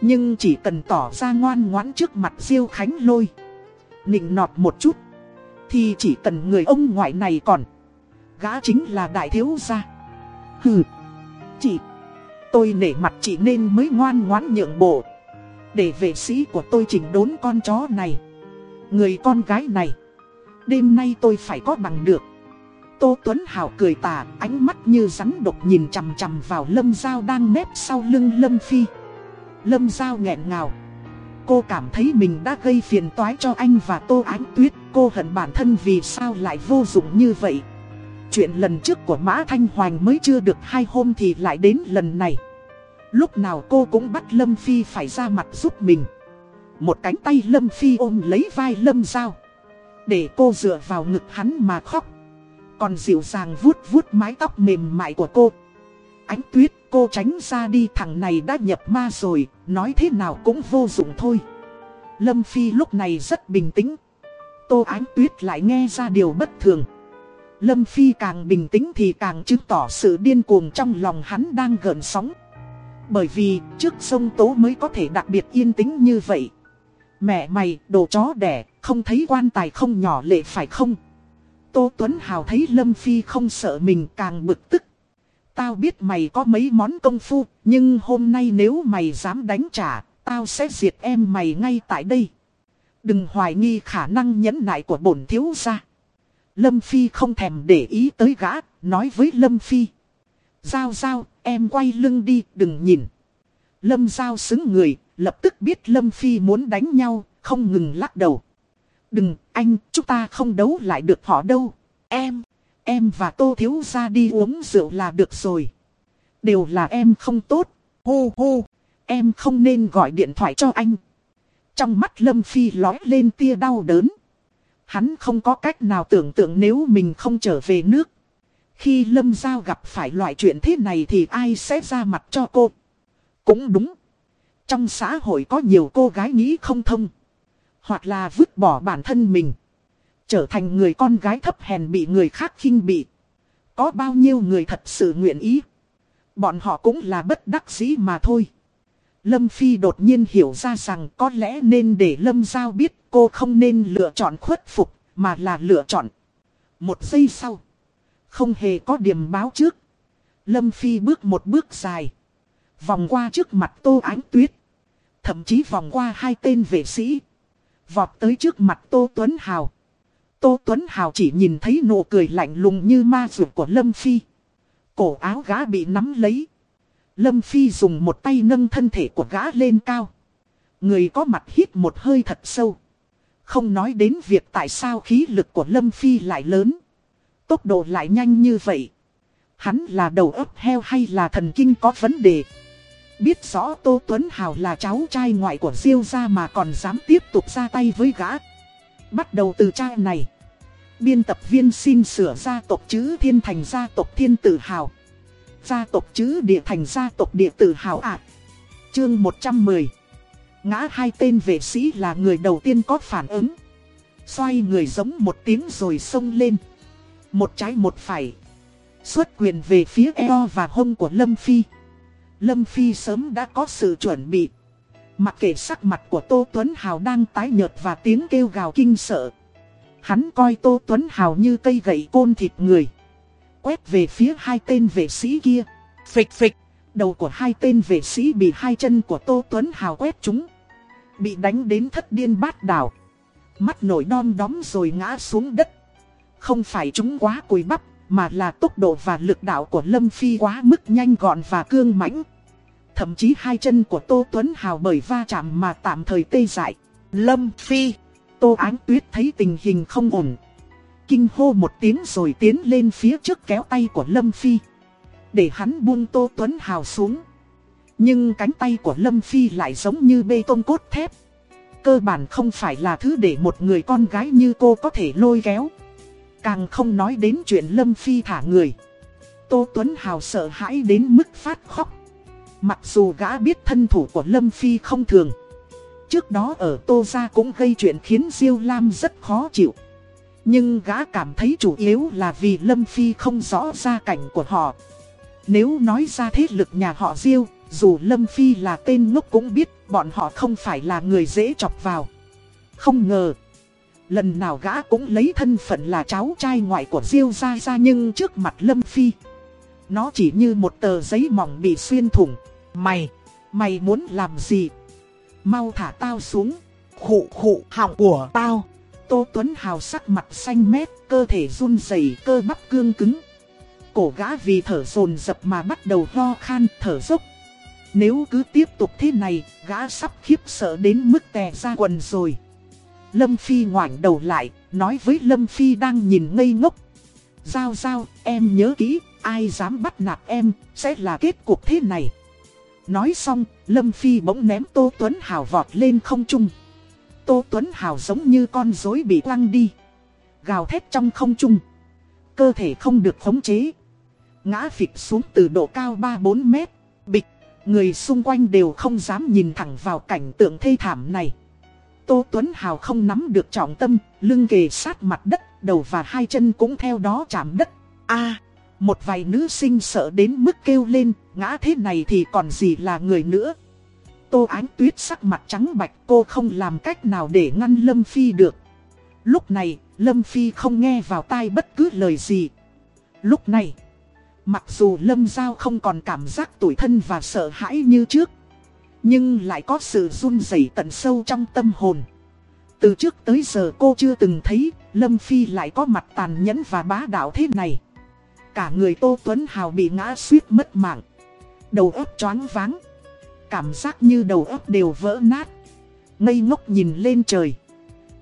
Nhưng chỉ cần tỏ ra ngoan ngoãn trước mặt Diêu Khánh Lôi. Nịnh nọt một chút. Thì chỉ cần người ông ngoại này còn. Gã chính là đại thiếu gia. Hừ. Chỉ Tôi nể mặt chị nên mới ngoan ngoãn nhượng bộ. Để vệ sĩ của tôi chỉnh đốn con chó này. Người con gái này. Đêm nay tôi phải có bằng được. Tô Tuấn Hảo cười tà, Ánh mắt như rắn độc nhìn chằm chằm vào Lâm Giao đang nép sau lưng Lâm Phi. Lâm Giao nghẹn ngào. Cô cảm thấy mình đã gây phiền toái cho anh và Tô Ánh Tuyết. Cô hận bản thân vì sao lại vô dụng như vậy. Chuyện lần trước của Mã Thanh Hoành mới chưa được hai hôm thì lại đến lần này. Lúc nào cô cũng bắt Lâm Phi phải ra mặt giúp mình. Một cánh tay Lâm Phi ôm lấy vai Lâm Giao. Để cô dựa vào ngực hắn mà khóc. Còn dịu dàng vuốt vuốt mái tóc mềm mại của cô. Ánh tuyết cô tránh ra đi, thằng này đã nhập ma rồi, Nói thế nào cũng vô dụng thôi. Lâm Phi lúc này rất bình tĩnh. Tô Ánh Tuyết lại nghe ra điều bất thường. Lâm Phi càng bình tĩnh thì càng chứng tỏ sự điên cuồng trong lòng hắn đang gần sóng. Bởi vì trước sông Tố mới có thể đặc biệt yên tĩnh như vậy. Mẹ mày, đồ chó đẻ, không thấy quan tài không nhỏ lệ phải không? Tô Tuấn Hào thấy Lâm Phi không sợ mình càng bực tức. Tao biết mày có mấy món công phu, Nhưng hôm nay nếu mày dám đánh trả, Tao sẽ diệt em mày ngay tại đây. Đừng hoài nghi khả năng nhẫn nại của bổn thiếu gia. Lâm Phi không thèm để ý tới gã, nói với Lâm Phi. Giao giao, em quay lưng đi, đừng nhìn. Lâm Giao xứng người, lập tức biết Lâm Phi muốn đánh nhau, không ngừng lắc đầu. Đừng, anh, chúng ta không đấu lại được họ đâu. Em, em và Tô Thiếu ra đi uống rượu là được rồi. Đều là em không tốt. Hô hô, em không nên gọi điện thoại cho anh. Trong mắt Lâm Phi lói lên tia đau đớn. Hắn không có cách nào tưởng tượng nếu mình không trở về nước. Khi Lâm Giao gặp phải loại chuyện thế này thì ai sẽ ra mặt cho cô? Cũng đúng. Trong xã hội có nhiều cô gái nghĩ không thông. Hoặc là vứt bỏ bản thân mình. Trở thành người con gái thấp hèn bị người khác khinh bị. Có bao nhiêu người thật sự nguyện ý. Bọn họ cũng là bất đắc dĩ mà thôi. Lâm Phi đột nhiên hiểu ra rằng có lẽ nên để Lâm Giao biết cô không nên lựa chọn khuất phục, mà là lựa chọn. Một giây sau, không hề có điểm báo trước. Lâm Phi bước một bước dài, vòng qua trước mặt Tô Ánh Tuyết, thậm chí vòng qua hai tên vệ sĩ, vọt tới trước mặt Tô Tuấn Hào. Tô Tuấn Hào chỉ nhìn thấy nụ cười lạnh lùng như ma rượu của Lâm Phi. Cổ áo gã bị nắm lấy. Lâm Phi dùng một tay nâng thân thể của gã lên cao. Người có mặt hít một hơi thật sâu. Không nói đến việc tại sao khí lực của Lâm Phi lại lớn. Tốc độ lại nhanh như vậy. Hắn là đầu ấp heo hay là thần kinh có vấn đề. Biết rõ Tô Tuấn Hào là cháu trai ngoại của Diêu gia mà còn dám tiếp tục ra tay với gã. Bắt đầu từ trai này. Biên tập viên xin sửa gia tộc chữ thiên thành gia tộc thiên tử hào. Gia tộc chứ địa thành gia tộc địa tử hào ạ. À. Chương 110 Ngã hai tên vệ sĩ là người đầu tiên có phản ứng. Xoay người giống một tiếng rồi xông lên. Một trái một phải. Xuất quyền về phía eo và hông của Lâm Phi. Lâm Phi sớm đã có sự chuẩn bị. Mặc kệ sắc mặt của Tô Tuấn Hào đang tái nhợt và tiếng kêu gào kinh sợ. Hắn coi Tô Tuấn Hào như cây gậy côn thịt người. Quét về phía hai tên vệ sĩ kia. Phịch phịch. Đầu của hai tên vệ sĩ bị hai chân của Tô Tuấn Hào quét chúng. Bị đánh đến thất điên bát đảo. Mắt nổi đom đóm rồi ngã xuống đất. Không phải chúng quá cùi bắp, mà là tốc độ và lực đạo của Lâm Phi quá mức nhanh gọn và cương mãnh. Thậm chí hai chân của Tô Tuấn Hào bởi va chạm mà tạm thời tê dại. Lâm Phi, Tô Ánh Tuyết thấy tình hình không ổn. Kinh hô một tiếng rồi tiến lên phía trước kéo tay của Lâm Phi. Để hắn buông Tô Tuấn Hào xuống. Nhưng cánh tay của Lâm Phi lại giống như bê tông cốt thép. Cơ bản không phải là thứ để một người con gái như cô có thể lôi kéo. Càng không nói đến chuyện Lâm Phi thả người. Tô Tuấn Hào sợ hãi đến mức phát khóc. Mặc dù gã biết thân thủ của Lâm Phi không thường. Trước đó ở Tô Gia cũng gây chuyện khiến Diêu Lam rất khó chịu. Nhưng gã cảm thấy chủ yếu là vì Lâm Phi không rõ gia cảnh của họ. Nếu nói ra thế lực nhà họ Diêu, dù Lâm Phi là tên ngốc cũng biết bọn họ không phải là người dễ chọc vào. Không ngờ, lần nào gã cũng lấy thân phận là cháu trai ngoại của Diêu ra ra nhưng trước mặt Lâm Phi. Nó chỉ như một tờ giấy mỏng bị xuyên thủng. Mày, Mày muốn làm gì? Mau thả tao xuống. khụ khụ họng của tao. Tô Tuấn Hào sắc mặt xanh mét, cơ thể run rẩy, cơ bắp cương cứng. Cổ gã vì thở dồn dập mà bắt đầu ho khan, thở dốc. Nếu cứ tiếp tục thế này, gã sắp khiếp sợ đến mức tè ra quần rồi. Lâm Phi ngoảnh đầu lại, nói với Lâm Phi đang nhìn ngây ngốc. Giao giao, em nhớ kỹ, ai dám bắt nạt em, sẽ là kết cục thế này. Nói xong, Lâm Phi bỗng ném Tô Tuấn Hào vọt lên không trung. Tô Tuấn Hào giống như con rối bị quăng đi. Gào thét trong không trung. Cơ thể không được khống chế. Ngã phịch xuống từ độ cao 3-4 mét. Bịch, người xung quanh đều không dám nhìn thẳng vào cảnh tượng thê thảm này. Tô Tuấn Hào không nắm được trọng tâm, lưng kề sát mặt đất, đầu và hai chân cũng theo đó chạm đất. a một vài nữ sinh sợ đến mức kêu lên, ngã thế này thì còn gì là người nữa. Tô Ánh Tuyết sắc mặt trắng bạch cô không làm cách nào để ngăn Lâm Phi được. Lúc này, Lâm Phi không nghe vào tai bất cứ lời gì. Lúc này, mặc dù Lâm Giao không còn cảm giác tủi thân và sợ hãi như trước, nhưng lại có sự run rẩy tận sâu trong tâm hồn. Từ trước tới giờ cô chưa từng thấy Lâm Phi lại có mặt tàn nhẫn và bá đạo thế này. Cả người Tô Tuấn Hào bị ngã suýt mất mạng. Đầu óc choáng váng. Cảm giác như đầu óc đều vỡ nát. Ngây ngốc nhìn lên trời.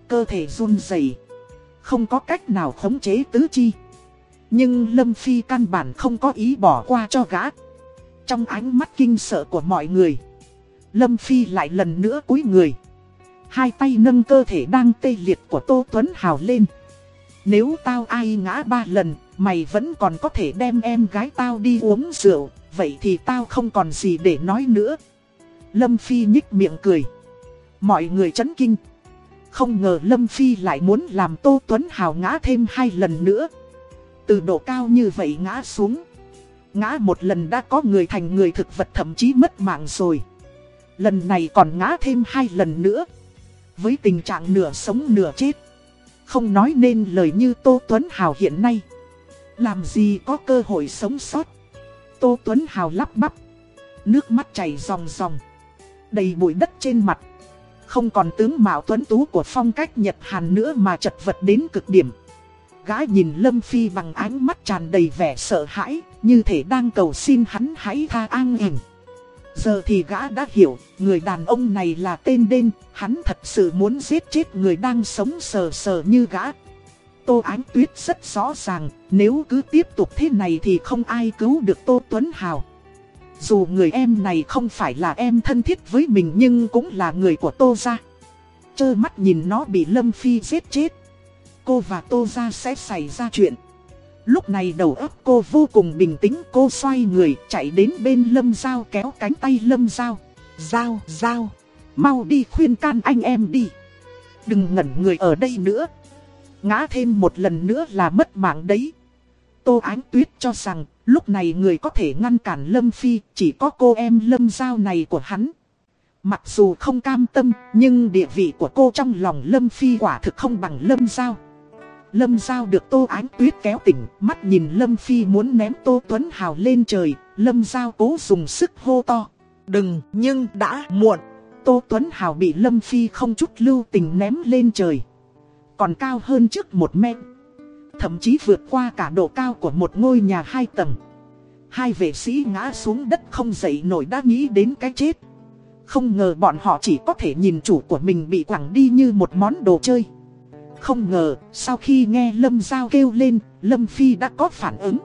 Cơ thể run rẩy Không có cách nào khống chế tứ chi. Nhưng Lâm Phi căn bản không có ý bỏ qua cho gã. Trong ánh mắt kinh sợ của mọi người. Lâm Phi lại lần nữa cúi người. Hai tay nâng cơ thể đang tê liệt của Tô Tuấn Hào lên. Nếu tao ai ngã ba lần, mày vẫn còn có thể đem em gái tao đi uống rượu, vậy thì tao không còn gì để nói nữa. Lâm Phi nhích miệng cười. Mọi người chấn kinh. Không ngờ Lâm Phi lại muốn làm Tô Tuấn Hào ngã thêm hai lần nữa. Từ độ cao như vậy ngã xuống. Ngã một lần đã có người thành người thực vật thậm chí mất mạng rồi. Lần này còn ngã thêm hai lần nữa. Với tình trạng nửa sống nửa chết. Không nói nên lời như Tô Tuấn Hào hiện nay. Làm gì có cơ hội sống sót. Tô Tuấn Hào lắp bắp. Nước mắt chảy ròng ròng. Đầy bụi đất trên mặt. Không còn tướng mạo tuấn tú của phong cách Nhật Hàn nữa mà chật vật đến cực điểm. Gái nhìn Lâm Phi bằng ánh mắt tràn đầy vẻ sợ hãi, như thể đang cầu xin hắn hãy tha an hình. Giờ thì gã đã hiểu, người đàn ông này là tên đen, hắn thật sự muốn giết chết người đang sống sờ sờ như gã. Tô Ánh Tuyết rất rõ ràng, nếu cứ tiếp tục thế này thì không ai cứu được Tô Tuấn Hào. Dù người em này không phải là em thân thiết với mình nhưng cũng là người của Tô Gia. Chơ mắt nhìn nó bị Lâm Phi giết chết. Cô và Tô Gia sẽ xảy ra chuyện. Lúc này đầu óc cô vô cùng bình tĩnh cô xoay người chạy đến bên Lâm Giao kéo cánh tay Lâm Giao. Giao, Giao, mau đi khuyên can anh em đi. Đừng ngẩn người ở đây nữa. Ngã thêm một lần nữa là mất mạng đấy. Tô Ánh Tuyết cho rằng lúc này người có thể ngăn cản Lâm Phi chỉ có cô em Lâm Giao này của hắn. Mặc dù không cam tâm nhưng địa vị của cô trong lòng Lâm Phi quả thực không bằng Lâm Giao. Lâm Giao được Tô Ánh Tuyết kéo tỉnh, mắt nhìn Lâm Phi muốn ném Tô Tuấn Hào lên trời, Lâm Giao cố dùng sức hô to. Đừng, nhưng đã muộn. Tô Tuấn Hào bị Lâm Phi không chút lưu tình ném lên trời. Còn cao hơn trước một mét. Thậm chí vượt qua cả độ cao của một ngôi nhà hai tầng. Hai vệ sĩ ngã xuống đất không dậy nổi đã nghĩ đến cái chết. Không ngờ bọn họ chỉ có thể nhìn chủ của mình bị quẳng đi như một món đồ chơi. Không ngờ, sau khi nghe Lâm Giao kêu lên, Lâm Phi đã có phản ứng.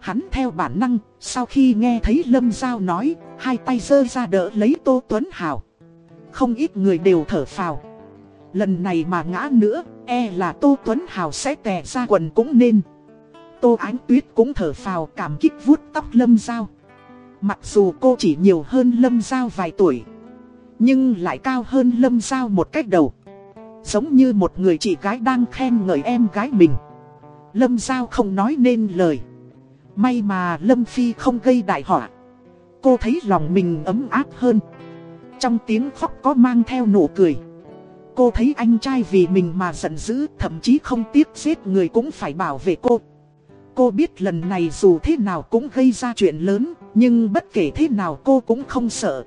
Hắn theo bản năng, sau khi nghe thấy Lâm Giao nói, hai tay dơ ra đỡ lấy Tô Tuấn Hào. Không ít người đều thở phào. Lần này mà ngã nữa, e là Tô Tuấn Hào sẽ tè ra quần cũng nên. Tô Ánh Tuyết cũng thở phào cảm kích vuốt tóc Lâm Giao. Mặc dù cô chỉ nhiều hơn Lâm Giao vài tuổi, nhưng lại cao hơn Lâm Giao một cách đầu. Giống như một người chị gái đang khen ngợi em gái mình Lâm Giao không nói nên lời May mà Lâm Phi không gây đại họa Cô thấy lòng mình ấm áp hơn Trong tiếng khóc có mang theo nụ cười Cô thấy anh trai vì mình mà giận dữ Thậm chí không tiếc giết người cũng phải bảo vệ cô. Cô biết lần này dù thế nào cũng gây ra chuyện lớn, nhưng bất kể thế nào cô cũng không sợ.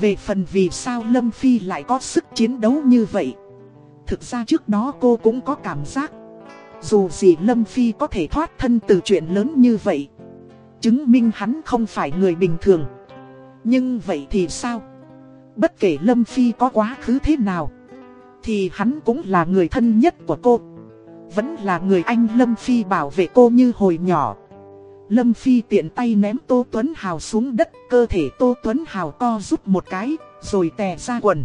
Về phần vì sao Lâm Phi lại có sức chiến đấu như vậy Thực ra trước đó cô cũng có cảm giác. Dù gì Lâm Phi có thể thoát thân từ chuyện lớn như vậy Chứng minh hắn không phải người bình thường. Nhưng vậy thì sao? Bất kể Lâm Phi có quá khứ thế nào thì hắn cũng là người thân nhất của cô Vẫn là người anh Lâm Phi bảo vệ cô như hồi nhỏ Lâm Phi tiện tay ném Tô Tuấn Hào xuống đất, cơ thể Tô Tuấn Hào co rút một cái, rồi tè ra quần.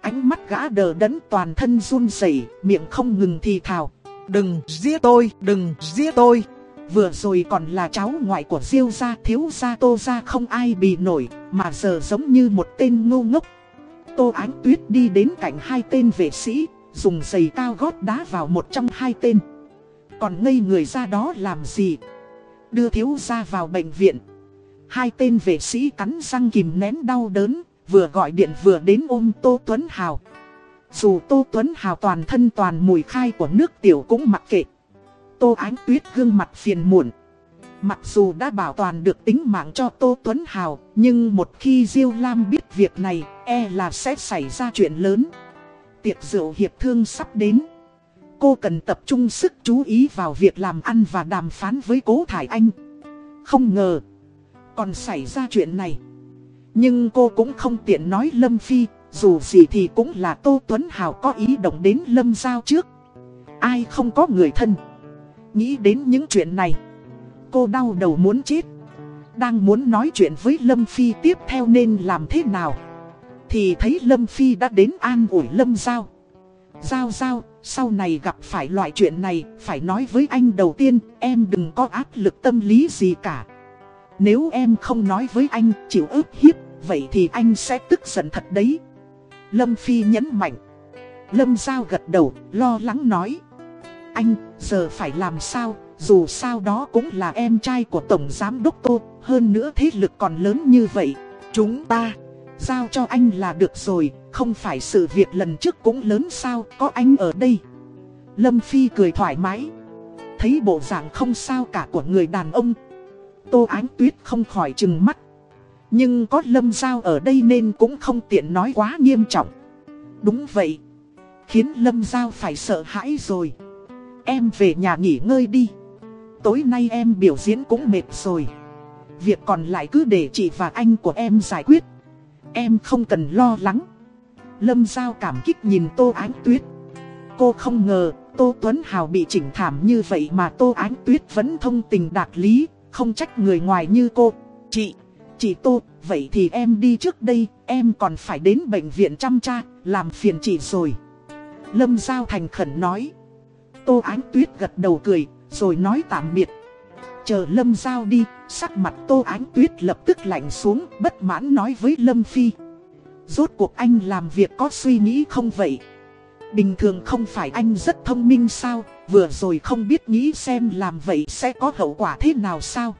Ánh mắt gã đờ đẫn toàn thân run rẩy, miệng không ngừng thì thào. Đừng giết tôi, đừng giết tôi. Vừa rồi còn là cháu ngoại của Diêu gia thiếu gia Tô gia không ai bị nổi, mà giờ giống như một tên ngu ngốc. Tô Ánh Tuyết đi đến cạnh hai tên vệ sĩ, dùng giày cao gót đá vào một trong hai tên. Còn ngây người ra đó làm gì? Đưa thiếu gia vào bệnh viện Hai tên vệ sĩ cắn răng kìm nén đau đớn Vừa gọi điện vừa đến ôm Tô Tuấn Hào Dù Tô Tuấn Hào toàn thân toàn mùi khai của nước tiểu cũng mặc kệ Tô Ánh Tuyết gương mặt phiền muộn Mặc dù đã bảo toàn được tính mạng cho Tô Tuấn Hào Nhưng một khi Diêu Lam biết việc này E là sẽ xảy ra chuyện lớn Tiệc rượu hiệp thương sắp đến Cô cần tập trung sức chú ý vào việc làm ăn và đàm phán với cố Thải Anh. Không ngờ, còn xảy ra chuyện này. Nhưng cô cũng không tiện nói Lâm Phi, dù gì thì cũng là Tô Tuấn Hào có ý động đến Lâm Giao trước. Ai không có người thân. Nghĩ đến những chuyện này, cô đau đầu muốn chết. Đang muốn nói chuyện với Lâm Phi tiếp theo nên làm thế nào. Thì thấy Lâm Phi đã đến an ủi Lâm Giao. Giao Giao, sau này gặp phải loại chuyện này, phải nói với anh đầu tiên, em đừng có áp lực tâm lý gì cả. Nếu em không nói với anh, chịu ức hiếp, vậy thì anh sẽ tức giận thật đấy. Lâm Phi nhấn mạnh. Lâm Giao gật đầu, lo lắng nói. Anh, giờ phải làm sao, dù sao đó cũng là em trai của Tổng Giám Đốc Tô, hơn nữa thế lực còn lớn như vậy. Chúng ta, giao cho anh là được rồi, không phải sự việc lần trước cũng lớn sao, có anh ở đây. Lâm Phi cười thoải mái. Thấy bộ dạng không sao cả của người đàn ông. Tô Ánh Tuyết không khỏi chừng mắt. Nhưng có Lâm Giao ở đây nên cũng không tiện nói quá nghiêm trọng. Đúng vậy. Khiến Lâm Giao phải sợ hãi rồi. Em về nhà nghỉ ngơi đi. Tối nay em biểu diễn cũng mệt rồi. Việc còn lại cứ để chị và anh của em giải quyết. Em không cần lo lắng. Lâm Giao cảm kích nhìn Tô Ánh Tuyết. Cô không ngờ Tô Tuấn Hào bị chỉnh thảm như vậy mà Tô Ánh Tuyết vẫn thông tình đạt lý, không trách người ngoài như cô. Chị, chị Tô, vậy thì em đi trước đây, em còn phải đến bệnh viện chăm cha, làm phiền chị rồi. Lâm Giao thành khẩn nói. Tô Ánh Tuyết gật đầu cười, rồi nói tạm biệt. Chờ Lâm Giao đi, sắc mặt Tô Ánh Tuyết lập tức lạnh xuống, bất mãn nói với Lâm Phi. Rốt cuộc anh làm việc có suy nghĩ không vậy? Bình thường không phải anh rất thông minh sao, vừa rồi không biết nghĩ xem làm vậy sẽ có hậu quả thế nào sao?